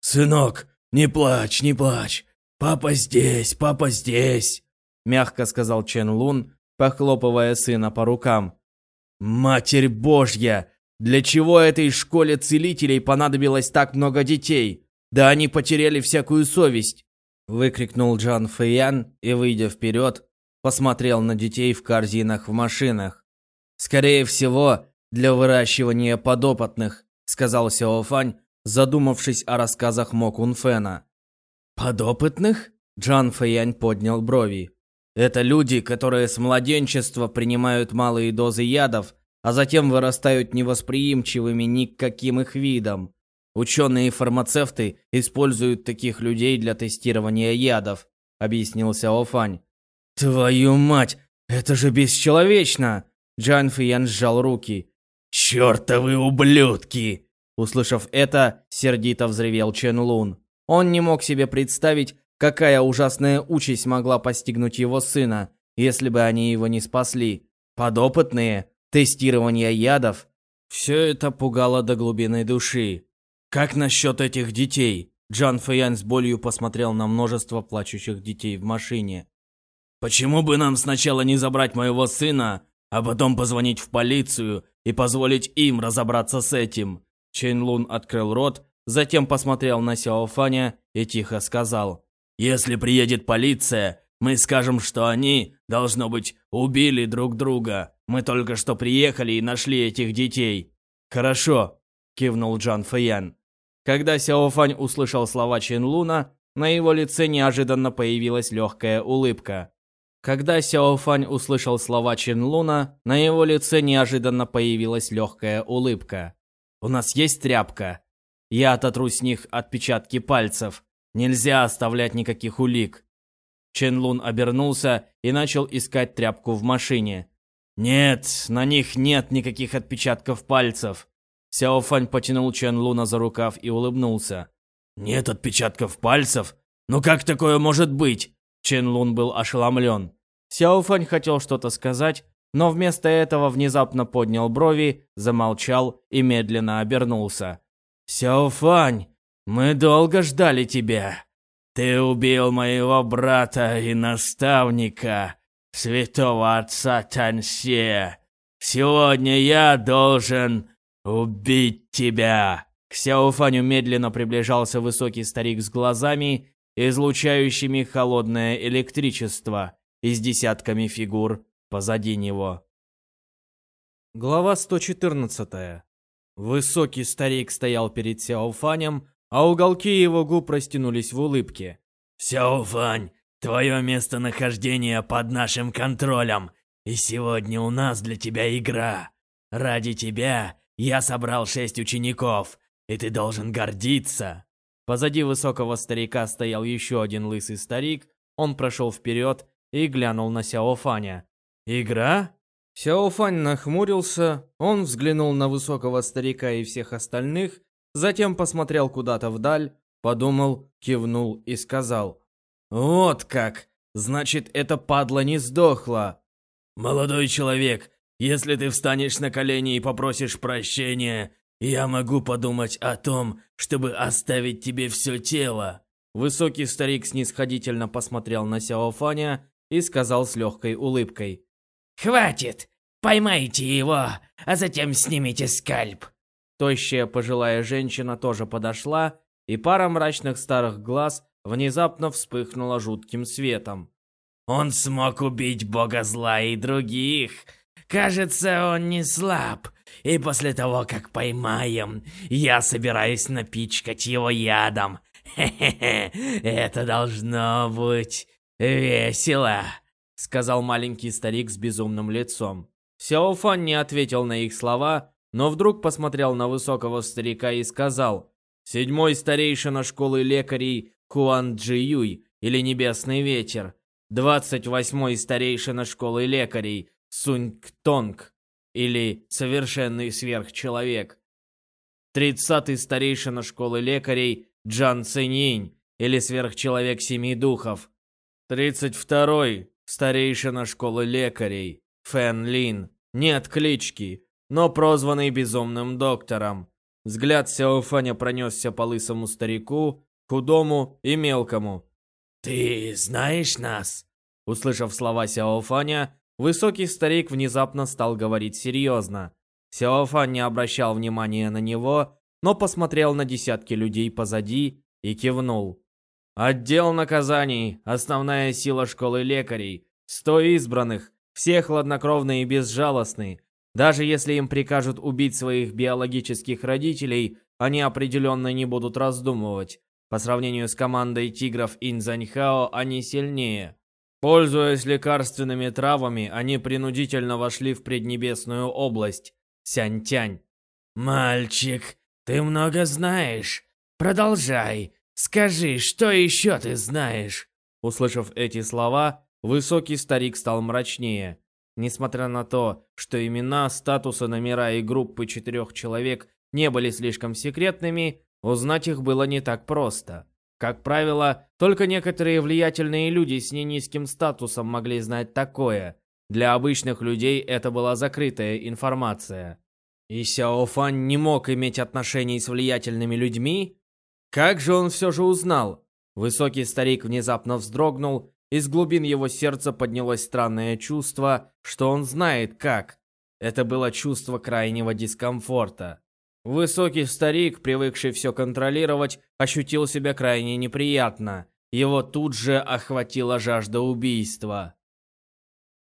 Speaker 3: «Сынок, не плачь, не плачь. Папа здесь, папа здесь», — мягко сказал Чен Лун, похлопывая сына по рукам.
Speaker 1: «Матерь Божья! Для чего этой школе целителей понадобилось так много детей? Да они потеряли всякую совесть!» Выкрикнул Джан Фэян и, выйдя вперед, посмотрел на детей в корзинах в машинах. «Скорее всего, для выращивания подопытных», сказал Сяо Фань, задумавшись о рассказах Мо Кунфена. «Подопытных?» Джан Фэянь поднял брови. Это люди, которые с младенчества принимают малые дозы ядов, а затем вырастают невосприимчивыми ни к каким их видам. Ученые и фармацевты используют таких людей для тестирования ядов, объяснил Сяо Фань. Твою мать, это же бесчеловечно! Джан Фиян сжал руки.
Speaker 3: «Чёртовы ублюдки!»
Speaker 1: Услышав это, сердито взревел Чен Лун. Он не мог себе представить, Какая ужасная участь могла постигнуть его сына, если бы они его не спасли? Подопытные, тестирование ядов. Все это пугало до глубины души. Как насчет этих детей? Джан Фэян с болью посмотрел на множество плачущих детей в машине.
Speaker 3: «Почему бы нам сначала не забрать моего сына, а потом позвонить в полицию и позволить им разобраться с этим?»
Speaker 1: Чен Лун открыл рот, затем посмотрел на Сяо Фаня и тихо сказал.
Speaker 3: Если приедет полиция, мы скажем, что они, должно быть, убили друг друга. Мы только что приехали и нашли этих детей».
Speaker 1: «Хорошо», — кивнул Джан Фэян. Когда Сяо Фань услышал слова Чин на его лице неожиданно появилась легкая улыбка. Когда Сяо Фань услышал слова Чин Луна, на его лице неожиданно появилась легкая улыбка. «У нас есть тряпка. Я ототру с них отпечатки пальцев. Нельзя оставлять никаких улик. Чен Лун обернулся и начал искать тряпку в машине. Нет, на них нет никаких отпечатков пальцев. Сяо Фань потянул Чен Луна за рукав и улыбнулся. Нет отпечатков пальцев? Ну как такое может быть? Чен Лун был ошеломлен. Сяо Фань хотел что-то сказать, но вместо этого внезапно поднял брови, замолчал и медленно обернулся. «Сяо Фань, мы долго ждали тебя. Ты убил моего брата и наставника, святого отца Тансе.
Speaker 2: Сегодня я должен убить тебя!»
Speaker 1: К Сяофаню медленно приближался высокий старик с глазами, излучающими холодное электричество, и с десятками фигур позади него. Глава 114. Высокий старик стоял перед Сяофанем, а уголки его губ растянулись в улыбке.
Speaker 2: «Сяофань, твое местонахождение под нашим контролем, и сегодня у нас для тебя игра. Ради тебя я собрал шесть учеников, и ты должен гордиться».
Speaker 1: Позади высокого старика стоял еще один лысый старик, он прошел вперед и глянул на Сяофаня. «Игра?» Сяофань нахмурился, он взглянул на высокого старика и всех остальных, затем посмотрел куда-то вдаль, подумал, кивнул и сказал. «Вот как! Значит, эта падла не сдохла!»
Speaker 2: «Молодой человек, если ты встанешь на колени и попросишь прощения, я могу подумать о том, чтобы оставить тебе все тело».
Speaker 1: Высокий старик снисходительно посмотрел на Сяофаня и сказал с легкой улыбкой.
Speaker 5: «Хватит! Поймайте его, а затем снимите скальп!»
Speaker 1: Тощая пожилая женщина тоже подошла, и пара мрачных старых глаз внезапно вспыхнула жутким светом.
Speaker 5: «Он смог убить бога зла и других. Кажется, он не слаб. И после того, как поймаем, я собираюсь напичкать его ядом. Хе-хе-хе, это должно быть весело!»
Speaker 1: сказал маленький старик с безумным лицом. Сяофан не ответил на их слова, но вдруг посмотрел на высокого старика и сказал «Седьмой старейшина школы лекарей Хуан Джи Юй или Небесный ветер, двадцать восьмой старейшина школы лекарей Сунь Ктонг или Совершенный сверхчеловек, тридцатый старейшина школы лекарей Джан Циньинь или Сверхчеловек Семи Духов, тридцать второй старейшина школы лекарей, Фэн Лин, нет клички, но прозванный безумным доктором. Взгляд Сяофаня пронесся по лысому старику, худому и мелкому.
Speaker 5: «Ты знаешь нас?»
Speaker 1: Услышав слова Сяофаня, высокий старик внезапно стал говорить серьезно. Сяофань не обращал внимания на него, но посмотрел на десятки людей позади и кивнул. Отдел наказаний, основная сила школы лекарей, сто избранных, все хладнокровные и безжалостные. Даже если им прикажут убить своих биологических родителей, они определенно не будут раздумывать. По сравнению с командой тигров Инзаньхао, они сильнее. Пользуясь лекарственными травами, они принудительно вошли в преднебесную область Сянтянь.
Speaker 5: «Мальчик, ты много знаешь. Продолжай. Скажи, что еще ты знаешь?»
Speaker 1: Услышав эти слова, высокий старик стал мрачнее. Несмотря на то, что имена, статусы, номера и группы четырех человек не были слишком секретными, узнать их было не так просто. Как правило, только некоторые влиятельные люди с не низким статусом могли знать такое. Для обычных людей это была закрытая информация. И Сяо Фан не мог иметь отношений с влиятельными людьми? Как же он все же узнал? Высокий старик внезапно вздрогнул, из глубин его сердца поднялось странное чувство, что он знает как. Это было чувство крайнего дискомфорта. Высокий старик, привыкший все контролировать, ощутил себя крайне неприятно. Его тут же охватила жажда убийства.